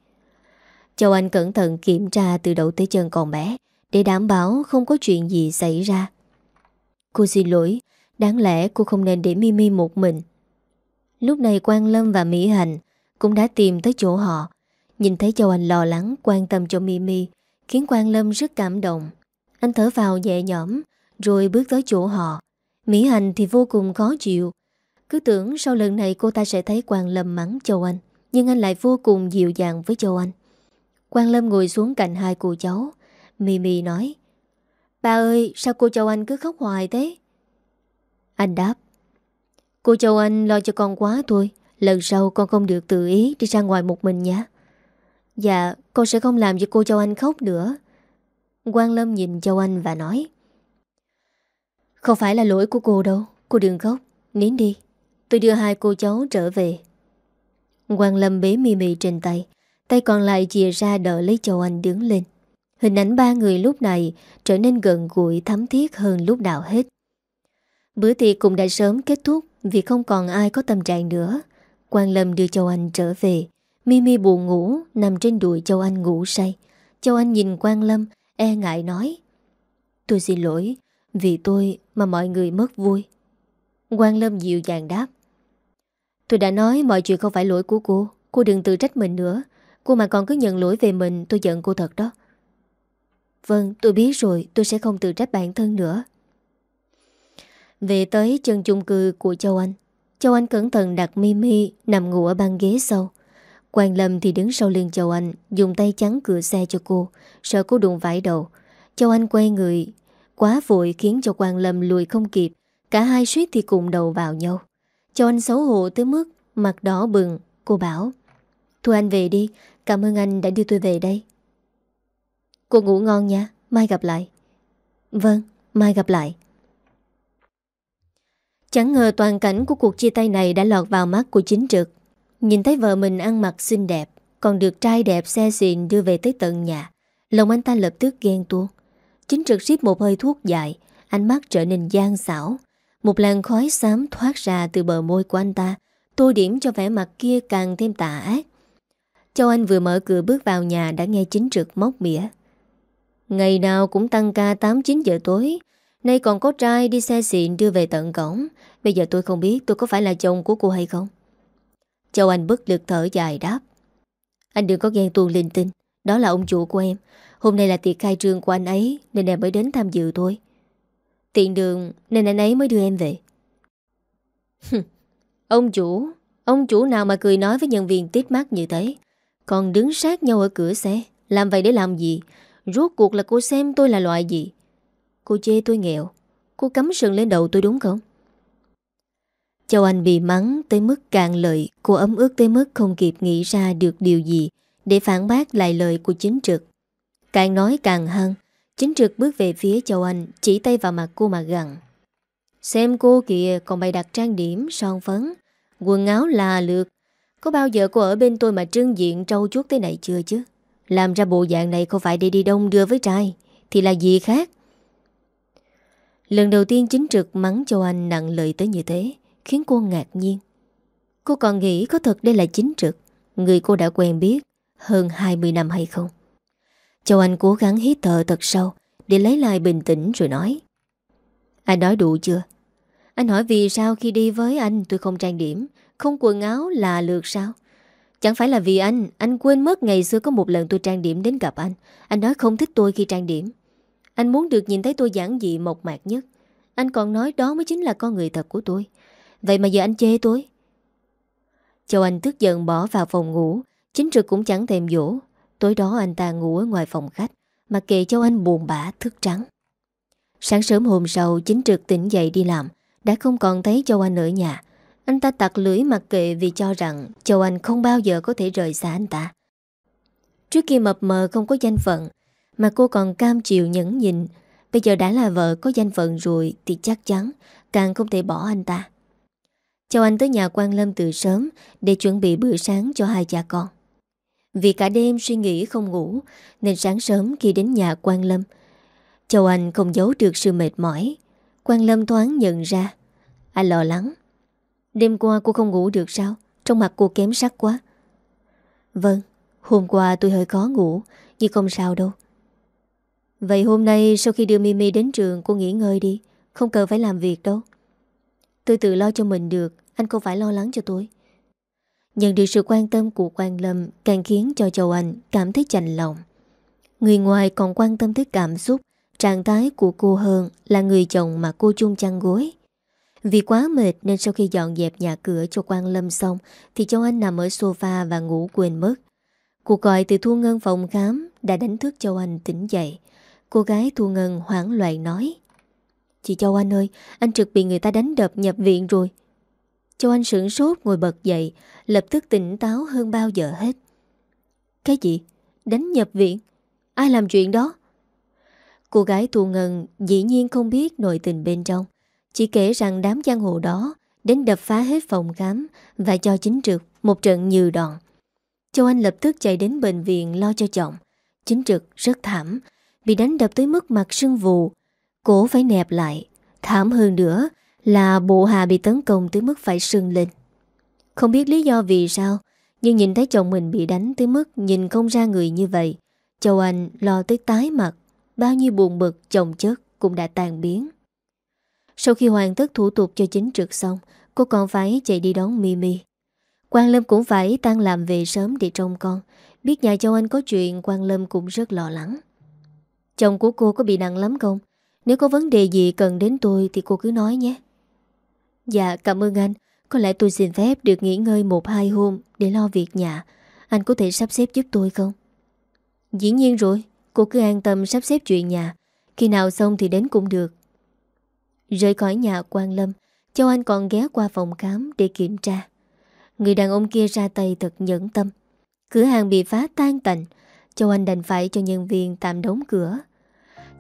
Châu Anh cẩn thận kiểm tra từ đầu tới chân con bé Để đảm bảo không có chuyện gì xảy ra. Cô xin lỗi, Đáng lẽ cô không nên để Mimi một mình. Lúc này Quang Lâm và Mỹ hạnh Cũng đã tìm tới chỗ họ. Nhìn thấy Châu Anh lo lắng, quan tâm cho Mimi, Khiến Quang Lâm rất cảm động. Anh thở vào nhẹ nhõm, Rồi bước tới chỗ họ. Mỹ hạnh thì vô cùng khó chịu. Cứ tưởng sau lần này cô ta sẽ thấy Quang Lâm mắng Châu Anh, Nhưng anh lại vô cùng dịu dàng với Châu Anh. Quang Lâm ngồi xuống cạnh hai cô cháu. Mimi nói, Ba ơi, sao cô Châu Anh cứ khóc hoài thế? Anh đáp Cô Châu Anh lo cho con quá thôi. Lần sau con không được tự ý đi ra ngoài một mình nhé. Dạ con sẽ không làm cho cô Châu Anh khóc nữa. Quang Lâm nhìn Châu Anh và nói. Không phải là lỗi của cô đâu. Cô đừng khóc. Nín đi. Tôi đưa hai cô cháu trở về. Quang Lâm bế mì mì trên tay. Tay còn lại chìa ra đỡ lấy Châu Anh đứng lên. Hình ảnh ba người lúc này Trở nên gần gũi thắm thiết hơn lúc nào hết. Bữa tiệc cũng đã sớm kết thúc. Vì không còn ai có tâm trạng nữa, Quang Lâm đưa Châu Anh trở về. Mimi buồn ngủ, Nằm trên đùi Châu Anh ngủ say. Châu Anh nhìn Quang Lâm E ngại nói, Tôi xin lỗi, Vì tôi mà mọi người mất vui. Quang Lâm dịu dàng đáp, Tôi đã nói mọi chuyện không phải lỗi của cô Cô đừng tự trách mình nữa. Cô mà còn cứ nhận lỗi về mình, Tôi giận cô thật đó. Vâng tôi biết rồi, Tôi sẽ không tự trách bản thân nữa. Về tới chân chung cư của Châu Anh Châu Anh cẩn thận đặt Mimi Nằm ngủ ở băng ghế sau. Quang Lâm thì đứng sau lưng Châu Anh, Dùng tay chắn cửa xe cho cô, Sợ cô đụng vải đầu. Châu Anh quay người, Quá vội khiến cho Quang Lâm lùi không kịp, Cả hai suýt thì cùng đầu vào nhau. Châu Anh xấu hổ tới mức Mặt đỏ bừng, Cô bảo, Thôi anh về đi, Cảm ơn anh đã đưa tôi về đây. Cô ngủ ngon nha, Mai gặp lại. Vâng Mai gặp lại. Chẳng ngờ toàn cảnh của cuộc chia tay này đã lọt vào mắt của chính trực. Nhìn thấy vợ mình ăn mặc xinh đẹp, Còn được trai đẹp xe xịn đưa về tới tận nhà, Lòng anh ta lập tức ghen tuông. Chính trực ship một hơi thuốc dài, Ánh mắt trở nên gian xảo. Một làn khói xám thoát ra từ bờ môi của anh ta, Tô điểm cho vẻ mặt kia càng thêm tà ác. Châu Anh vừa mở cửa bước vào nhà Đã nghe chính trực móc mỉa. Ngày nào cũng tăng ca 8-9 giờ tối Nay còn có trai đi xe xịn đưa về tận cổng. Bây giờ tôi không biết tôi có phải là chồng của cô hay không. Châu Anh bất lực thở dài đáp. Anh đừng có ghen tuôn linh tinh. Đó là ông chủ của em. Hôm nay là tiệc khai trương của anh ấy, Nên em mới đến tham dự thôi. Tiện đường, nên anh ấy mới đưa em về. Ông chủ Ông chủ nào mà cười nói với nhân viên tít mắt như thế? Còn đứng sát nhau ở cửa xe, Làm vậy để làm gì? Rốt cuộc là cô xem tôi là loại gì? Cô chê tôi nghèo. Cô cắm sừng lên đầu tôi đúng không? Châu Anh bị mắng tới mức càng lợi Cô ấm ức tới mức không kịp nghĩ ra được điều gì Để phản bác lại lời của chính trực. Càng nói càng hăng, Chính trực bước về phía Châu Anh, Chỉ tay vào mặt cô mà gặn. Xem cô kìa, còn bày đặt trang điểm, Son phấn, Quần áo là lượt. Có bao giờ cô ở bên tôi mà trưng diện trâu chuốt thế này chưa chứ? Làm ra bộ dạng này không phải để đi đông đưa với trai, Thì là gì khác? Lần đầu tiên chính trực mắng Châu Anh nặng lời tới như thế, Khiến cô ngạc nhiên. Cô còn nghĩ có thật đây là chính trực, Người cô đã quen biết Hơn 20 năm hay không? Châu Anh cố gắng hít thở thật sâu Để lấy lại bình tĩnh rồi nói. Anh nói đủ chưa? Anh hỏi vì sao khi đi với anh tôi không trang điểm, Không quần áo là lượt sao? Chẳng phải là vì anh Anh quên mất ngày xưa có một lần tôi trang điểm đến gặp anh. Anh nói không thích tôi khi trang điểm. Anh muốn được nhìn thấy tôi giản dị, mộc mạc nhất. Anh còn nói đó mới chính là con người thật của tôi. Vậy mà giờ anh chê tôi? Châu Anh tức giận bỏ vào phòng ngủ. Chính trực cũng chẳng thèm dỗ Tối đó anh ta ngủ ở ngoài phòng khách, Mà kệ Châu Anh buồn bã thức trắng. Sáng sớm hôm sau, Chính trực tỉnh dậy đi làm. Đã không còn thấy Châu Anh ở nhà. Anh ta tặc lưỡi mặc kệ vì cho rằng Châu Anh không bao giờ có thể rời xa anh ta. Trước kia mập mờ không có danh phận mà cô còn cam chịu nhẫn nhịn. Bây giờ đã là vợ có danh phận rồi Thì chắc chắn càng không thể bỏ anh ta. Châu Anh tới nhà quan Lâm từ sớm Để chuẩn bị bữa sáng cho hai cha con. Vì cả đêm suy nghĩ không ngủ, Nên sáng sớm khi đến nhà quan Lâm, Châu Anh không giấu được sự mệt mỏi. Quan Lâm thoáng nhận ra, Anh lo lắng. Đêm qua cô không ngủ được sao? Trong mặt cô kém sắc quá. Vâng Hôm qua tôi hơi khó ngủ, Nhưng không sao đâu. Vậy hôm nay sau khi đưa Mimi đến trường, Cô nghỉ ngơi đi. Không cần phải làm việc đâu. Tôi tự lo cho mình được. Anh không phải lo lắng cho tôi. Nhận được sự quan tâm của Quang Lâm, Càng khiến cho Châu Anh cảm thấy chạnh lòng. Người ngoài còn quan tâm tới cảm xúc. Trạng thái của cô hơn Là người chồng mà cô chung chăn gối. Vì quá mệt nên sau khi dọn dẹp nhà cửa cho Quang Lâm xong, Thì Châu Anh nằm ở sofa và ngủ quên mất. Cuộc gọi từ Thu Ngân phòng khám Đã đánh thức Châu Anh tỉnh dậy. Cô gái Thu Ngân hoảng loạn nói, Chị Châu Anh ơi, Anh trực bị người ta đánh đập nhập viện rồi Châu Anh sửng sốt ngồi bật dậy, Lập tức tỉnh táo hơn bao giờ hết Cái gì? Đánh nhập viện? Ai làm chuyện đó? Cô gái Thu Ngân dĩ nhiên không biết nội tình bên trong, Chỉ kể rằng đám giang hồ đó Đến đập phá hết phòng khám Và cho chính trực một trận như đòn Châu Anh lập tức chạy đến bệnh viện lo cho chồng Chính trực rất thảm Bị đánh đập tới mức mặt sưng vù. Cổ phải nẹp lại. Thảm hơn nữa là bộ hà bị tấn công tới mức phải sưng lên. Không biết lý do vì sao, Nhưng nhìn thấy chồng mình bị đánh tới mức Nhìn không ra người như vậy, Châu Anh lo tới tái mặt. Bao nhiêu buồn bực, chồng chất Cũng đã tan biến. Sau khi hoàn tất thủ tục cho chính trực xong, Cô còn phải chạy đi đón Mimi. Quang Lâm cũng phải tăng làm về sớm để trông con. Biết nhà Châu Anh có chuyện, Quang Lâm cũng rất lo lắng. Chồng của cô có bị nặng lắm không? Nếu có vấn đề gì cần đến tôi Thì cô cứ nói nhé. Dạ cảm ơn anh. Có lẽ tôi xin phép được nghỉ ngơi một hai hôm Để lo việc nhà. Anh có thể sắp xếp giúp tôi không? Dĩ nhiên rồi. Cô cứ an tâm sắp xếp chuyện nhà. Khi nào xong thì đến cũng được. Rời khỏi nhà quan lâm, Châu Anh còn ghé qua phòng khám để kiểm tra. Người đàn ông kia ra tay thật nhẫn tâm. Cửa hàng bị phá tan tành. Châu Anh đành phải cho nhân viên tạm đóng cửa.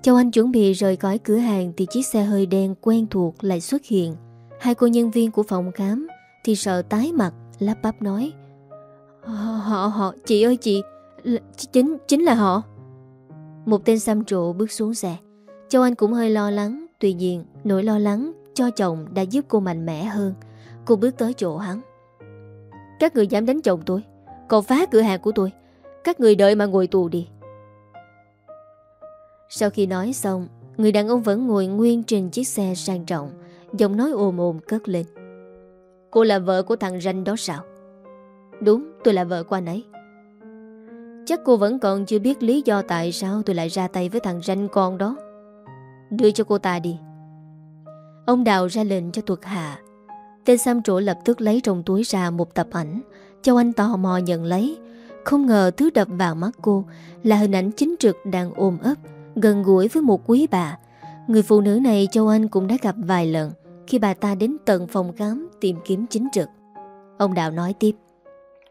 Châu Anh chuẩn bị rời khỏi cửa hàng Thì chiếc xe hơi đen quen thuộc lại xuất hiện. Hai cô nhân viên của phòng khám Thì sợ tái mặt Lắp bắp nói, Họ họ chị ơi, chị Chính chính là họ. Một tên xăm trộ bước xuống xe. Châu Anh cũng hơi lo lắng, Tuy nhiên nỗi lo lắng cho chồng đã giúp cô mạnh mẽ hơn. Cô bước tới chỗ hắn. Các người dám đánh chồng tôi Còn phá cửa hàng của tôi các người đợi mà ngồi tù đi. Sau khi nói xong, Người đàn ông vẫn ngồi nguyên trên chiếc xe sang trọng, Giọng nói ồm ồm cất lên. Cô là vợ của thằng ranh đó sao? Đúng, tôi là vợ của anh ấy. Chắc cô vẫn còn chưa biết lý do tại sao tôi lại ra tay với thằng ranh con đó. Đưa cho cô ta đi. Ông Đào ra lệnh cho thuộc hạ. Tên sam trổ lập tức lấy trong túi ra một tập ảnh Châu Anh tò mò nhận lấy không ngờ thứ đập vào mắt cô Là hình ảnh chính trực đang ôm ấp, Gần gũi với một quý bà. Người phụ nữ này Châu Anh cũng đã gặp vài lần Khi bà ta đến tận phòng khám Tìm kiếm chính trực. Ông Đạo nói tiếp,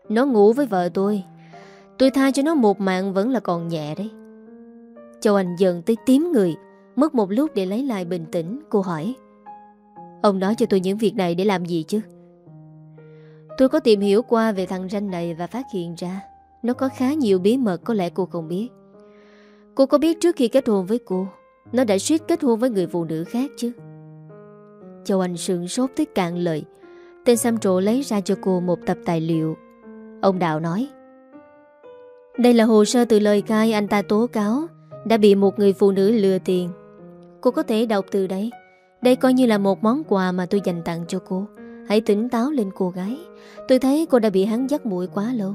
Nó ngủ với vợ tôi. Tôi tha cho nó một mạng vẫn là còn nhẹ đấy. Châu Anh dần tới tím người, Mất một lúc để lấy lại bình tĩnh, Cô hỏi, Ông nói cho tôi những việc này để làm gì chứ? Tôi có tìm hiểu qua về thằng ranh này Và phát hiện ra nó có khá nhiều bí mật, có lẽ cô không biết. Cô có biết trước khi kết hôn với cô, Nó đã suýt kết hôn với người phụ nữ khác chứ? Châu Anh sượng sốt tới cạn lời. Tên xăm trộ lấy ra cho cô một tập tài liệu. Ông Đạo nói, Đây là hồ sơ từ lời khai anh ta tố cáo, Đã bị một người phụ nữ lừa tiền. Cô có thể đọc từ đấy. Đây coi như là một món quà mà tôi dành tặng cho cô. Hãy tỉnh táo lên, cô gái. Tôi thấy cô đã bị hắn dắt mũi quá lâu.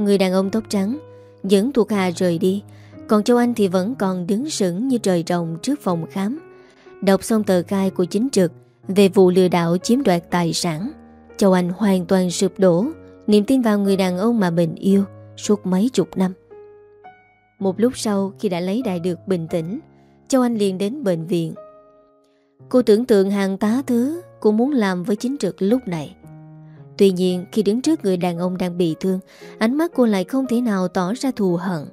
Người đàn ông tóc trắng Dẫn thuộc hạ rời đi. Còn Châu Anh thì vẫn còn đứng sững như trời rồng trước phòng khám. Đọc xong tờ khai của chính trực Về vụ lừa đảo chiếm đoạt tài sản, Châu Anh hoàn toàn sụp đổ. Niềm tin vào người đàn ông mà mình yêu Suốt mấy chục năm. Một lúc sau, khi đã lấy lại được bình tĩnh, Châu Anh liền đến bệnh viện. Cô tưởng tượng hàng tá thứ Cô muốn làm với chính trực lúc này. Tuy nhiên, khi đứng trước người đàn ông đang bị thương, Ánh mắt cô lại không thể nào tỏ ra thù hận.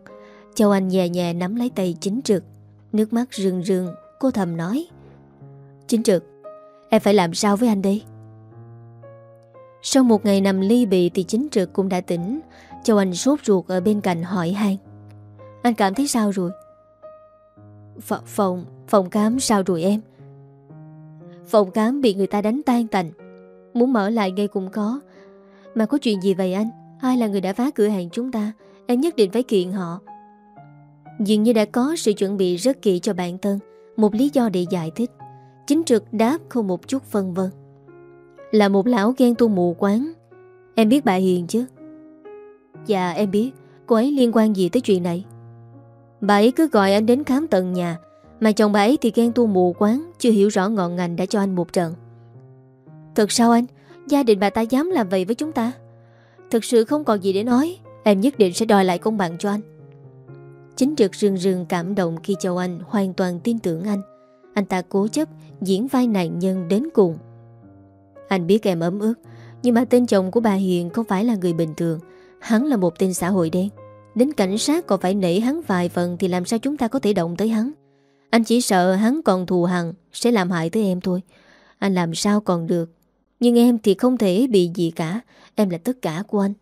Châu Anh nhẹ nhẹ nắm lấy tay chính trực. Nước mắt rưng rưng, Cô thầm nói. Chính trực, Em phải làm sao với anh đây? Sau một ngày nằm ly bị Thì chính trực cũng đã tỉnh. Châu Anh sốt ruột ở bên cạnh hỏi han. Anh cảm thấy sao rồi? Ph, Phòng Phòng khám sao rồi em? Phòng khám bị người ta đánh tan tành. Muốn mở lại ngay cũng có. Mà có chuyện gì vậy anh? Ai là người đã phá cửa hàng chúng ta? Em nhất định phải kiện họ. Dường như đã có sự chuẩn bị rất kỹ cho bản thân, Một lý do để giải thích. Chính trực đáp không một chút phân vân. Là một lão ghen tu mù quán Em biết bà Hiền chứ? Dạ em biết. Cô ấy liên quan gì tới chuyện này? Bà ấy cứ gọi anh đến khám tận nhà, Mà chồng bà ấy thì ghen tu mù quán Chưa hiểu rõ ngọn ngành đã cho anh một trận. Thật sao anh? Gia đình bà ta dám làm vậy với chúng ta? Thật sự không còn gì để nói. Em nhất định sẽ đòi lại công bằng cho anh. Chính trực rừng rừng cảm động khi Châu Anh hoàn toàn tin tưởng anh. Anh ta cố chấp diễn vai nạn nhân đến cùng. Anh biết em ấm ức, Nhưng mà tên chồng của bà Hiền không phải là người bình thường. Hắn là một tên xã hội đen. Đến cảnh sát còn phải nể hắn vài phần Thì làm sao chúng ta có thể động tới hắn? Anh chỉ sợ hắn còn thù hằn, Sẽ làm hại tới em thôi. Anh làm sao còn được? Nhưng em thì không thể bị gì cả. Em là tất cả của anh.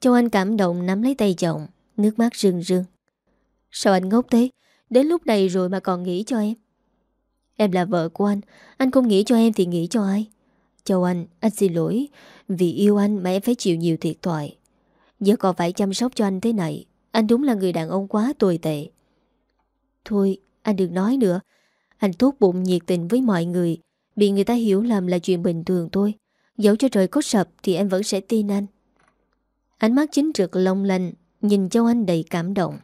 Châu Anh cảm động nắm lấy tay chồng. Nước mắt rưng rưng. Sao anh ngốc thế? Đến lúc này rồi mà còn nghĩ cho em. Em là vợ của anh. Anh không nghĩ cho em thì nghĩ cho ai? Châu Anh, anh xin lỗi. Vì yêu anh mà em phải chịu nhiều thiệt thoại Giờ còn phải chăm sóc cho anh thế này. Anh đúng là người đàn ông quá tồi tệ. Thôi anh đừng nói nữa. Anh tốt bụng nhiệt tình với mọi người. Bị người ta hiểu lầm là chuyện bình thường thôi. Dẫu cho trời có sập Thì em vẫn sẽ tin anh. Ánh mắt chính trực long lanh Nhìn Châu Anh đầy cảm động.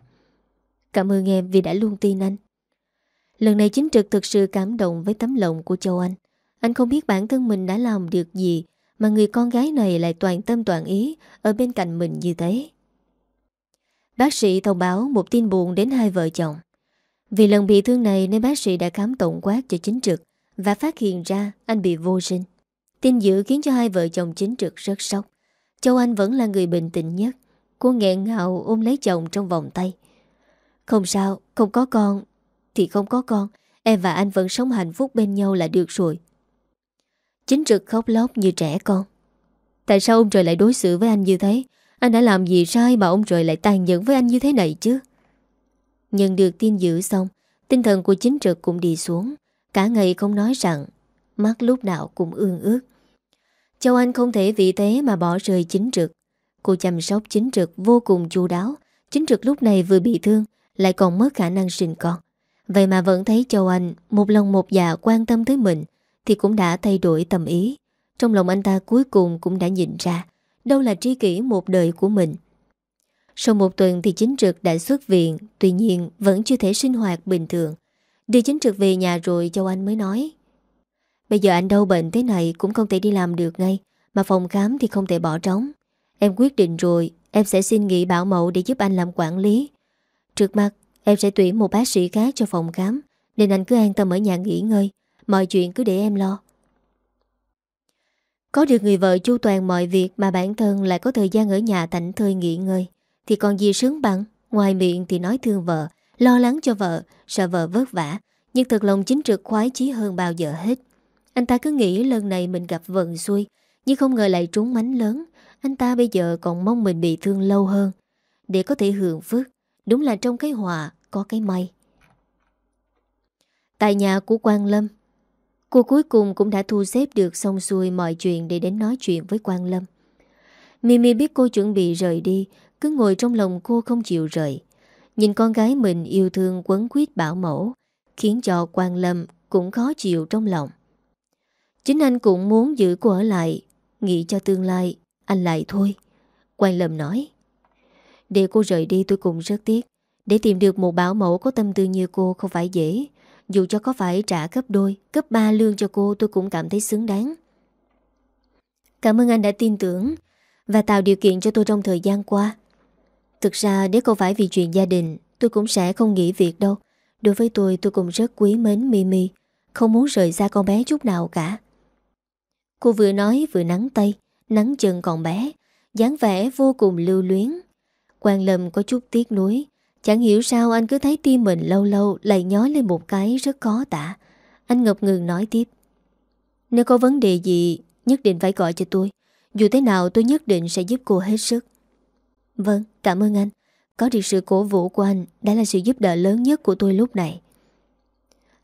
Cảm ơn em vì đã luôn tin anh. Lần này chính trực thực sự cảm động Với tấm lòng của Châu Anh. Anh không biết bản thân mình đã làm được gì Mà người con gái này lại toàn tâm toàn ý Ở bên cạnh mình như thế. Bác sĩ thông báo một tin buồn đến hai vợ chồng. Vì lần bị thương này nên bác sĩ đã khám tổng quát cho chính trực. Và phát hiện ra anh bị vô sinh. Tin dữ khiến cho hai vợ chồng chính trực rất sốc. Châu Anh vẫn là người bình tĩnh nhất. Cô nghẹn ngào ôm lấy chồng trong vòng tay. Không sao, không có con Thì không có con. Em và anh vẫn sống hạnh phúc bên nhau là được rồi. Chính trực khóc lóc như trẻ con. Tại sao ông trời lại đối xử với anh như thế? Anh đã làm gì sai mà ông trời lại tàn nhẫn với anh như thế này chứ? Nhận được tin dữ xong Tinh thần của chính trực cũng đi xuống. Cả ngày không nói rằng, Mắt lúc nào cũng ương ước. Châu Anh không thể vì thế mà bỏ rơi chính trực. Cô chăm sóc chính trực vô cùng chu đáo. Chính trực lúc này vừa bị thương, Lại còn mất khả năng sinh con. Vậy mà vẫn thấy Châu Anh Một lòng một dạ quan tâm tới mình, Thì cũng đã thay đổi tâm ý. Trong lòng anh ta cuối cùng cũng đã nhìn ra, Đâu là tri kỷ một đời của mình. Sau một tuần thì chính trực đã xuất viện, Tuy nhiên vẫn chưa thể sinh hoạt bình thường. Đi chính trực về nhà rồi Châu Anh mới nói. Bây giờ anh đau bệnh thế này Cũng không thể đi làm được ngay, Mà phòng khám thì không thể bỏ trống. Em quyết định rồi, Em sẽ xin nghỉ bảo mẫu để giúp anh làm quản lý. Trước mắt, em sẽ tuyển một bác sĩ khác cho phòng khám, Nên anh cứ an tâm ở nhà nghỉ ngơi, Mọi chuyện cứ để em lo. Có được người vợ chu toàn mọi việc Mà bản thân lại có thời gian ở nhà thảnh thơi nghỉ ngơi, Thì còn gì sướng bằng, Ngoài miệng thì nói thương vợ Lo lắng cho vợ Sợ vợ vất vả Nhưng thật lòng chính trực khoái chí hơn bao giờ hết Anh ta cứ nghĩ lần này mình gặp vận xuôi Nhưng không ngờ lại trúng mánh lớn Anh ta bây giờ còn mong mình bị thương lâu hơn Để có thể hưởng phước Đúng là trong cái hòa có cái may Tại nhà của Quang Lâm Cô cuối cùng cũng đã thu xếp được xong xuôi mọi chuyện để đến nói chuyện với Quang Lâm. Mimi biết cô chuẩn bị rời đi, cứ ngồi trong lòng cô không chịu rời. Nhìn con gái mình yêu thương quấn quýt bảo mẫu, khiến cho Quang Lâm cũng khó chịu trong lòng. Chính anh cũng muốn giữ cô ở lại, nghĩ cho tương lai, anh lại thôi. Quang Lâm nói, để cô rời đi tôi cũng rất tiếc. Để tìm được một bảo mẫu có tâm tư như cô không phải dễ. Dù cho có phải trả gấp đôi, gấp ba lương cho cô tôi cũng cảm thấy xứng đáng. Cảm ơn anh đã tin tưởng và tạo điều kiện cho tôi trong thời gian qua. Thực ra nếu không phải vì chuyện gia đình, tôi cũng sẽ không nghĩ việc đâu. Đối với tôi tôi cũng rất quý mến Mimi, không muốn rời xa con bé chút nào cả. Cô vừa nói vừa nắng tay, nắng chân còn bé, dáng vẻ vô cùng lưu luyến. Quang Lâm có chút tiếc nuối, chẳng hiểu sao anh cứ thấy tim mình lâu lâu lại nhói lên một cái rất khó tả. Anh ngập ngừng nói tiếp. Nếu có vấn đề gì, nhất định phải gọi cho tôi. Dù thế nào tôi nhất định sẽ giúp cô hết sức. Vâng, cảm ơn anh. Có được sự cổ vũ của anh đã là sự giúp đỡ lớn nhất của tôi lúc này.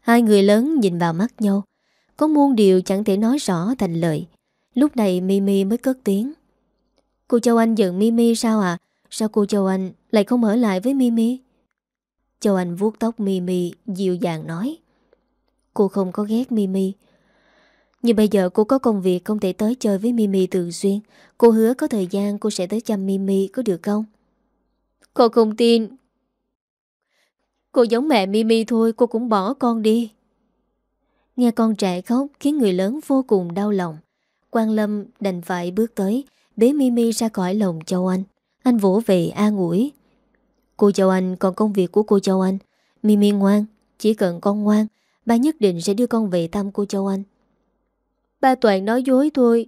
Hai người lớn nhìn vào mắt nhau. Có muôn điều chẳng thể nói rõ thành lời. Lúc này Mimi mới cất tiếng. Cô Châu Anh giận Mimi sao à? Sao cô Châu Anh lại không ở lại với Mimi? Châu Anh vuốt tóc Mimi dịu dàng nói. Cô không có ghét Mimi. Nhưng bây giờ cô có công việc không thể tới chơi với Mimi thường xuyên. Cô hứa có thời gian cô sẽ tới chăm Mimi có được không? Cô không tin. Cô giống mẹ Mimi thôi cô cũng bỏ con đi. Nghe con trẻ khóc khiến người lớn vô cùng đau lòng. Quang Lâm đành phải bước tới bế Mimi ra khỏi lòng Châu Anh. Anh vỗ về an ủi. Cô Châu Anh còn công việc của cô Châu Anh. Mimi ngoan, chỉ cần con ngoan, ba nhất định sẽ đưa con về thăm cô Châu Anh. Ba toàn nói dối thôi.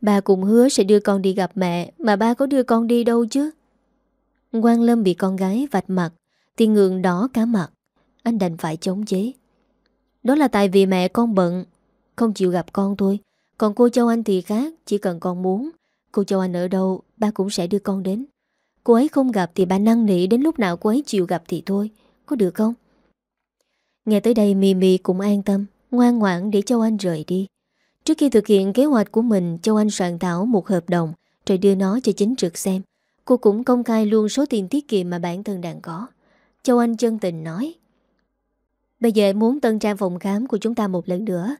Ba cũng hứa sẽ đưa con đi gặp mẹ, mà ba có đưa con đi đâu chứ? Quang Lâm bị con gái vạch mặt, thì ngượng đỏ cả mặt. Anh đành phải chống chế. Đó là tại vì mẹ con bận, không chịu gặp con thôi. Còn cô Châu Anh thì khác, chỉ cần con muốn, Cô Châu Anh ở đâu Ba cũng sẽ đưa con đến Cô ấy không gặp thì ba năn nỉ Đến lúc nào cô ấy chịu gặp thì thôi Có được không Nghe tới đây Mì Mì cũng an tâm Ngoan ngoãn để Châu Anh rời đi Trước khi thực hiện kế hoạch của mình, Châu Anh soạn thảo một hợp đồng, Rồi đưa nó cho chính trực xem. Cô cũng công khai luôn số tiền tiết kiệm mà bản thân đang có. Châu Anh chân tình nói, Bây giờ em muốn tân trang phòng khám của chúng ta một lần nữa.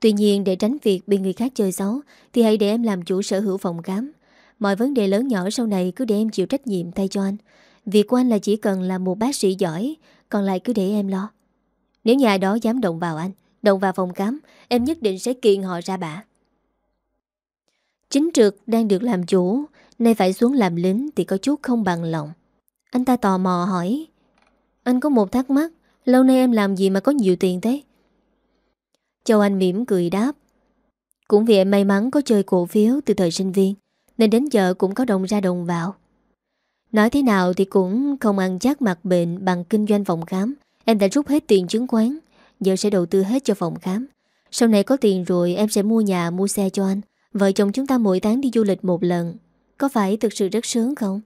Tuy nhiên, để tránh việc bị người khác chơi xấu, Thì hãy để em làm chủ sở hữu phòng khám. Mọi vấn đề lớn nhỏ sau này cứ để em chịu trách nhiệm thay cho anh. Việc của anh là chỉ cần là một bác sĩ giỏi, Còn lại cứ để em lo. Nếu nhà đó dám động vào anh Động vào phòng khám, Em nhất định sẽ kiện họ ra bả. Chính trực đang được làm chủ, Nay phải xuống làm lính Thì có chút không bằng lòng. Anh ta tò mò hỏi, Anh có một thắc mắc, Lâu nay em làm gì mà có nhiều tiền thế? Châu Anh mỉm cười đáp, Cũng vì em may mắn có chơi cổ phiếu từ thời sinh viên, Nên đến giờ cũng có đồng ra đồng vào. Nói thế nào thì cũng không ăn chắc mặt bệnh bằng kinh doanh phòng khám, Em đã rút hết tiền chứng khoán Giờ sẽ đầu tư hết cho phòng khám. Sau này có tiền rồi, em sẽ mua nhà, mua xe cho anh. Vợ chồng chúng ta mỗi tháng đi du lịch một lần. Có phải thực sự rất sướng không?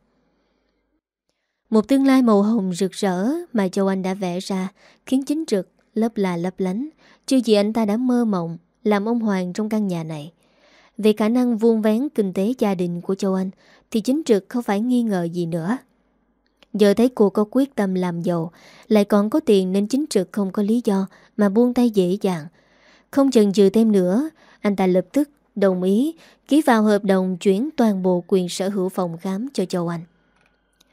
Một tương lai màu hồng rực rỡ mà Châu Anh đã vẽ ra khiến chính trực, lấp là lấp lánh. Chưa gì anh ta đã mơ mộng, Làm ông Hoàng trong căn nhà này. Về khả năng vuông vén kinh tế gia đình của Châu Anh, Thì chính trực không phải nghi ngờ gì nữa. Giờ thấy cô có quyết tâm làm giàu, Lại còn có tiền nên chính trực không có lý do Mà buông tay dễ dàng. Không chần chừ thêm nữa, Anh ta lập tức đồng ý, Ký vào hợp đồng chuyển toàn bộ quyền sở hữu phòng khám cho Châu Anh.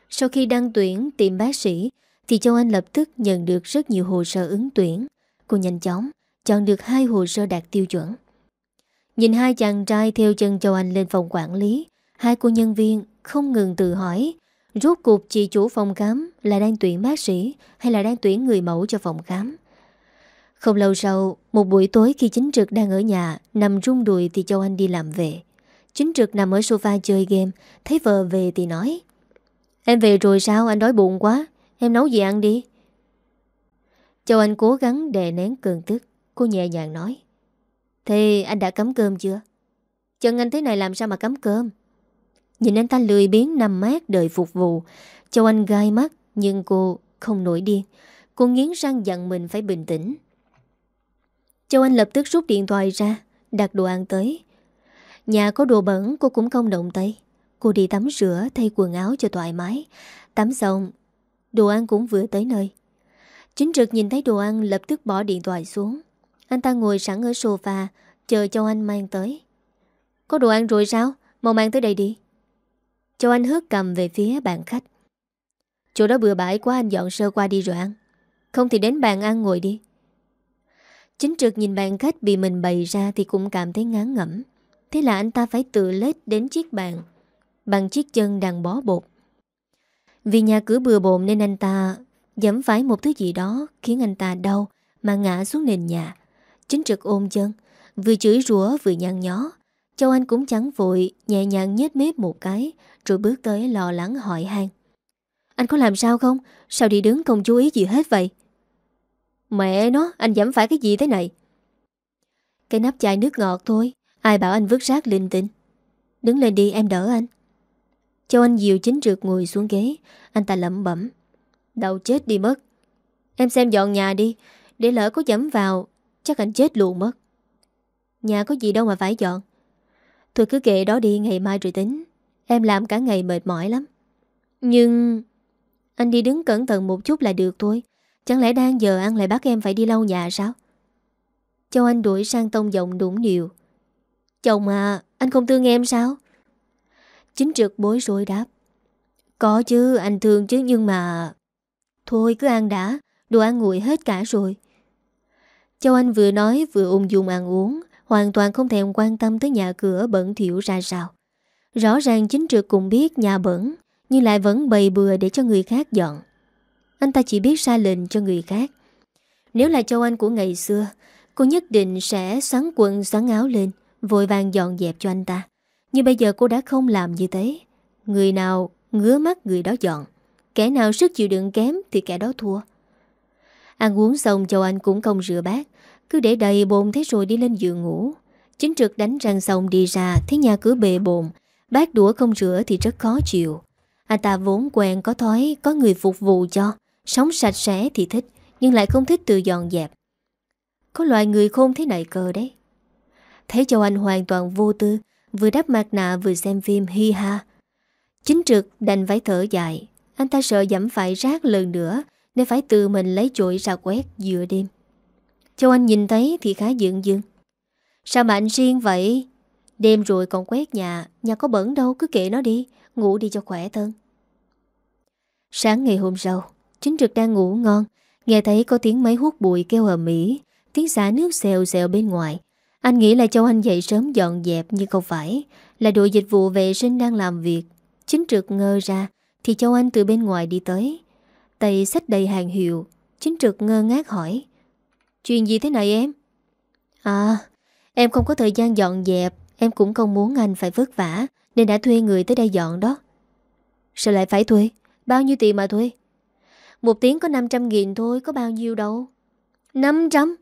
Sau khi đăng tuyển tìm bác sĩ, Thì Châu Anh lập tức nhận được rất nhiều hồ sơ ứng tuyển. Cô nhanh chóng chọn được hai hồ sơ đạt tiêu chuẩn. Nhìn hai chàng trai theo chân Châu Anh lên phòng quản lý, Hai cô nhân viên không ngừng tự hỏi Rốt cuộc chị chủ phòng khám là đang tuyển bác sĩ hay là đang tuyển người mẫu cho phòng khám. Không lâu sau, một buổi tối khi chính trực đang ở nhà, nằm rung đùi thì Châu Anh đi làm về. Chính trực nằm ở sofa chơi game, thấy vợ về thì nói Em về rồi sao, anh đói bụng quá, em nấu gì ăn đi. Châu Anh cố gắng đè nén cơn tức, cô nhẹ nhàng nói Thế anh đã cắm cơm chưa? Chân anh thế này làm sao mà cắm cơm? Nhìn anh ta lười biến nằm mát đợi phục vụ. Châu Anh gai mắt, Nhưng cô không nổi điên. Cô nghiến răng dặn mình phải bình tĩnh. Châu Anh lập tức rút điện thoại ra, Đặt đồ ăn tới. Nhà có đồ bẩn, cô cũng không động tay. Cô đi tắm rửa, thay quần áo cho thoải mái. Tắm xong, Đồ ăn cũng vừa tới nơi. Chính trực nhìn thấy đồ ăn, lập tức bỏ điện thoại xuống. Anh ta ngồi sẵn ở sofa, Chờ Châu Anh mang tới. Có đồ ăn rồi sao? Mau mang tới đây đi. Châu Anh hớt cầm về phía bàn khách. Chỗ đó bừa bãi quá, anh dọn sơ qua đi rồi ăn. Không thì đến bàn ăn ngồi đi. Chính trực nhìn bàn khách bị mình bày ra Thì cũng cảm thấy ngán ngẩm. Thế là anh ta phải tự lết đến chiếc bàn, Bằng chiếc chân đang bó bột. Vì nhà cửa bừa bộn nên anh ta Dẫm phải một thứ gì đó Khiến anh ta đau Mà ngã xuống nền nhà. Chính trực ôm chân, Vừa chửi rủa vừa nhăn nhó. Châu Anh cũng chẳng vội, Nhẹ nhàng nhét mép một cái rồi bước tới lo lắng hỏi han. Anh có làm sao không? Sao đi đứng không chú ý gì hết vậy? Mẹ nó, anh dám phải cái gì thế này? Cái nắp chai nước ngọt thôi. Ai bảo anh vứt rác linh tinh? Đứng lên đi, em đỡ anh. Châu Anh dìu chính trượt ngồi xuống ghế. Anh ta lẩm bẩm. Đau chết đi mất. Em xem dọn nhà đi. Để lỡ có dẫm vào, Chắc anh chết luôn mất. Nhà có gì đâu mà phải dọn. Thôi cứ kệ đó đi, ngày mai rồi tính. Em làm cả ngày mệt mỏi lắm. Nhưng Anh đi đứng cẩn thận một chút là được thôi. Chẳng lẽ đang giờ ăn lại bắt em phải đi lau nhà sao? Châu Anh đuổi sang tông giọng đủng điệu Chồng à Anh không thương em sao? Chính trực bối rối đáp. Có chứ, anh thương chứ nhưng mà Thôi cứ ăn đã, Đồ ăn nguội hết cả rồi. Châu Anh vừa nói vừa ung dung ăn uống, Hoàn toàn không thèm quan tâm tới nhà cửa bẩn thiểu ra sao. Rõ ràng chính trực cũng biết nhà bẩn, Nhưng lại vẫn bày bừa để cho người khác dọn. Anh ta chỉ biết ra lệnh cho người khác. Nếu là châu Anh của ngày xưa, Cô nhất định sẽ sắn quần sắn áo lên, Vội vàng dọn dẹp cho anh ta. Nhưng bây giờ cô đã không làm như thế. Người nào ngứa mắt người đó dọn. Kẻ nào sức chịu đựng kém Thì kẻ đó thua. Ăn uống xong, Châu Anh cũng không rửa bát. Cứ để đầy bồn thế rồi đi lên giường ngủ. Chính trực đánh răng xong đi ra, Thấy nhà cửa bề bồn Bát đũa không rửa thì rất khó chịu. Anh ta vốn quen có thói Có người phục vụ cho, Sống sạch sẽ thì thích, Nhưng lại không thích tự dọn dẹp. Có loại người khôn thế này cơ đấy. Thấy Châu Anh hoàn toàn vô tư, Vừa đắp mặt nạ vừa xem phim hi ha. Chính trực đành phải thở dài. Anh ta sợ dẫm phải rác lần nữa, Nên phải tự mình lấy chổi ra quét giữa đêm. Châu Anh nhìn thấy thì khá dưỡng dưng. Sao mà anh riêng vậy? Đêm rồi còn quét nhà Nhà có bẩn đâu cứ kệ nó đi Ngủ đi cho khỏe thân. Sáng ngày hôm sau Chính trực đang ngủ ngon Nghe thấy có tiếng máy hút bụi kêu ở mỹ Tiếng xả nước xèo xèo bên ngoài. Anh nghĩ là Châu Anh dậy sớm dọn dẹp Nhưng không phải Là đội dịch vụ vệ sinh đang làm việc. Chính trực ngơ ra Thì Châu Anh từ bên ngoài đi tới. Tay xách đầy hàng hiệu Chính trực ngơ ngác hỏi Chuyện gì thế này em? À, em không có thời gian dọn dẹp Em cũng không muốn anh phải vất vả, Nên đã thuê người tới đây dọn đó. Sao lại phải thuê? Bao nhiêu tiền mà thuê? Một tiếng có 500 nghìn thôi, Có bao nhiêu đâu. 500?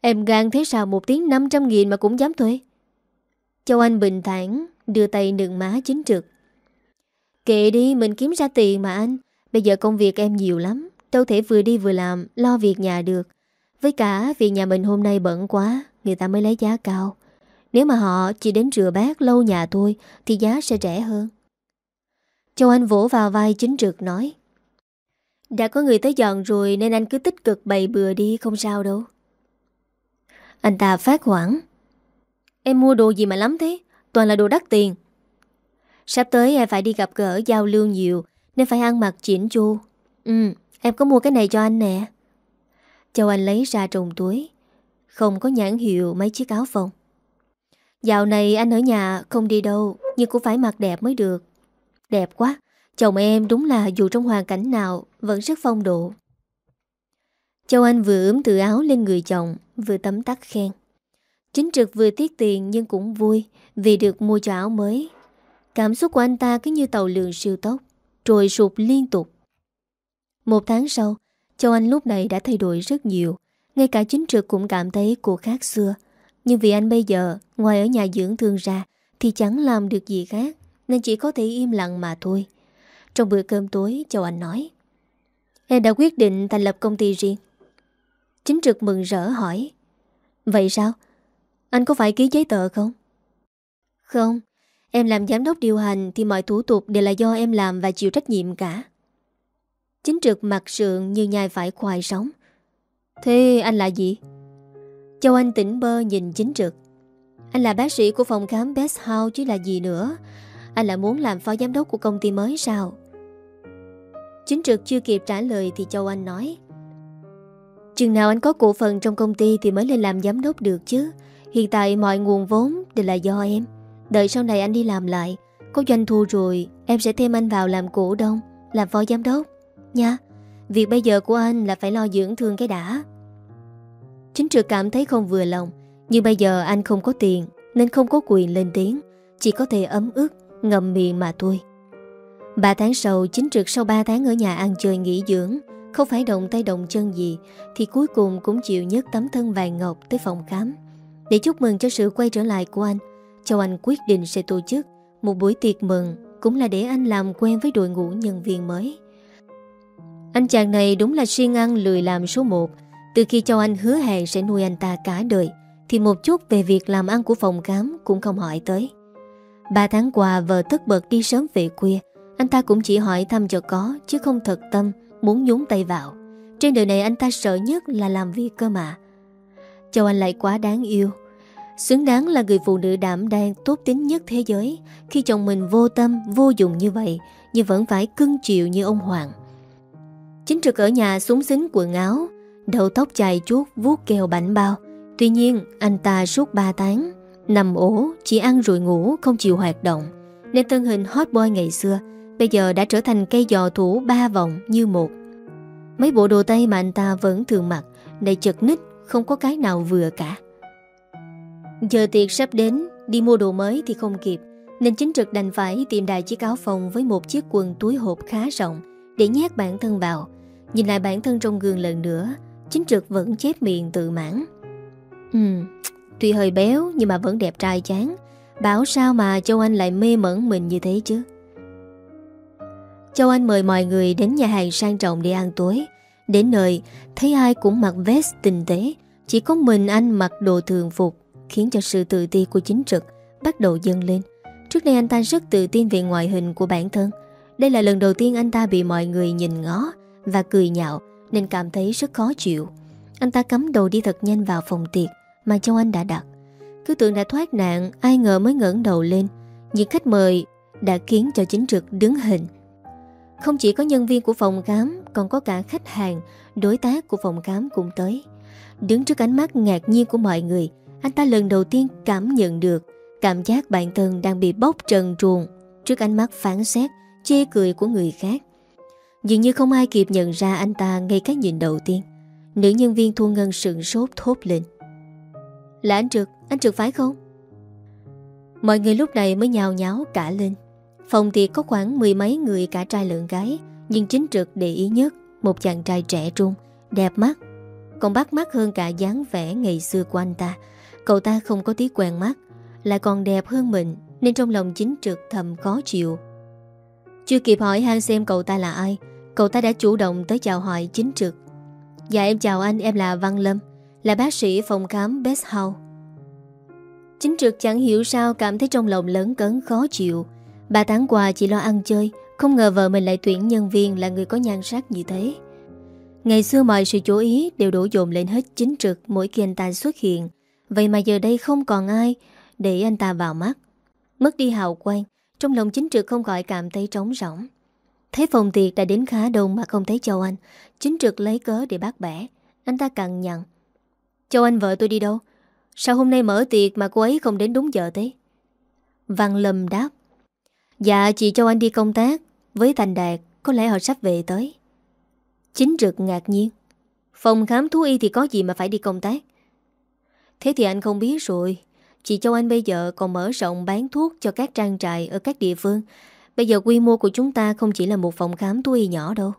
Em gan thế sao một tiếng 500 nghìn mà cũng dám thuê? Châu Anh bình thản, Đưa tay nựng má chính trực. Kệ đi, mình kiếm ra tiền mà anh. Bây giờ công việc em nhiều lắm, Đâu thể vừa đi vừa làm, Lo việc nhà được. Với cả vì nhà mình hôm nay bận quá, Người ta mới lấy giá cao. Nếu mà họ chỉ đến rửa bát lâu nhà thôi Thì giá sẽ rẻ hơn. Châu Anh vỗ vào vai chính trực nói, Đã có người tới dọn rồi Nên anh cứ tích cực bày bừa đi, Không sao đâu. Anh ta phát hoảng, Em mua đồ gì mà lắm thế? Toàn là đồ đắt tiền. Sắp tới em phải đi gặp gỡ giao lưu nhiều, Nên phải ăn mặc chỉnh chu. Ừ em có mua cái này cho anh nè. Châu Anh lấy ra trong túi, Không có nhãn hiệu mấy chiếc áo phông. Dạo này anh ở nhà không đi đâu, Nhưng cũng phải mặc đẹp mới được. Đẹp quá, Chồng em đúng là dù trong hoàn cảnh nào Vẫn rất phong độ. Châu Anh vừa ướm từ áo lên người chồng, Vừa tấm tắc khen. Chính trực vừa tiết tiền nhưng cũng vui Vì được mua cho áo mới. Cảm xúc của anh ta cứ như tàu lượn siêu tốc, trồi sụp liên tục. Một tháng sau, Châu Anh lúc này đã thay đổi rất nhiều, Ngay cả chính trực cũng cảm thấy cô khác xưa. Nhưng vì anh bây giờ, Ngoài ở nhà dưỡng thương ra, Thì chẳng làm được gì khác, Nên chỉ có thể im lặng mà thôi Trong bữa cơm tối, Châu Anh nói, Em đã quyết định thành lập công ty riêng Chính trực mừng rỡ hỏi, Vậy sao? Anh có phải ký giấy tờ không? Không, Em làm giám đốc điều hành Thì mọi thủ tục đều là do em làm và chịu trách nhiệm cả Chính trực mặt sượng như nhai phải khoai sống Thế anh là gì? Châu Anh tỉnh bơ nhìn chính trực. Anh là bác sĩ của phòng khám Best House chứ là gì nữa? Anh là muốn làm phó giám đốc của công ty mới sao? Chính trực chưa kịp trả lời thì Châu Anh nói, Chừng nào anh có cổ phần trong công ty thì mới lên làm giám đốc được chứ. Hiện tại mọi nguồn vốn đều là do em. Đợi sau này anh đi làm lại, Có doanh thu rồi, Em sẽ thêm anh vào làm cổ đông, Làm phó giám đốc, Nha. Việc bây giờ của anh là phải lo dưỡng thương cái đã. Chính trực cảm thấy không vừa lòng. Nhưng bây giờ anh không có tiền, Nên không có quyền lên tiếng. Chỉ có thể ấm ức, ngậm miệng mà thôi. Ba tháng sau, chính trực sau 3 tháng ở nhà ăn chơi nghỉ dưỡng, Không phải động tay động chân gì, Thì cuối cùng cũng chịu nhấc tấm thân vàng ngọc tới phòng khám. Để chúc mừng cho sự quay trở lại của anh Châu Anh quyết định sẽ tổ chức Một buổi tiệc mừng, Cũng là để anh làm quen với đội ngũ nhân viên mới. Anh chàng này đúng là siêng ăn lười làm số 1 từ khi Châu Anh hứa hẹn sẽ nuôi anh ta cả đời Thì một chút về việc làm ăn của phòng khám Cũng không hỏi tới. Ba tháng qua vợ tất bật đi sớm về khuya Anh ta cũng chỉ hỏi thăm cho có Chứ không thật tâm muốn nhúng tay vào. Trên đời này anh ta sợ nhất là làm việc cơ mà. Châu Anh lại quá đáng yêu. Xứng đáng là người phụ nữ đảm đang tốt tính nhất thế giới. Khi chồng mình vô tâm, vô dụng như vậy Nhưng vẫn phải cưng chịu như ông Hoàng. Chính trực ở nhà súng xính quần áo Đầu tóc chài chuốt vuốt kèo bảnh bao. Tuy nhiên anh ta suốt 3 tháng Nằm ổ, chỉ ăn rồi ngủ Không chịu hoạt động. Nên thân hình hot boy ngày xưa Bây giờ đã trở thành cây giò thủ ba vòng như một. Mấy bộ đồ tây mà anh ta vẫn thường mặc Đầy chật ních Không có cái nào vừa cả. Giờ tiệc sắp đến Đi mua đồ mới thì không kịp Nên chính trực đành phải tìm đại chiếc áo phòng Với một chiếc quần túi hộp khá rộng Để nhét bản thân vào. Nhìn lại bản thân trong gương lần nữa Chính trực vẫn chép miệng tự mãn. Ừ Tuy hơi béo, nhưng mà vẫn đẹp trai chán. Bảo sao mà Châu Anh lại mê mẩn mình như thế chứ? Châu Anh mời mọi người đến nhà hàng sang trọng để ăn tối. Đến nơi, Thấy ai cũng mặc vest tinh tế. Chỉ có mình anh mặc đồ thường phục, khiến cho sự tự ti của chính trực bắt đầu dâng lên. Trước đây anh ta rất tự tin về ngoại hình của bản thân. Đây là lần đầu tiên anh ta bị mọi người nhìn ngó và cười nhạo nên cảm thấy rất khó chịu. Anh ta cắm đầu đi thật nhanh vào phòng tiệc mà Châu Anh đã đặt. Cứ tưởng đã thoát nạn, ai ngờ mới ngẩng đầu lên. Những khách mời đã khiến cho chính trực đứng hình. Không chỉ có nhân viên của phòng khám, còn có cả khách hàng, đối tác của phòng khám cũng tới. Đứng trước ánh mắt ngạc nhiên của mọi người, anh ta lần đầu tiên cảm nhận được cảm giác bản thân đang bị bóc trần truồng trước ánh mắt phán xét, chê cười của người khác. Dường như không ai kịp nhận ra anh ta ngay cái nhìn đầu tiên. Nữ nhân viên thu ngân sừng sốt thốt lên. Là anh Trực, anh Trực phải không? Mọi người lúc này mới nhào nháo cả lên. Phòng tiệc có khoảng mười mấy người cả trai lẫn gái, nhưng chính Trực để ý nhất một chàng trai trẻ trung, đẹp mắt, còn bắt mắt hơn cả dáng vẻ ngày xưa của anh ta. Cậu ta không có tí quen mắt Lại còn đẹp hơn mình Nên trong lòng chính trực thầm khó chịu Chưa kịp hỏi han xem cậu ta là ai Cậu ta đã chủ động tới chào hỏi chính trực Dạ em chào anh Em là Văn Lâm Là bác sĩ phòng khám Best House Chính trực chẳng hiểu sao Cảm thấy trong lòng lớn cấn khó chịu Ba tháng qua chỉ lo ăn chơi Không ngờ vợ mình lại tuyển nhân viên Là người có nhan sắc như thế Ngày xưa mọi sự chú ý đều đổ dồn lên hết chính trực mỗi khi anh ta xuất hiện. Vậy mà giờ đây không còn ai để anh ta vào mắt. Mất đi hào quang, trong lòng chính trực không gọi cảm thấy trống rỗng. Thấy phòng tiệc đã đến khá đông mà không thấy Châu Anh, Chính trực lấy cớ để bác bẻ. Anh ta cằn nhằn. Châu Anh, vợ tôi đi đâu? Sao hôm nay mở tiệc mà cô ấy không đến đúng giờ thế? Văn Lâm đáp. Dạ chị Châu Anh đi công tác. Với Thành Đạt, Có lẽ họ sắp về tới. Chính trực ngạc nhiên. Phòng khám thú y thì có gì mà phải đi công tác? Thế thì anh không biết rồi. Chị Châu Anh bây giờ còn mở rộng bán thuốc cho các trang trại ở các địa phương. Bây giờ quy mô của chúng ta không chỉ là một phòng khám thú y nhỏ đâu.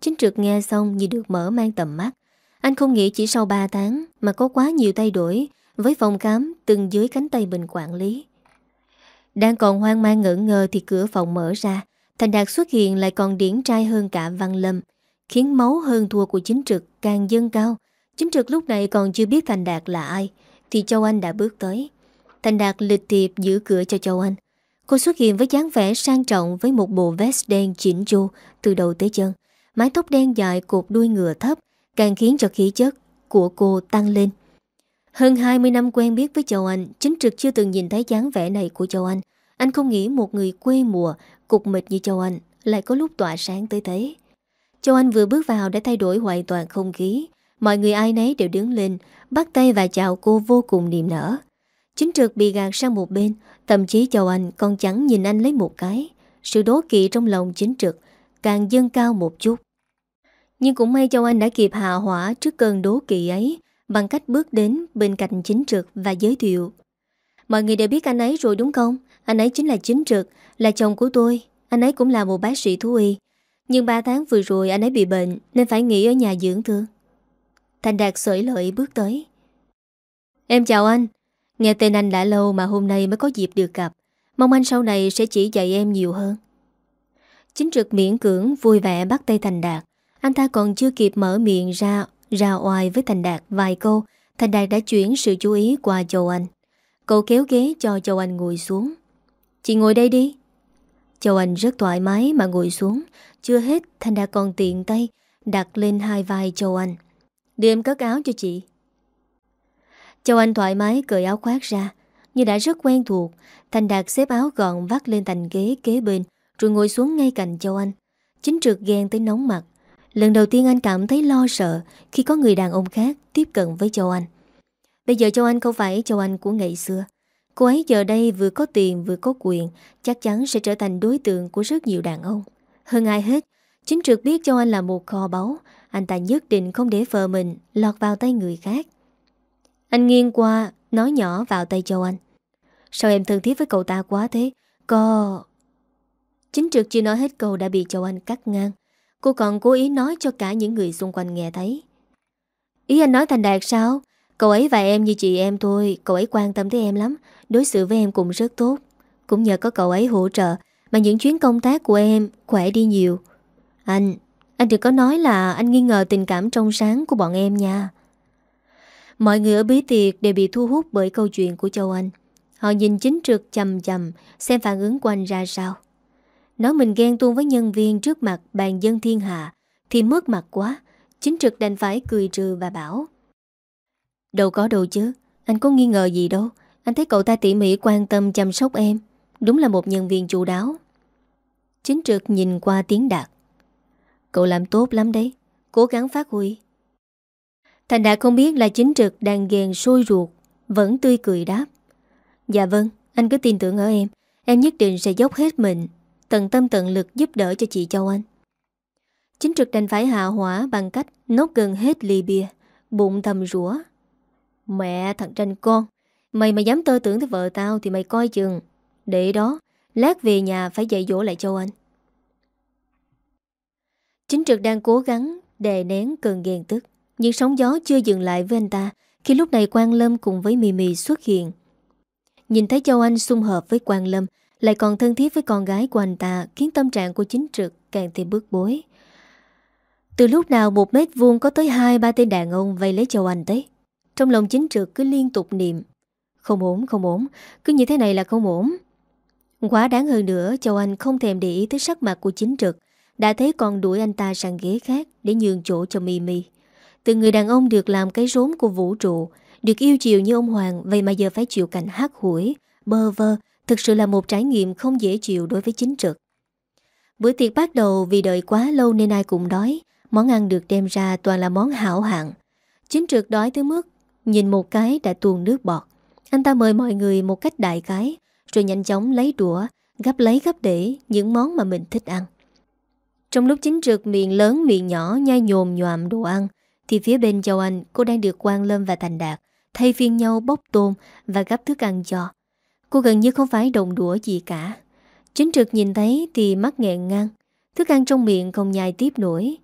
Chính trực nghe xong như được mở mang tầm mắt. Anh không nghĩ chỉ sau 3 tháng mà có quá nhiều thay đổi Với phòng khám từng dưới cánh tay mình quản lý. Đang còn hoang mang ngỡ ngờ thì cửa phòng mở ra. Thành Đạt xuất hiện lại còn điển trai hơn cả Văn Lâm, Khiến máu hơn thua của chính trực càng dâng cao. Chính trực lúc này còn chưa biết Thành Đạt là ai, Thì Châu Anh đã bước tới. Thành Đạt lịch thiệp giữ cửa cho Châu Anh. Cô xuất hiện với dáng vẻ sang trọng Với một bộ vest đen chỉnh chu Từ đầu tới chân. Mái tóc đen dài cột đuôi ngựa thấp, Càng khiến cho khí chất của cô tăng lên. Hơn 20 năm quen biết với Châu Anh, Chính trực chưa từng nhìn thấy dáng vẻ này của Châu Anh. Anh không nghĩ một người quê mùa, Cục mịch như Châu Anh, Lại có lúc tỏa sáng tới thế. Châu Anh vừa bước vào đã thay đổi hoàn toàn không khí. Mọi người ai nấy đều đứng lên, Bắt tay và chào cô vô cùng niềm nở. Chính trực bị gạt sang một bên Thậm chí Châu Anh còn chẳng nhìn anh lấy một cái. Sự đố kỵ trong lòng chính trực, Càng dâng cao một chút. Nhưng cũng may Châu Anh đã kịp hạ hỏa Trước cơn đố kỵ ấy, Bằng cách bước đến bên cạnh chính trực Và giới thiệu. Mọi người đều biết anh ấy rồi đúng không? Anh ấy chính là chính trực, Là chồng của tôi. Anh ấy cũng là một bác sĩ thú y. Nhưng 3 tháng vừa rồi anh ấy bị bệnh, Nên phải nghỉ ở nhà dưỡng thương. Thành Đạt sởi lợi bước tới. Em chào anh. Nghe tên anh đã lâu mà hôm nay mới có dịp được gặp. Mong anh sau này sẽ chỉ dạy em nhiều hơn. Chính trực miễn cưỡng, vui vẻ bắt tay Thành Đạt. Anh ta còn chưa kịp mở miệng ra Ra oai với Thành Đạt vài câu, Thành Đạt đã chuyển sự chú ý qua Châu Anh. Cậu kéo ghế cho Châu Anh ngồi xuống. Chị ngồi đây đi. Châu Anh rất thoải mái mà ngồi xuống. Chưa hết, Thành Đạt còn tiện tay Đặt lên hai vai Châu Anh. Đưa em cất áo cho chị. Châu Anh thoải mái cởi áo khoác ra. Như đã rất quen thuộc, Thành Đạt xếp áo gọn vắt lên thành ghế kế bên, Rồi ngồi xuống ngay cạnh Châu Anh. Chính trực ghen tới nóng mặt. Lần đầu tiên anh cảm thấy lo sợ Khi có người đàn ông khác tiếp cận với Châu Anh. Bây giờ Châu Anh không phải Châu Anh của ngày xưa. Cô ấy giờ đây vừa có tiền vừa có quyền, Chắc chắn sẽ trở thành đối tượng của rất nhiều đàn ông. Hơn ai hết, Chính trực biết Châu Anh là một kho báu, Anh ta nhất định không để vợ mình lọt vào tay người khác. Anh nghiêng qua, Nói nhỏ vào tay Châu Anh. Sao em thân thiết với cậu ta quá thế? Có... Chính trực chưa nói hết câu đã bị Châu Anh cắt ngang. Cô còn cố ý nói cho cả những người xung quanh nghe thấy. Ý anh nói thành đạt sao? Cậu ấy và em như chị em thôi, Cậu ấy quan tâm tới em lắm. Đối xử với em cũng rất tốt. Cũng nhờ có cậu ấy hỗ trợ, Mà những chuyến công tác của em khỏe đi nhiều. Anh Anh đừng có nói là anh nghi ngờ tình cảm trong sáng của bọn em nha. Mọi người ở bí tiệc đều bị thu hút bởi câu chuyện của Châu Anh. Họ nhìn chính trực chầm chầm Xem phản ứng của anh ra sao. Nói mình ghen tuông với nhân viên trước mặt bàn dân thiên hạ, Thì mất mặt quá. Chính trực đành phải cười trừ và bảo. Đâu có đâu chứ, Anh có nghi ngờ gì đâu. Anh thấy cậu ta tỉ mỉ quan tâm chăm sóc em. Đúng là một nhân viên chủ đáo. Chính trực nhìn qua tiếng đạt. Cậu làm tốt lắm đấy, Cố gắng phát huy. Thành đã không biết là chính trực đang ghen sôi ruột, Vẫn tươi cười đáp. Dạ vâng Anh cứ tin tưởng ở em. Em nhất định sẽ dốc hết mình, Tận tâm tận lực giúp đỡ cho chị Châu Anh. Chính trực đành phải hạ hỏa Bằng cách nốt gần hết ly bia, Bụng thầm rủa. Mẹ, thằng tranh con, Mày mà dám tơ tưởng tới vợ tao Thì mày coi chừng. Để đó, Lát về nhà phải dạy dỗ lại Châu Anh. Chính trực đang cố gắng Đè nén cơn ghen tức. Nhưng sóng gió chưa dừng lại với anh ta Khi lúc này Quang Lâm cùng với Mì Mì xuất hiện. Nhìn thấy Châu Anh xung hợp với Quang Lâm Lại còn thân thiết với con gái của anh ta Khiến tâm trạng của chính trực càng thêm bước bối. Từ lúc nào một mét vuông có tới hai ba tên đàn ông vây lấy Châu Anh tới trong lòng chính trực cứ liên tục niệm Không ổn, không ổn Cứ như thế này là không ổn. Quá đáng hơn nữa Châu Anh không thèm để ý tới sắc mặt của chính trực Đã thấy còn đuổi anh ta sang ghế khác Để nhường chỗ cho Mì Mì. Từ người đàn ông được làm cái rốn của vũ trụ, Được yêu chiều như ông Hoàng, Vậy mà giờ phải chịu cảnh hát hủi. Bơ vơ, Thực sự là một trải nghiệm không dễ chịu đối với chính trực. Bữa tiệc bắt đầu vì đợi quá lâu nên ai cũng đói. Món ăn được đem ra toàn là món hảo hạng. Chính trực đói tới mức Nhìn một cái đã tuôn nước bọt. Anh ta mời mọi người một cách đại cái Rồi nhanh chóng lấy đũa, Gắp lấy gắp để những món mà mình thích ăn. Trong lúc chính trực miệng lớn miệng nhỏ Nhai nhồm nhòm đồ ăn thì phía bên châu Anh, cô đang được Quang Lâm và Thành Đạt, Thay phiên nhau bốc tôm Và gắp thức ăn cho. Cô gần như không phải đồng đũa gì cả. Chính trực nhìn thấy thì mắt nghẹn ngang, Thức ăn trong miệng không nhai tiếp nổi.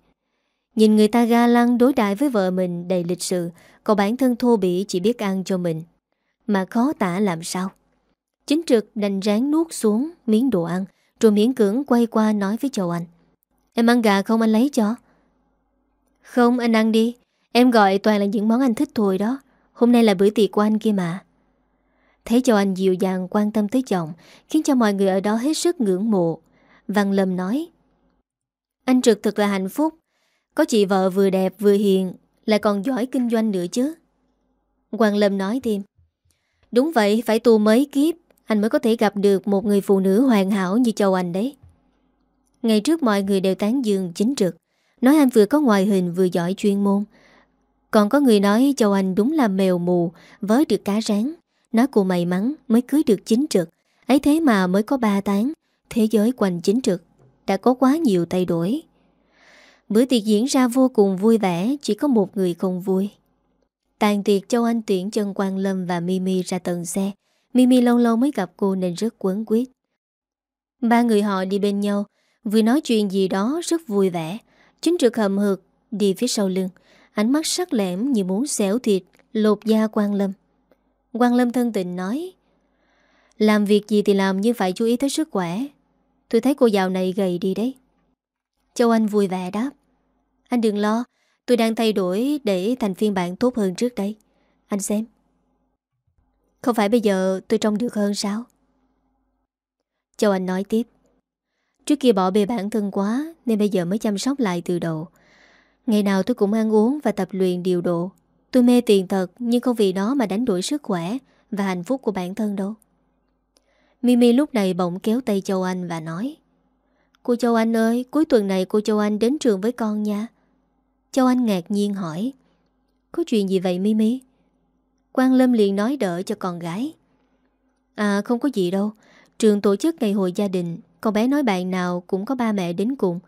Nhìn người ta ga lăng đối đại với vợ mình đầy lịch sự, Còn bản thân thô bỉ chỉ biết ăn cho mình. Mà khó tả làm sao. Chính trực đành ráng nuốt xuống miếng đồ ăn, Rồi miễn cưỡng quay qua nói với Châu Anh. Em ăn gà không anh lấy cho. Không, anh ăn đi. Em gọi toàn là những món anh thích thôi đó. Hôm nay là bữa tiệc của anh kia mà. Thấy Châu Anh dịu dàng quan tâm tới chồng, Khiến cho mọi người ở đó hết sức ngưỡng mộ. Văn Lâm nói, Anh Trực thật là hạnh phúc. Có chị vợ vừa đẹp vừa hiền, Lại còn giỏi kinh doanh nữa chứ. Quang Lâm nói thêm, Đúng vậy, phải tu mấy kiếp, Anh mới có thể gặp được một người phụ nữ hoàn hảo như Châu Anh đấy. Ngày trước mọi người đều tán dương chính trực. Nói anh vừa có ngoại hình vừa giỏi chuyên môn. Còn có người nói Châu Anh đúng là mèo mù, Với được cá rán. Nói cô may mắn mới cưới được chính trực. Ấy thế mà mới có ba tháng, Thế giới quanh chính trực, Đã có quá nhiều thay đổi. Bữa tiệc diễn ra vô cùng vui vẻ, Chỉ có một người không vui. Tàn tiệc Châu Anh tuyển chân Quang Lâm và Mimi ra tầng xe. Mimi lâu lâu mới gặp cô nên rất quấn quyết Ba người họ đi bên nhau, Vừa nói chuyện gì đó rất vui vẻ. Chính trực hầm hực Đi phía sau lưng. Ánh mắt sắc lẻm như muốn xẻo thịt, Lột da Quang Lâm. Quang Lâm thân tình nói, Làm việc gì thì làm nhưng phải chú ý tới sức khỏe. Tôi thấy cô dạo này gầy đi đấy. Châu Anh vui vẻ đáp, Anh đừng lo, Tôi đang thay đổi để thành phiên bản tốt hơn trước đây. Anh xem. Không phải bây giờ tôi trông được hơn sao? Châu Anh nói tiếp Trước kia bỏ bề bản thân quá Nên bây giờ mới chăm sóc lại từ đầu Ngày nào tôi cũng ăn uống và tập luyện điều độ Tôi mê tiền thật nhưng không vì đó mà đánh đuổi sức khỏe và hạnh phúc của bản thân đâu. Mimi lúc này bỗng kéo tay Châu Anh và nói Cô Châu Anh ơi, cuối tuần này cô Châu Anh đến trường với con nha. Châu Anh ngạc nhiên hỏi Có chuyện gì vậy Mimi? Quang Lâm liền nói đỡ cho con gái. À không có gì đâu, trường tổ chức ngày hội gia đình, con bé nói bạn nào cũng có ba mẹ đến cùng.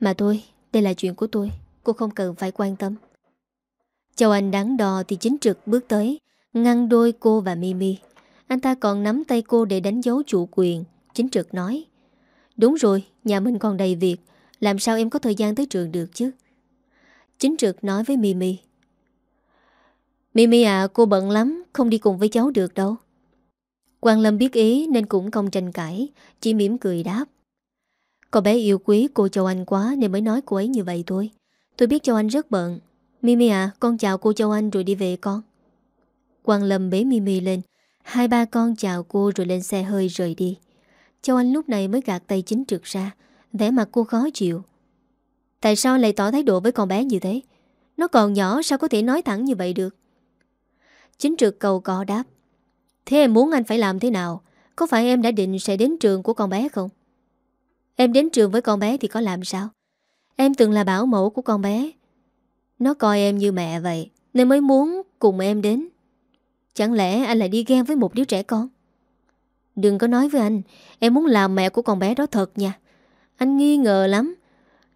Mà tôi, đây là chuyện của tôi, cô không cần phải quan tâm. Châu Anh đáng đo thì chính trực bước tới Ngăn đôi cô và Mimi. Anh ta còn nắm tay cô để đánh dấu chủ quyền Chính trực nói. Đúng rồi, nhà mình còn đầy việc Làm sao em có thời gian tới trường được chứ? Chính trực nói với Mimi. Mimi à cô bận lắm Không đi cùng với cháu được đâu. Quang Lâm biết ý nên cũng không tranh cãi, Chỉ mỉm cười đáp. Cậu bé yêu quý cô Châu Anh quá Nên mới nói cô ấy như vậy thôi. Tôi biết Châu Anh rất bận. Mimi à con chào cô Châu Anh rồi đi về con. Quang Lâm bế Mimi lên. Hai ba con chào cô rồi lên xe hơi rời đi. Châu Anh lúc này mới gạt tay chính trực ra, vẻ mặt cô khó chịu. Tại sao lại tỏ thái độ với con bé như thế? Nó còn nhỏ, sao có thể nói thẳng như vậy được? Chính trực cầu có đáp. Thế em muốn anh phải làm thế nào? Có phải em đã định sẽ đến trường của con bé không? Em đến trường với con bé thì có làm sao? Em từng là bảo mẫu của con bé. Nó coi em như mẹ vậy, Nên mới muốn cùng em đến. Chẳng lẽ anh lại đi ghen với một đứa trẻ con? Đừng có nói với anh, Em muốn làm mẹ của con bé đó thật nha. Anh nghi ngờ lắm.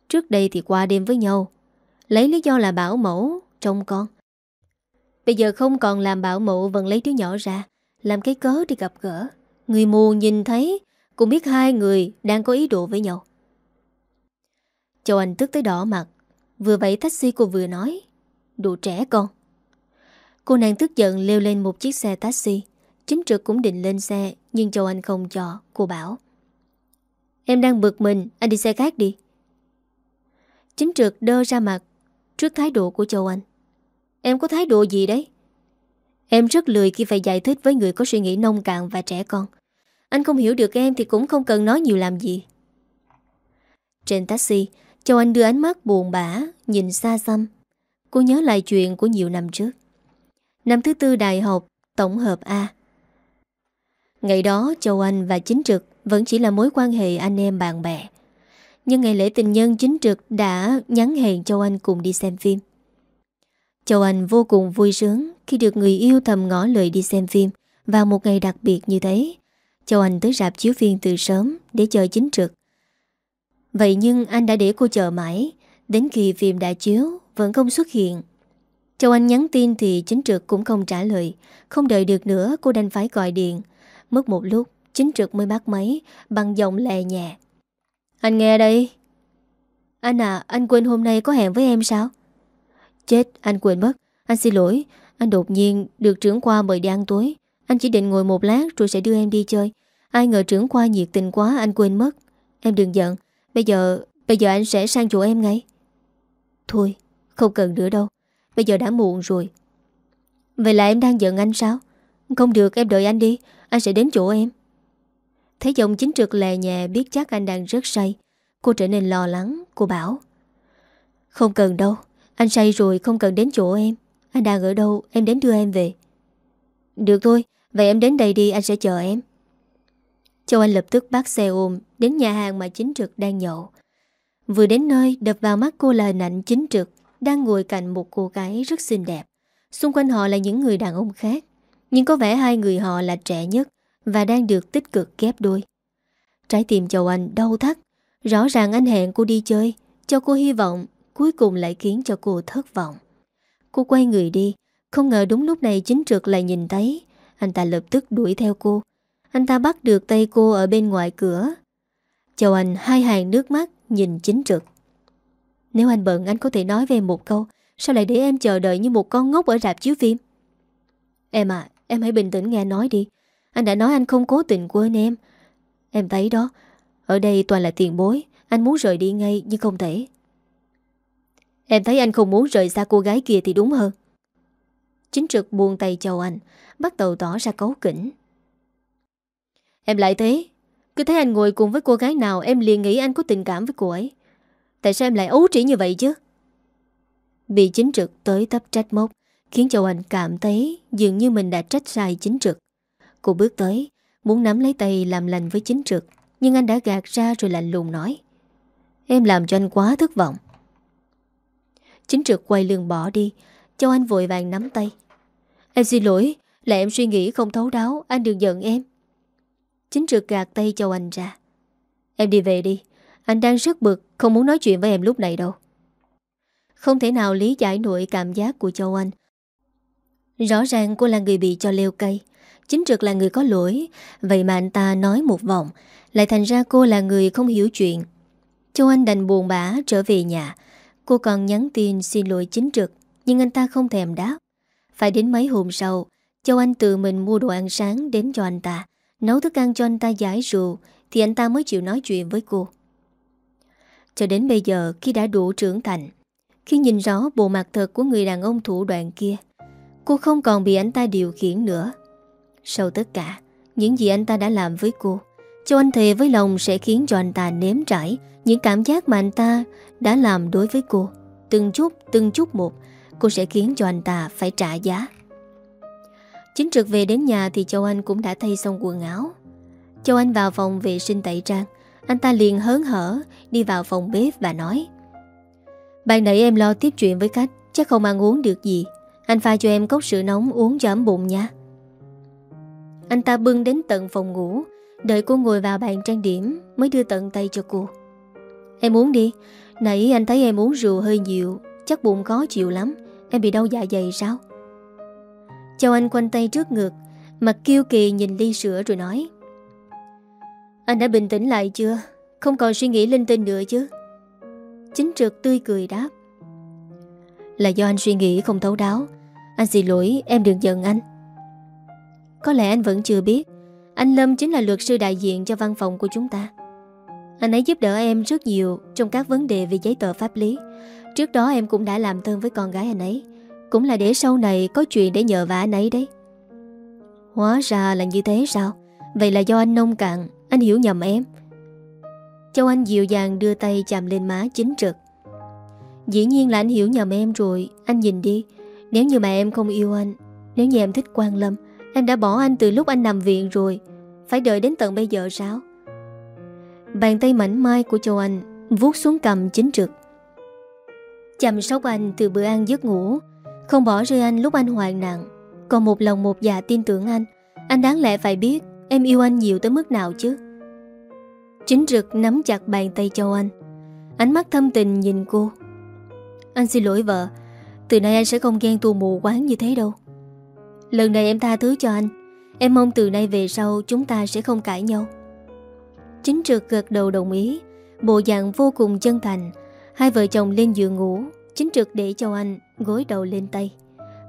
Trước đây thì qua đêm với nhau, Lấy lý do là bảo mẫu Trông con. Bây giờ không còn làm bảo mẫu Vẫn lấy đứa nhỏ ra. Làm cái cớ đi gặp gỡ. Người mù nhìn thấy, Cũng biết hai người đang có ý đồ với nhau. Châu Anh tức tới đỏ mặt. Vừa vẫy taxi cô vừa nói, Đồ trẻ con. Cô nàng tức giận leo lên một chiếc xe taxi. Chính trực cũng định lên xe, Nhưng Châu Anh không cho. Cô bảo, Em đang bực mình, Anh đi xe khác đi. Chính trực đơ ra mặt Trước thái độ của Châu Anh. Em có thái độ gì đấy? Em rất lười khi phải giải thích với người có suy nghĩ nông cạn và trẻ con. Anh không hiểu được em thì cũng không cần nói nhiều làm gì. Trên taxi, Châu Anh đưa ánh mắt buồn bã, Nhìn xa xăm. Cô nhớ lại chuyện của nhiều năm trước. Năm thứ tư đại học, Tổng hợp A. Ngày đó, Châu Anh và Chính Trực Vẫn chỉ là mối quan hệ anh em bạn bè. Nhưng ngày lễ tình nhân chính trực đã nhắn hẹn Châu Anh cùng đi xem phim. Châu Anh vô cùng vui sướng khi được người yêu thầm ngỏ lời đi xem phim vào một ngày đặc biệt như thế. Châu Anh tới rạp chiếu phim từ sớm để chờ chính trực. Vậy nhưng anh đã để cô chờ mãi, đến khi phim đã chiếu vẫn không xuất hiện. Châu Anh nhắn tin thì chính trực cũng không trả lời, không đợi được nữa cô đành phải gọi điện. Mất một lúc, chính trực mới bắt máy bằng giọng lè nhẹ. Anh nghe đây. Anh à, anh quên hôm nay có hẹn với em sao? Chết, anh quên mất. Anh xin lỗi, anh đột nhiên được trưởng qua mời đi ăn tối. Anh chỉ định ngồi một lát rồi sẽ đưa em đi chơi. Ai ngờ trưởng qua nhiệt tình quá anh quên mất. Em đừng giận. Bây giờ, bây giờ anh sẽ sang chỗ em ngay. Thôi, không cần nữa đâu. Bây giờ đã muộn rồi. Vậy là em đang giận anh sao? Không được, em đợi anh đi. Anh sẽ đến chỗ em. Thấy giọng chính trực lè nhẹ biết chắc anh đang rất say. Cô trở nên lo lắng, cô bảo. Không cần đâu, anh say rồi không cần đến chỗ em anh đang ở đâu? Em đến đưa em về. Được thôi, Vậy em đến đây đi, anh sẽ chờ em. Châu Anh lập tức bắt xe ôm Đến nhà hàng mà chính trực đang nhậu. Vừa đến nơi, đập vào mắt cô là hình ảnh chính trực, Đang ngồi cạnh một cô gái rất xinh đẹp. Xung quanh họ là những người đàn ông khác, Nhưng có vẻ hai người họ là trẻ nhất Và đang được tích cực ghép đôi. Trái tim Châu Anh đau thắt, Rõ ràng anh hẹn cô đi chơi, Cho cô hy vọng Cuối cùng lại khiến cho cô thất vọng. Cô quay người đi. Không ngờ đúng lúc này chính trực lại nhìn thấy. Anh ta lập tức đuổi theo cô. Anh ta bắt được tay cô ở bên ngoài cửa. Chào Anh, hai hàng nước mắt, Nhìn chính trực. Nếu anh bận, anh có thể nói về một câu. Sao lại để em chờ đợi như một con ngốc Ở rạp chiếu phim? Em à em hãy bình tĩnh nghe nói đi. Anh đã nói anh không cố tình quên em. Em thấy đó, Ở đây toàn là tiền bối. Anh muốn rời đi ngay, nhưng không thể. Em thấy anh không muốn rời xa cô gái kia thì đúng hơn. Chính trực buông tay chầu anh, Bắt đầu tỏ ra cấu kỉnh. Em lại thế. Cứ thấy anh ngồi cùng với cô gái nào, Em liền nghĩ anh có tình cảm với cô ấy. Tại sao em lại ấu trĩ như vậy chứ? Bị chính trực tới tấp trách mốc Khiến châu anh cảm thấy Dường như mình đã trách sai chính trực. Cô bước tới, Muốn nắm lấy tay làm lành với chính trực, Nhưng anh đã gạt ra rồi lạnh lùng nói. Em làm cho anh quá thất vọng. Chính trực quay lưng bỏ đi. Châu Anh vội vàng nắm tay. Em xin lỗi, Là em suy nghĩ không thấu đáo, Anh đừng giận em. Chính trực gạt tay Châu Anh ra. Em đi về đi, Anh đang rất bực, Không muốn nói chuyện với em lúc này đâu. Không thể nào lý giải nổi cảm giác của Châu Anh. Rõ ràng cô là người bị cho leo cây. Chính trực là người có lỗi, Vậy mà anh ta nói một vòng, Lại thành ra cô là người không hiểu chuyện. Châu Anh đành buồn bã trở về nhà. Cô còn nhắn tin xin lỗi chính trực, Nhưng anh ta không thèm đáp. Phải đến mấy hôm sau, Châu Anh tự mình mua đồ ăn sáng đến cho anh ta, Nấu thức ăn cho anh ta giải rượu, Thì anh ta mới chịu nói chuyện với cô. Cho đến bây giờ, Khi đã đủ trưởng thành, Khi nhìn rõ bộ mặt thật của người đàn ông thủ đoạn kia, Cô không còn bị anh ta điều khiển nữa. Sau tất cả, Những gì anh ta đã làm với cô, Châu Anh thề với lòng sẽ khiến cho anh ta nếm trải những cảm giác mà anh ta đã làm đối với cô. Từng chút, từng chút một Cô sẽ khiến cho anh ta phải trả giá. Chính trực về đến nhà Thì Châu Anh cũng đã thay xong quần áo. Châu Anh vào phòng vệ sinh tẩy trang. Anh ta liền hớn hở Đi vào phòng bếp và nói Bạn nãy em lo tiếp chuyện với khách Chắc không ăn uống được gì. Anh pha cho em cốc sữa nóng uống cho ấm bụng nha. Anh ta bưng đến tận phòng ngủ. Đợi cô ngồi vào bàn trang điểm Mới đưa tận tay cho cô. Em uống đi Nãy anh thấy em uống rượu hơi nhiều, Chắc bụng khó chịu lắm. Em bị đau dạ dày sao? Châu Anh quanh tay trước ngực, Mặt kiêu kỳ nhìn ly sữa rồi nói. Anh đã bình tĩnh lại chưa? Không còn suy nghĩ linh tinh nữa chứ? Chính trực tươi cười đáp. Là do anh suy nghĩ không thấu đáo. Anh xin lỗi, em đừng giận anh. Có lẽ anh vẫn chưa biết. Anh Lâm chính là luật sư đại diện cho văn phòng của chúng ta anh ấy giúp đỡ em rất nhiều trong các vấn đề về giấy tờ pháp lý. Trước đó em cũng đã làm thân với con gái anh ấy. Cũng là để sau này có chuyện để nhờ vả anh ấy đấy. Hóa ra là như thế sao? Vậy là do anh nông cạn, anh hiểu nhầm em. Châu Anh dịu dàng đưa tay chạm lên má chính trực. Dĩ nhiên là anh hiểu nhầm em rồi, anh nhìn đi. Nếu như mà em không yêu anh, nếu như em thích quan lâm, em đã bỏ anh từ lúc anh nằm viện rồi. Phải đợi đến tận bây giờ sao? Bàn tay mảnh mai của Châu Anh vuốt xuống cầm chính trực. Chăm sóc anh từ bữa ăn giấc ngủ, không bỏ rơi anh lúc anh hoạn nạn, còn một lòng một dạ tin tưởng anh. Anh đáng lẽ phải biết em yêu anh nhiều tới mức nào chứ. Chính trực nắm chặt bàn tay Châu Anh. Ánh mắt thâm tình nhìn cô. Anh xin lỗi vợ, từ nay anh sẽ không ghen tu mù quán như thế đâu. Lần này em tha thứ cho anh, em mong từ nay về sau chúng ta sẽ không cãi nhau. Chính trực gật đầu đồng ý. Bộ dạng vô cùng chân thành. Hai vợ chồng lên giường ngủ, Chính trực để cho anh gối đầu lên tay.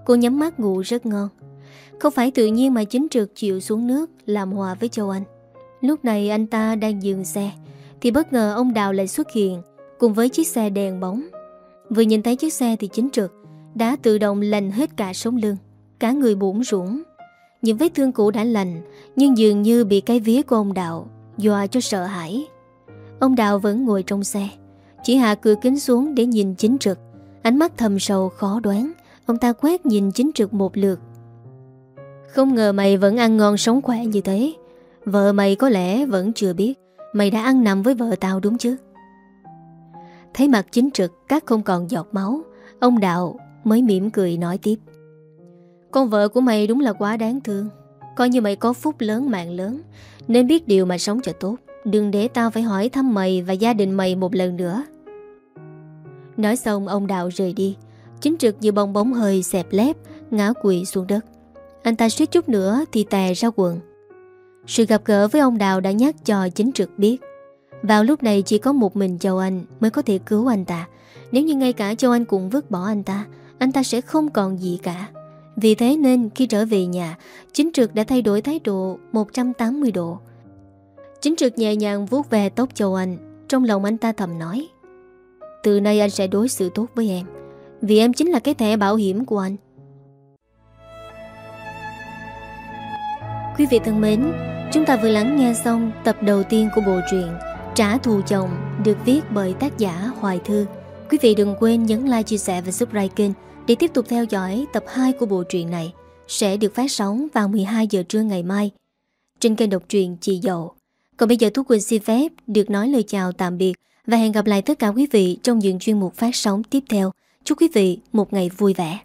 Cô nhắm mắt ngủ rất ngon. Không phải tự nhiên mà chính trực chịu xuống nước Làm hòa với Châu Anh. Lúc này anh ta đang dừng xe, Thì bất ngờ ông Đào lại xuất hiện Cùng với chiếc xe đèn bóng. Vừa nhìn thấy chiếc xe thì chính trực Đã tự động lành hết cả sống lưng, Cả người bổn rũng Những vết thương cũ đã lành, Nhưng dường như bị cái vía của ông Đạo Dọa cho sợ hãi. Ông Đào vẫn ngồi trong xe, Chỉ hạ cửa kính xuống để nhìn chính trực. Ánh mắt thầm sầu khó đoán, Ông ta quét nhìn chính trực một lượt. Không ngờ mày vẫn ăn ngon sống khỏe như thế. Vợ mày có lẽ vẫn chưa biết, Mày đã ăn nằm với vợ tao đúng chứ? Thấy mặt chính trực, Các không còn giọt máu, Ông Đạo mới mỉm cười nói tiếp. Con vợ của mày đúng là quá đáng thương. Coi như mày có phúc lớn, mạng lớn. Nên biết điều mà sống cho tốt. Đừng để tao phải hỏi thăm mày Và gia đình mày một lần nữa. Nói xong, ông Đạo rời đi. Chính trực như bong bóng hơi xẹp lép, Ngã quỵ xuống đất. Anh ta suýt chút nữa thì tè ra quần. Sự gặp gỡ với ông Đạo đã nhắc cho chính trực biết. Vào lúc này chỉ có một mình Châu Anh Mới có thể cứu anh ta. Nếu như ngay cả Châu Anh cũng vứt bỏ anh ta Anh ta sẽ không còn gì cả vì thế nên khi trở về nhà, chính trực đã thay đổi thái độ 180 độ. Chính trực nhẹ nhàng vuốt về tóc Châu Anh, trong lòng anh ta thầm nói. Từ nay anh sẽ đối xử tốt với em, vì em chính là cái thẻ bảo hiểm của anh. Quý vị thân mến, chúng ta vừa lắng nghe xong tập đầu tiên của bộ truyện Trả thù chồng được viết bởi tác giả Hoài Thư. Quý vị đừng quên nhấn like, chia sẻ và subscribe kênh để tiếp tục theo dõi tập 2 của bộ truyện này, sẽ được phát sóng vào 12 giờ trưa ngày mai trên kênh độc truyện Chị Dậu. Còn bây giờ thú Quỳnh xin phép được nói lời chào tạm biệt và hẹn gặp lại tất cả quý vị trong những chuyên mục phát sóng tiếp theo. Chúc quý vị một ngày vui vẻ.